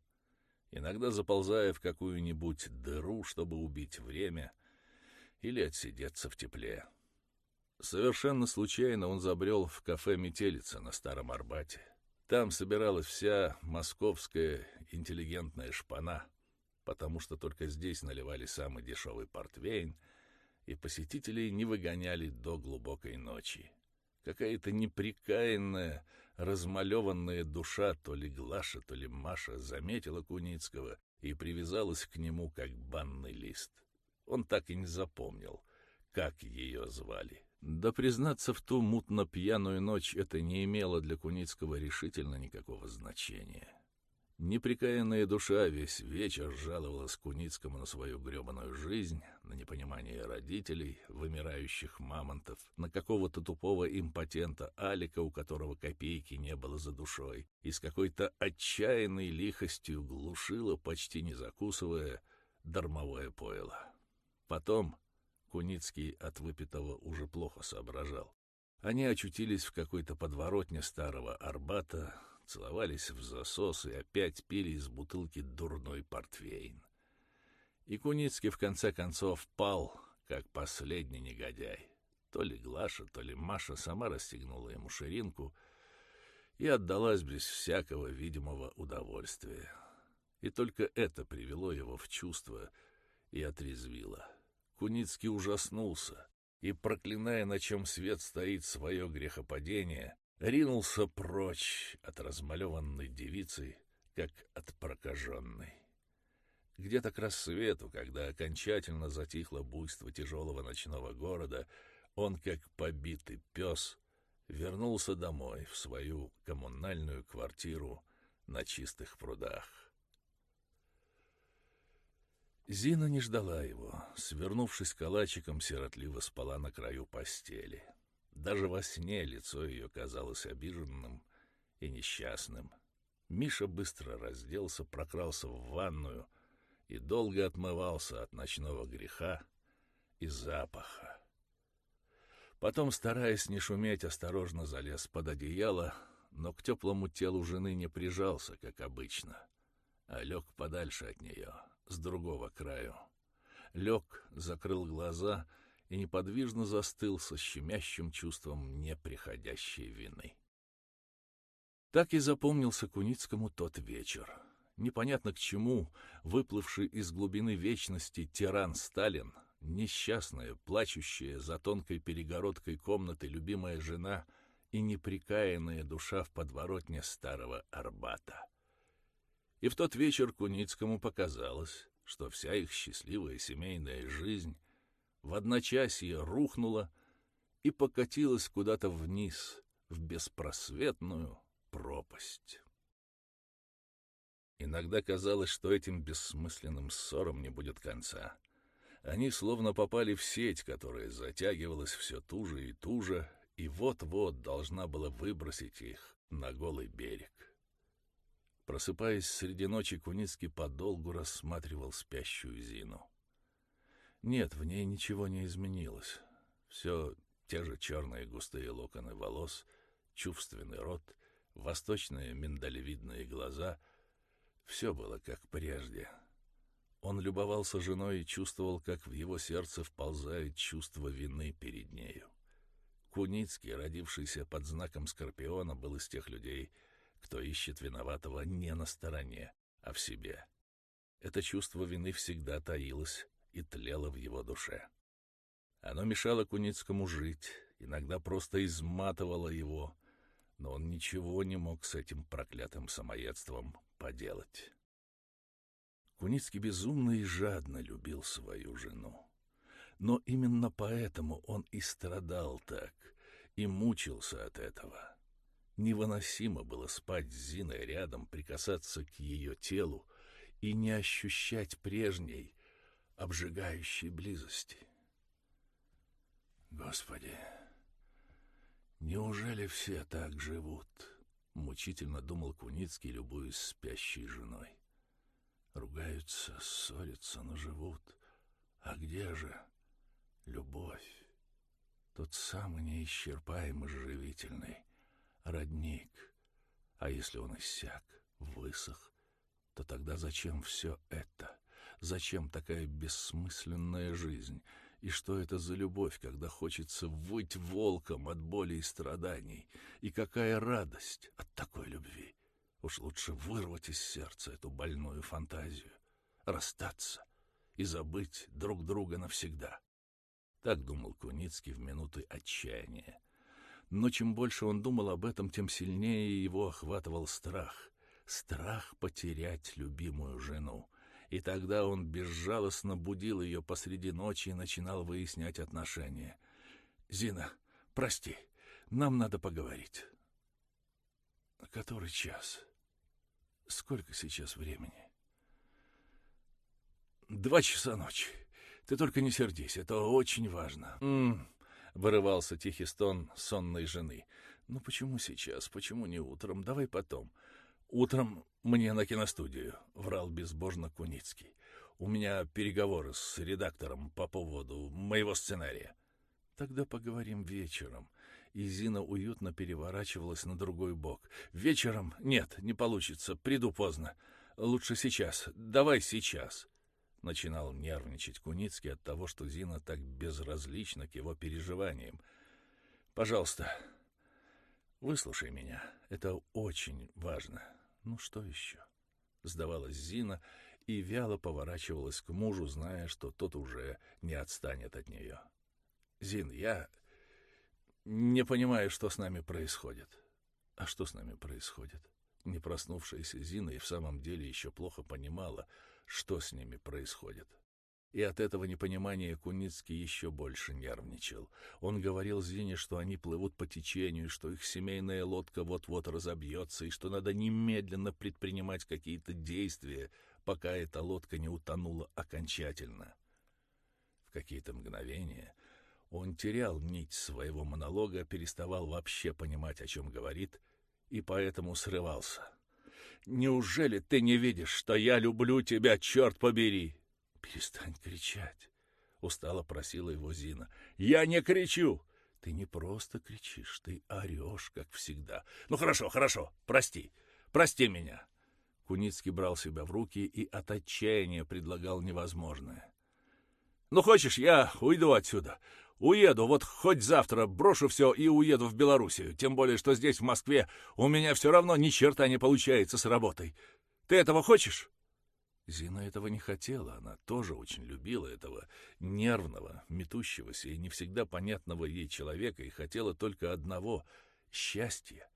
иногда заползая в какую-нибудь дыру, чтобы убить время или отсидеться в тепле. Совершенно случайно он забрел в кафе «Метелица» на Старом Арбате. Там собиралась вся московская интеллигентная шпана, потому что только здесь наливали самый дешевый портвейн, и посетителей не выгоняли до глубокой ночи. Какая-то неприкаянная, размалеванная душа, то ли Глаша, то ли Маша, заметила Куницкого и привязалась к нему, как банный лист. Он так и не запомнил, как ее звали. Да, признаться, в ту мутно-пьяную ночь это не имело для Куницкого решительно никакого значения. Неприкаянная душа весь вечер жаловалась Куницкому на свою гребаную жизнь, на непонимание родителей, вымирающих мамонтов, на какого-то тупого импотента Алика, у которого копейки не было за душой, и с какой-то отчаянной лихостью глушила, почти не закусывая, дармовое пойло. Потом Куницкий от выпитого уже плохо соображал. Они очутились в какой-то подворотне старого Арбата, целовались в засос и опять пили из бутылки дурной портвейн. И Куницкий в конце концов пал, как последний негодяй. То ли Глаша, то ли Маша сама расстегнула ему ширинку и отдалась без всякого видимого удовольствия. И только это привело его в чувство и отрезвило. Куницкий ужаснулся и, проклиная, на чем свет стоит свое грехопадение, ринулся прочь от размалеванной девицы, как от прокаженной. Где-то к рассвету, когда окончательно затихло буйство тяжелого ночного города, он, как побитый пес, вернулся домой, в свою коммунальную квартиру на чистых прудах. Зина не ждала его. Свернувшись калачиком, сиротливо спала на краю постели. Даже во сне лицо ее казалось обиженным и несчастным. Миша быстро разделся, прокрался в ванную и долго отмывался от ночного греха и запаха. Потом, стараясь не шуметь, осторожно залез под одеяло, но к теплому телу жены не прижался, как обычно, а лег подальше от нее — с другого краю. Лег, закрыл глаза и неподвижно застыл со щемящим чувством неприходящей вины. Так и запомнился Куницкому тот вечер. Непонятно к чему, выплывший из глубины вечности тиран Сталин, несчастная, плачущая за тонкой перегородкой комнаты любимая жена и неприкаянная душа в подворотне старого Арбата. И в тот вечер Куницкому показалось, что вся их счастливая семейная жизнь в одночасье рухнула и покатилась куда-то вниз, в беспросветную пропасть. Иногда казалось, что этим бессмысленным ссорам не будет конца. Они словно попали в сеть, которая затягивалась все туже и туже, и вот-вот должна была выбросить их на голый берег. Просыпаясь среди ночи, Куницкий подолгу рассматривал спящую Зину. Нет, в ней ничего не изменилось. Все те же черные густые локоны волос, чувственный рот, восточные миндалевидные глаза — все было как прежде. Он любовался женой и чувствовал, как в его сердце вползает чувство вины перед нею. Куницкий, родившийся под знаком Скорпиона, был из тех людей, кто ищет виноватого не на стороне, а в себе. Это чувство вины всегда таилось и тлело в его душе. Оно мешало Куницкому жить, иногда просто изматывало его, но он ничего не мог с этим проклятым самоедством поделать. Куницкий безумно и жадно любил свою жену. Но именно поэтому он и страдал так, и мучился от этого. Невыносимо было спать с Зиной рядом, прикасаться к ее телу и не ощущать прежней, обжигающей близости. Господи, неужели все так живут? — мучительно думал Куницкий, любуясь спящей женой. Ругаются, ссорятся, но живут. А где же любовь? Тот самый неисчерпаемый живительный родник. А если он иссяк, высох, то тогда зачем все это? Зачем такая бессмысленная жизнь? И что это за любовь, когда хочется выть волком от боли и страданий? И какая радость от такой любви! Уж лучше вырвать из сердца эту больную фантазию, расстаться и забыть друг друга навсегда. Так думал Куницкий в минуты отчаяния. Но чем больше он думал об этом, тем сильнее его охватывал страх. Страх потерять любимую жену и тогда он безжалостно будил ее посреди ночи и начинал выяснять отношения. «Зина, прости, нам надо поговорить». «Который час? Сколько сейчас времени?» «Два часа ночи. Ты только не сердись, это очень важно». «М -м, вырывался тихий стон сонной жены. «Ну почему сейчас? Почему не утром? Давай потом. «Утром мне на киностудию», — врал безбожно Куницкий. «У меня переговоры с редактором по поводу моего сценария». «Тогда поговорим вечером». И Зина уютно переворачивалась на другой бок. «Вечером? Нет, не получится. Приду поздно. Лучше сейчас. Давай сейчас». Начинал нервничать Куницкий от того, что Зина так безразлична к его переживаниям. «Пожалуйста, выслушай меня. Это очень важно. Ну что еще? Сдавалась Зина и вяло поворачивалась к мужу, зная, что тот уже не отстанет от нее. Зин, я не понимаю, что с нами происходит. А что с нами происходит? Не проснувшаяся Зина и в самом деле еще плохо понимала, что с ними происходит. И от этого непонимания Куницкий еще больше нервничал. Он говорил Зине, что они плывут по течению, что их семейная лодка вот-вот разобьется, и что надо немедленно предпринимать какие-то действия, пока эта лодка не утонула окончательно. В какие-то мгновения он терял нить своего монолога, переставал вообще понимать, о чем говорит, и поэтому срывался. «Неужели ты не видишь, что я люблю тебя, черт побери?» «Перестань кричать!» — устало просила его Зина. «Я не кричу!» «Ты не просто кричишь, ты орешь, как всегда». «Ну хорошо, хорошо, прости, прости меня!» Куницкий брал себя в руки и от отчаяния предлагал невозможное. «Ну хочешь, я уйду отсюда. Уеду, вот хоть завтра брошу все и уеду в Белоруссию. Тем более, что здесь, в Москве, у меня все равно ни черта не получается с работой. Ты этого хочешь?» Зина этого не хотела, она тоже очень любила этого нервного, метущегося и не всегда понятного ей человека и хотела только одного — счастья,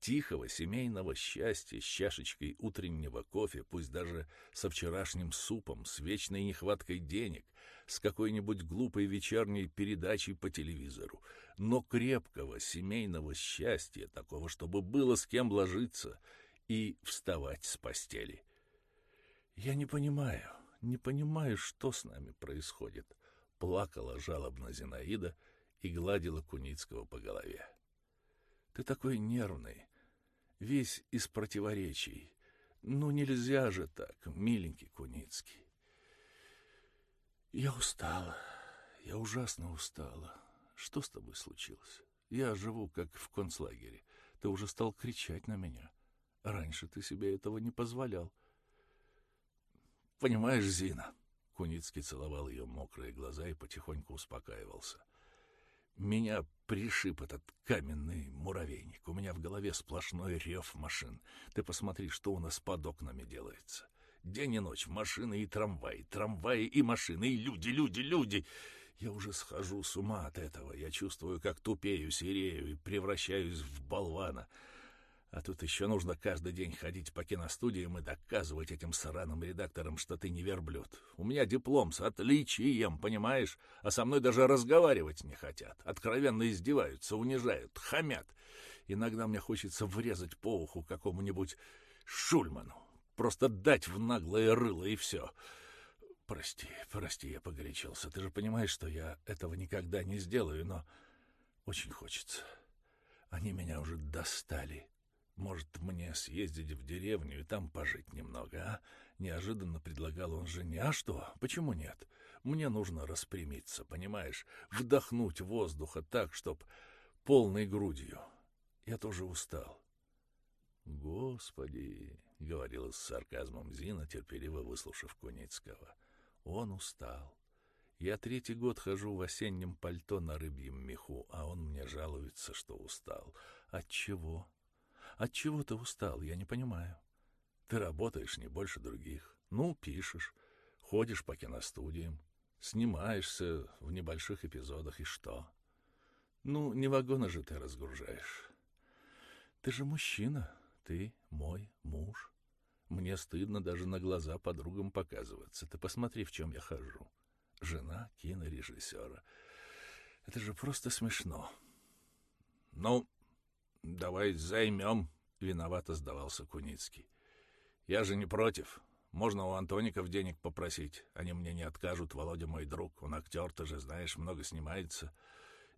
тихого семейного счастья с чашечкой утреннего кофе, пусть даже со вчерашним супом, с вечной нехваткой денег, с какой-нибудь глупой вечерней передачей по телевизору, но крепкого семейного счастья, такого, чтобы было с кем ложиться и вставать с постели. Я не понимаю, не понимаю, что с нами происходит, плакала жалобно Зинаида и гладила Куницкого по голове. Ты такой нервный, весь из противоречий. Ну, нельзя же так, миленький Куницкий. Я устала, я ужасно устала. Что с тобой случилось? Я живу как в концлагере. Ты уже стал кричать на меня. Раньше ты себе этого не позволял. Понимаешь, Зина, Куницкий целовал ее мокрые глаза и потихоньку успокаивался. Меня пришиб этот каменный муравейник. У меня в голове сплошной рев машин. Ты посмотри, что у нас под окнами делается. День и ночь машины и трамваи, трамваи и машины, и люди, люди, люди. Я уже схожу с ума от этого. Я чувствую, как тупею, серею и превращаюсь в болвана. А тут еще нужно каждый день ходить по киностудиям и доказывать этим сраным редакторам, что ты не верблюд. У меня диплом с отличием, понимаешь? А со мной даже разговаривать не хотят. Откровенно издеваются, унижают, хамят. Иногда мне хочется врезать по уху какому-нибудь Шульману. Просто дать в наглое рыло, и все. Прости, прости, я погорячился. Ты же понимаешь, что я этого никогда не сделаю, но очень хочется. Они меня уже достали. Может, мне съездить в деревню и там пожить немного, а? Неожиданно предлагал он жене. А что? Почему нет? Мне нужно распрямиться, понимаешь? Вдохнуть воздуха так, чтоб полной грудью. Я тоже устал. Господи, — говорила с сарказмом Зина, терпеливо выслушав Куницкого. Он устал. Я третий год хожу в осеннем пальто на рыбьем меху, а он мне жалуется, что устал. От чего? От чего ты устал, я не понимаю. Ты работаешь не больше других. Ну, пишешь, ходишь по киностудиям, снимаешься в небольших эпизодах, и что? Ну, не вагоны же ты разгружаешь. Ты же мужчина, ты мой муж. Мне стыдно даже на глаза подругам показываться. Ты посмотри, в чем я хожу. Жена кинорежиссера. Это же просто смешно. Ну, Давай займем, — виновато сдавался Куницкий. Я же не против. Можно у Антоников денег попросить. Они мне не откажут. Володя мой друг. Он актер, ты же знаешь, много снимается.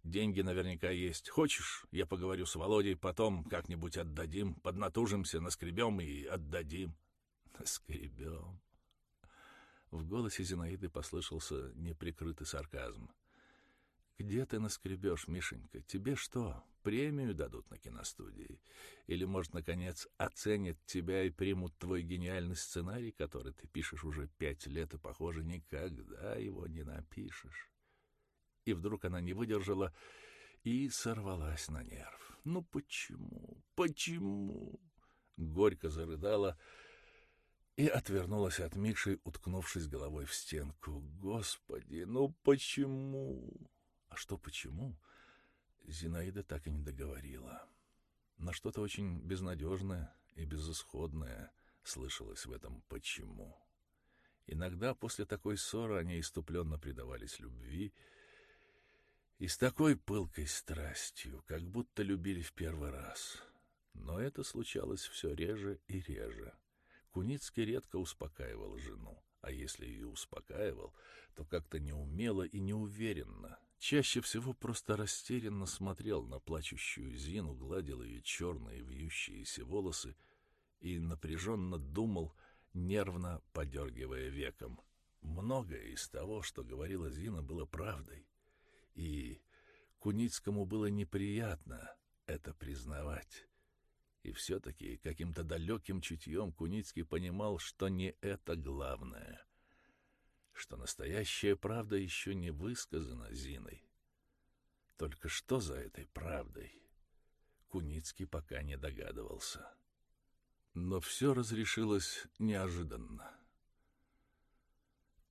Деньги наверняка есть. Хочешь, я поговорю с Володей, потом как-нибудь отдадим. Поднатужимся, наскребем и отдадим. Наскребем. В голосе Зинаиды послышался неприкрытый сарказм. Где ты наскребешь, Мишенька? Тебе что, премию дадут на киностудии? Или, может, наконец, оценят тебя и примут твой гениальный сценарий, который ты пишешь уже пять лет, и, похоже, никогда его не напишешь? И вдруг она не выдержала и сорвалась на нерв. Ну почему? Почему? Горько зарыдала и отвернулась от Миши, уткнувшись головой в стенку. Господи, ну почему? А что почему? Зинаида так и не договорила. Но что-то очень безнадежное и безысходное слышалось в этом «почему». Иногда после такой ссоры они иступленно предавались любви и с такой пылкой страстью, как будто любили в первый раз. Но это случалось все реже и реже. Куницкий редко успокаивал жену, а если и успокаивал, то как-то неумело и неуверенно, Чаще всего просто растерянно смотрел на плачущую Зину, гладил ее черные вьющиеся волосы и напряженно думал, нервно подергивая веком. Многое из того, что говорила Зина, было правдой. И Куницкому было неприятно это признавать. И все-таки каким-то далеким чутьем Куницкий понимал, что не это главное — что настоящая правда еще не высказана Зиной. Только что за этой правдой Куницкий пока не догадывался. Но все разрешилось неожиданно.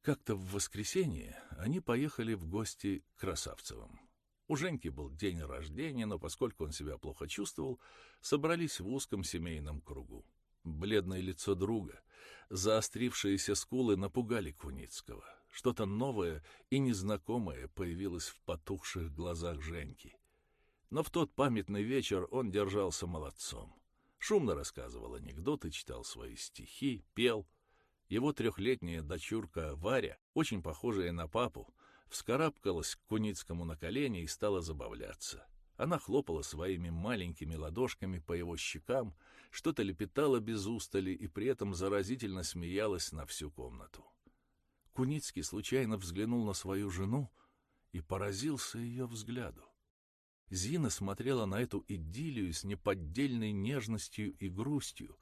Как-то в воскресенье они поехали в гости к Красавцевым. У Женьки был день рождения, но поскольку он себя плохо чувствовал, собрались в узком семейном кругу. Бледное лицо друга, заострившиеся скулы напугали Куницкого. Что-то новое и незнакомое появилось в потухших глазах Женьки. Но в тот памятный вечер он держался молодцом. Шумно рассказывал анекдоты, читал свои стихи, пел. Его трехлетняя дочурка Варя, очень похожая на папу, вскарабкалась к Куницкому на колени и стала забавляться. Она хлопала своими маленькими ладошками по его щекам, что-то лепетала без устали и при этом заразительно смеялась на всю комнату. Куницкий случайно взглянул на свою жену и поразился ее взгляду. Зина смотрела на эту идиллию с неподдельной нежностью и грустью.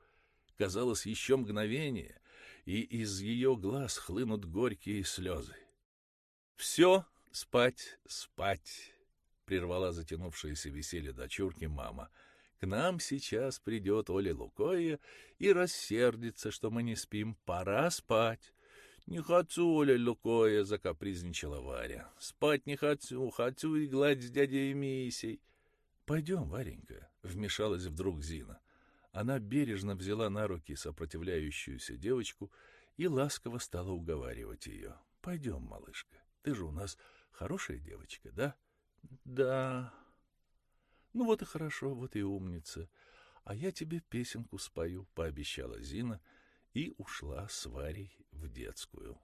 Казалось, еще мгновение, и из ее глаз хлынут горькие слезы. «Все, спать, спать!» — прервала затянувшееся веселье дочурки мама. «К нам сейчас придет Оля Лукоя и рассердится, что мы не спим. Пора спать!» «Не хочу, Оля Лукоя!» — закапризничала Варя. «Спать не хочу, хочу играть с дядей Мисей!» «Пойдем, Варенька!» — вмешалась вдруг Зина. Она бережно взяла на руки сопротивляющуюся девочку и ласково стала уговаривать ее. «Пойдем, малышка!» Ты же у нас хорошая девочка, да? Да. Ну вот и хорошо, вот и умница. А я тебе песенку спою, пообещала Зина и ушла с Варей в детскую.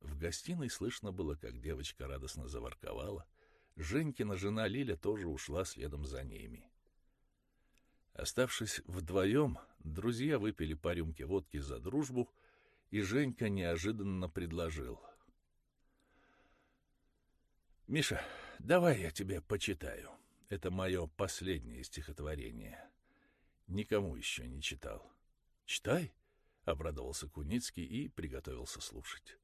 В гостиной слышно было, как девочка радостно заворковала. Женькина жена Лиля тоже ушла следом за ними. Оставшись вдвоем, друзья выпили по рюмке водки за дружбу, и Женька неожиданно предложил. Миша, давай я тебе почитаю. Это мое последнее стихотворение. Никому еще не читал. Читай, обрадовался Куницкий и приготовился слушать.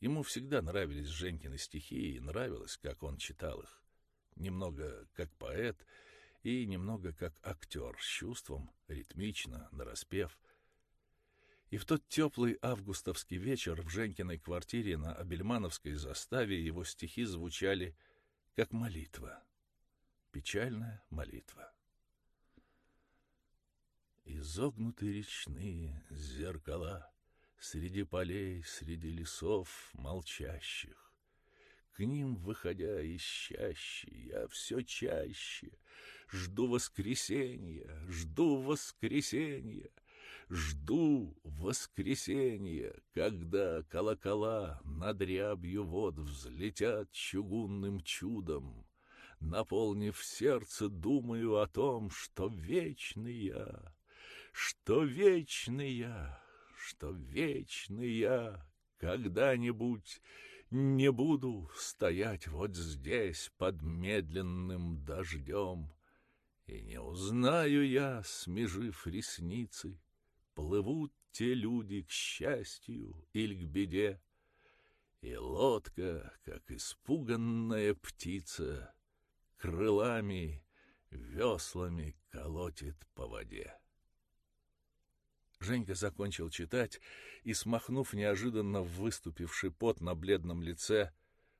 Ему всегда нравились Женькины стихи, и нравилось, как он читал их. Немного как поэт и немного как актер, с чувством, ритмично, нараспев. И в тот теплый августовский вечер в Женькиной квартире на Абельмановской заставе его стихи звучали как молитва, печальная молитва. Изогнуты речные зеркала Среди полей, среди лесов молчащих. К ним, выходя ищащий, я все чаще Жду воскресенья, жду воскресенья, Жду воскресенья, когда колокола над рябью вод взлетят чугунным чудом. Наполнив сердце, думаю о том, что вечный я, что вечный я, что вечный я когда-нибудь не буду стоять вот здесь под медленным дождем, и не узнаю я, смежив ресницы, Плывут те люди к счастью или к беде, И лодка, как испуганная птица, Крылами, веслами колотит по воде. Женька закончил читать и, смахнув неожиданно выступивший пот на бледном лице,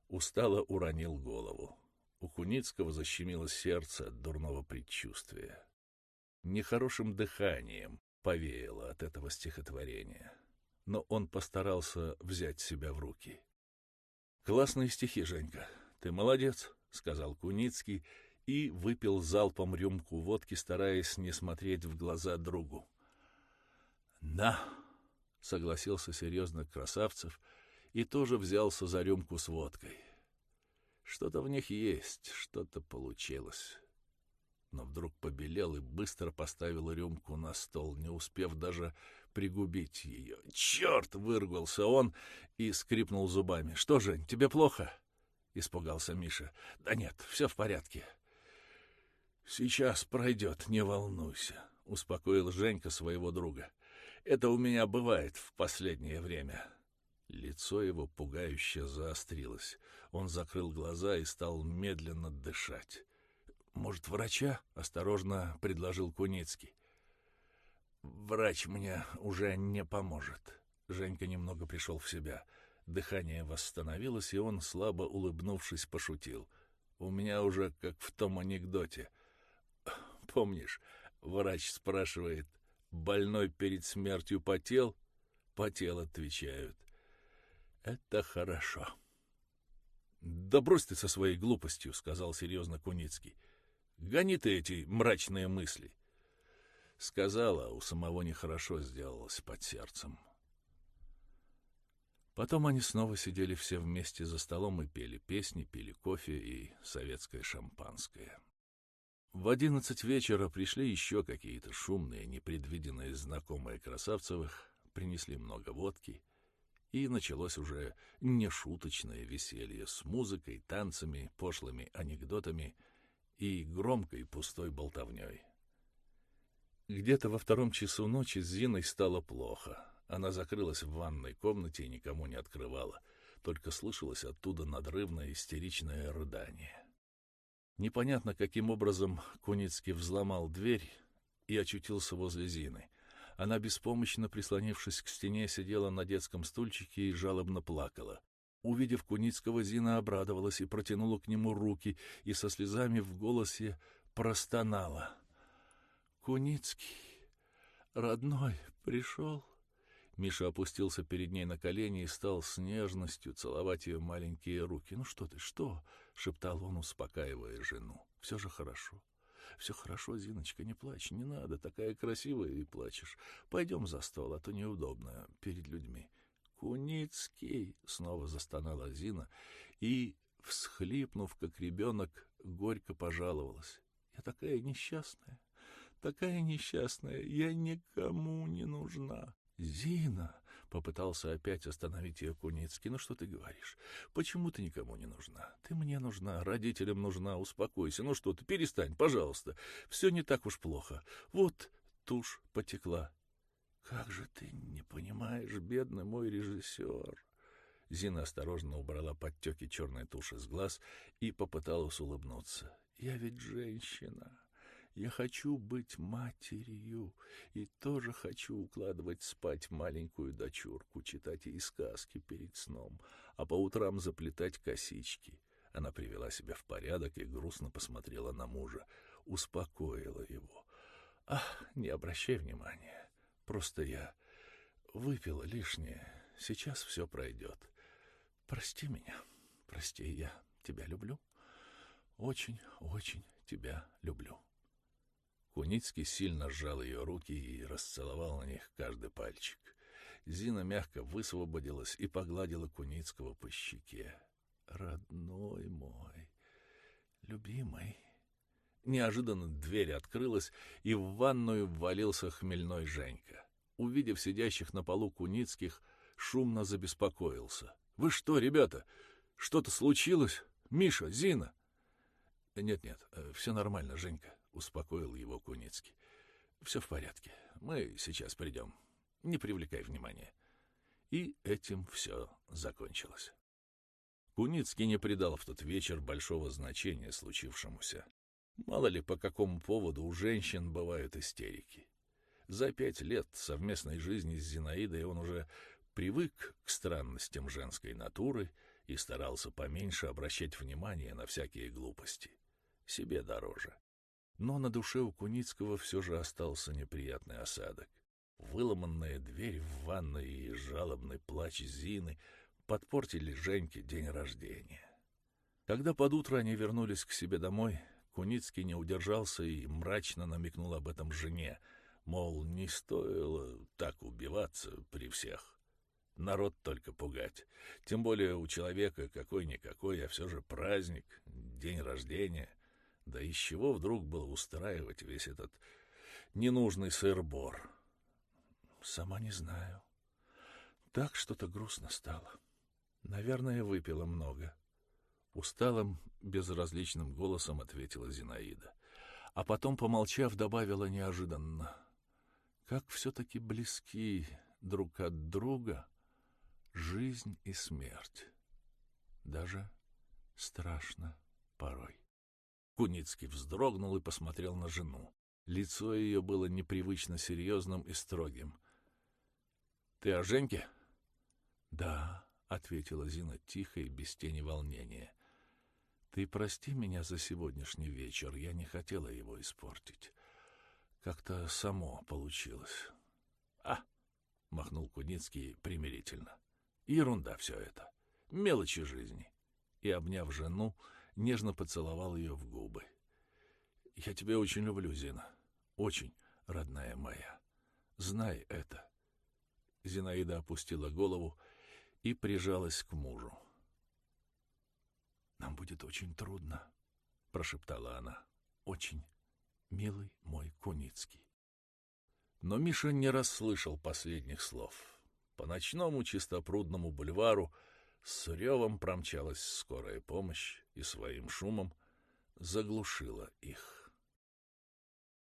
устало уронил голову. У Куницкого защемило сердце от дурного предчувствия. Нехорошим дыханием повеяло от этого стихотворения, но он постарался взять себя в руки. «Классные стихи, Женька, ты молодец», — сказал Куницкий и выпил залпом рюмку водки, стараясь не смотреть в глаза другу. «Да», — согласился серьезно Красавцев и тоже взялся за рюмку с водкой. «Что-то в них есть, что-то получилось» но вдруг побелел и быстро поставил рюмку на стол, не успев даже пригубить ее. «Черт!» — вырвался он и скрипнул зубами. «Что, Жень, тебе плохо?» — испугался Миша. «Да нет, все в порядке». «Сейчас пройдет, не волнуйся», — успокоил Женька своего друга. «Это у меня бывает в последнее время». Лицо его пугающе заострилось. Он закрыл глаза и стал медленно дышать. Может, врача? — осторожно предложил Куницкий. Врач мне уже не поможет. Женька немного пришел в себя. Дыхание восстановилось, и он, слабо улыбнувшись, пошутил. У меня уже как в том анекдоте. Помнишь, врач спрашивает, больной перед смертью потел? Потел, отвечают. Это хорошо. Да брось ты со своей глупостью, сказал серьезно Куницкий. Гони ты эти мрачные мысли. Сказала, у самого нехорошо сделалось под сердцем. Потом они снова сидели все вместе за столом и пели песни, пили кофе и советское шампанское. В одиннадцать вечера пришли еще какие-то шумные, непредвиденные знакомые Красавцевых, принесли много водки, и началось уже нешуточное веселье с музыкой, танцами, пошлыми анекдотами и громкой пустой болтовней. Где-то во втором часу ночи с Зиной стало плохо. Она закрылась в ванной комнате и никому не открывала, только слышалось оттуда надрывное истеричное рыдание. Непонятно, каким образом Куницкий взломал дверь и очутился возле Зины. Она, беспомощно прислонившись к стене, сидела на детском стульчике и жалобно плакала. Увидев Куницкого, Зина обрадовалась и протянула к нему руки, и со слезами в голосе простонала. — Куницкий, родной, пришел? Миша опустился перед ней на колени и стал с нежностью целовать ее маленькие руки. «Ну что ты, что?» — шептал он, успокаивая жену. «Все же хорошо. Все хорошо, Зиночка, не плачь, не надо. Такая красивая и плачешь. Пойдем за стол, а то неудобно перед людьми». «Куницкий!» — снова застонала Зина и, всхлипнув, как ребенок, горько пожаловалась. «Я такая несчастная, такая несчастная, я никому не нужна». «Зина!» — попытался опять остановить ее Куницкий. «Ну что ты говоришь? Почему ты никому не нужна? Ты мне нужна, родителям нужна, успокойся. Ну что ты, перестань, пожалуйста. Все не так уж плохо. Вот тушь потекла». «Как же ты не понимаешь, бедный мой режиссер!» Зина осторожно убрала подтеки черной туши с глаз и попыталась улыбнуться. «Я ведь женщина!» Я хочу быть матерью и тоже хочу укладывать спать маленькую дочурку, читать ей сказки перед сном, а по утрам заплетать косички. Она привела себя в порядок и грустно посмотрела на мужа, успокоила его. «Ах, не обращай внимания, просто я выпила лишнее, сейчас все пройдет. Прости меня, прости, я тебя люблю, очень-очень тебя люблю». Куницкий сильно сжал ее руки и расцеловал на них каждый пальчик. Зина мягко высвободилась и погладила Куницкого по щеке. «Родной мой, любимый!» Неожиданно дверь открылась, и в ванную ввалился хмельной Женька. Увидев сидящих на полу Куницких, шумно забеспокоился. «Вы что, ребята, что-то случилось? Миша, Зина?» «Нет-нет, э, все нормально, Женька», — успокоил его Куницкий. — Все в порядке. Мы сейчас придем. Не привлекай внимания. И этим все закончилось. Куницкий не придал в тот вечер большого значения случившемуся. Мало ли, по какому поводу у женщин бывают истерики. За пять лет совместной жизни с Зинаидой он уже привык к странностям женской натуры и старался поменьше обращать внимание на всякие глупости. Себе дороже. Но на душе у Куницкого все же остался неприятный осадок. Выломанная дверь в ванной и жалобный плач Зины подпортили Женьке день рождения. Когда под утро они вернулись к себе домой, Куницкий не удержался и мрачно намекнул об этом жене, мол, не стоило так убиваться при всех. Народ только пугать. Тем более у человека какой-никакой, а все же праздник, день рождения. Да из чего вдруг было устраивать весь этот ненужный сыр-бор? Сама не знаю. Так что-то грустно стало. Наверное, выпила много. Усталым, безразличным голосом ответила Зинаида. А потом, помолчав, добавила неожиданно. Как все-таки близки друг от друга жизнь и смерть. Даже страшно порой. Куницкий вздрогнул и посмотрел на жену. Лицо ее было непривычно серьезным и строгим. — Ты о Женьке? — Да, — ответила Зина тихо и без тени волнения. Ты прости меня за сегодняшний вечер, я не хотела его испортить. Как-то само получилось. А, махнул Куницкий примирительно. Ерунда все это. Мелочи жизни. И, обняв жену, нежно поцеловал ее в губы. Я тебя очень люблю, Зина. Очень, родная моя. Знай это. Зинаида опустила голову и прижалась к мужу. «Нам будет очень трудно», — прошептала она. «Очень, милый мой Куницкий». Но Миша не расслышал последних слов. По ночному чистопрудному бульвару с ревом промчалась скорая помощь и своим шумом заглушила их.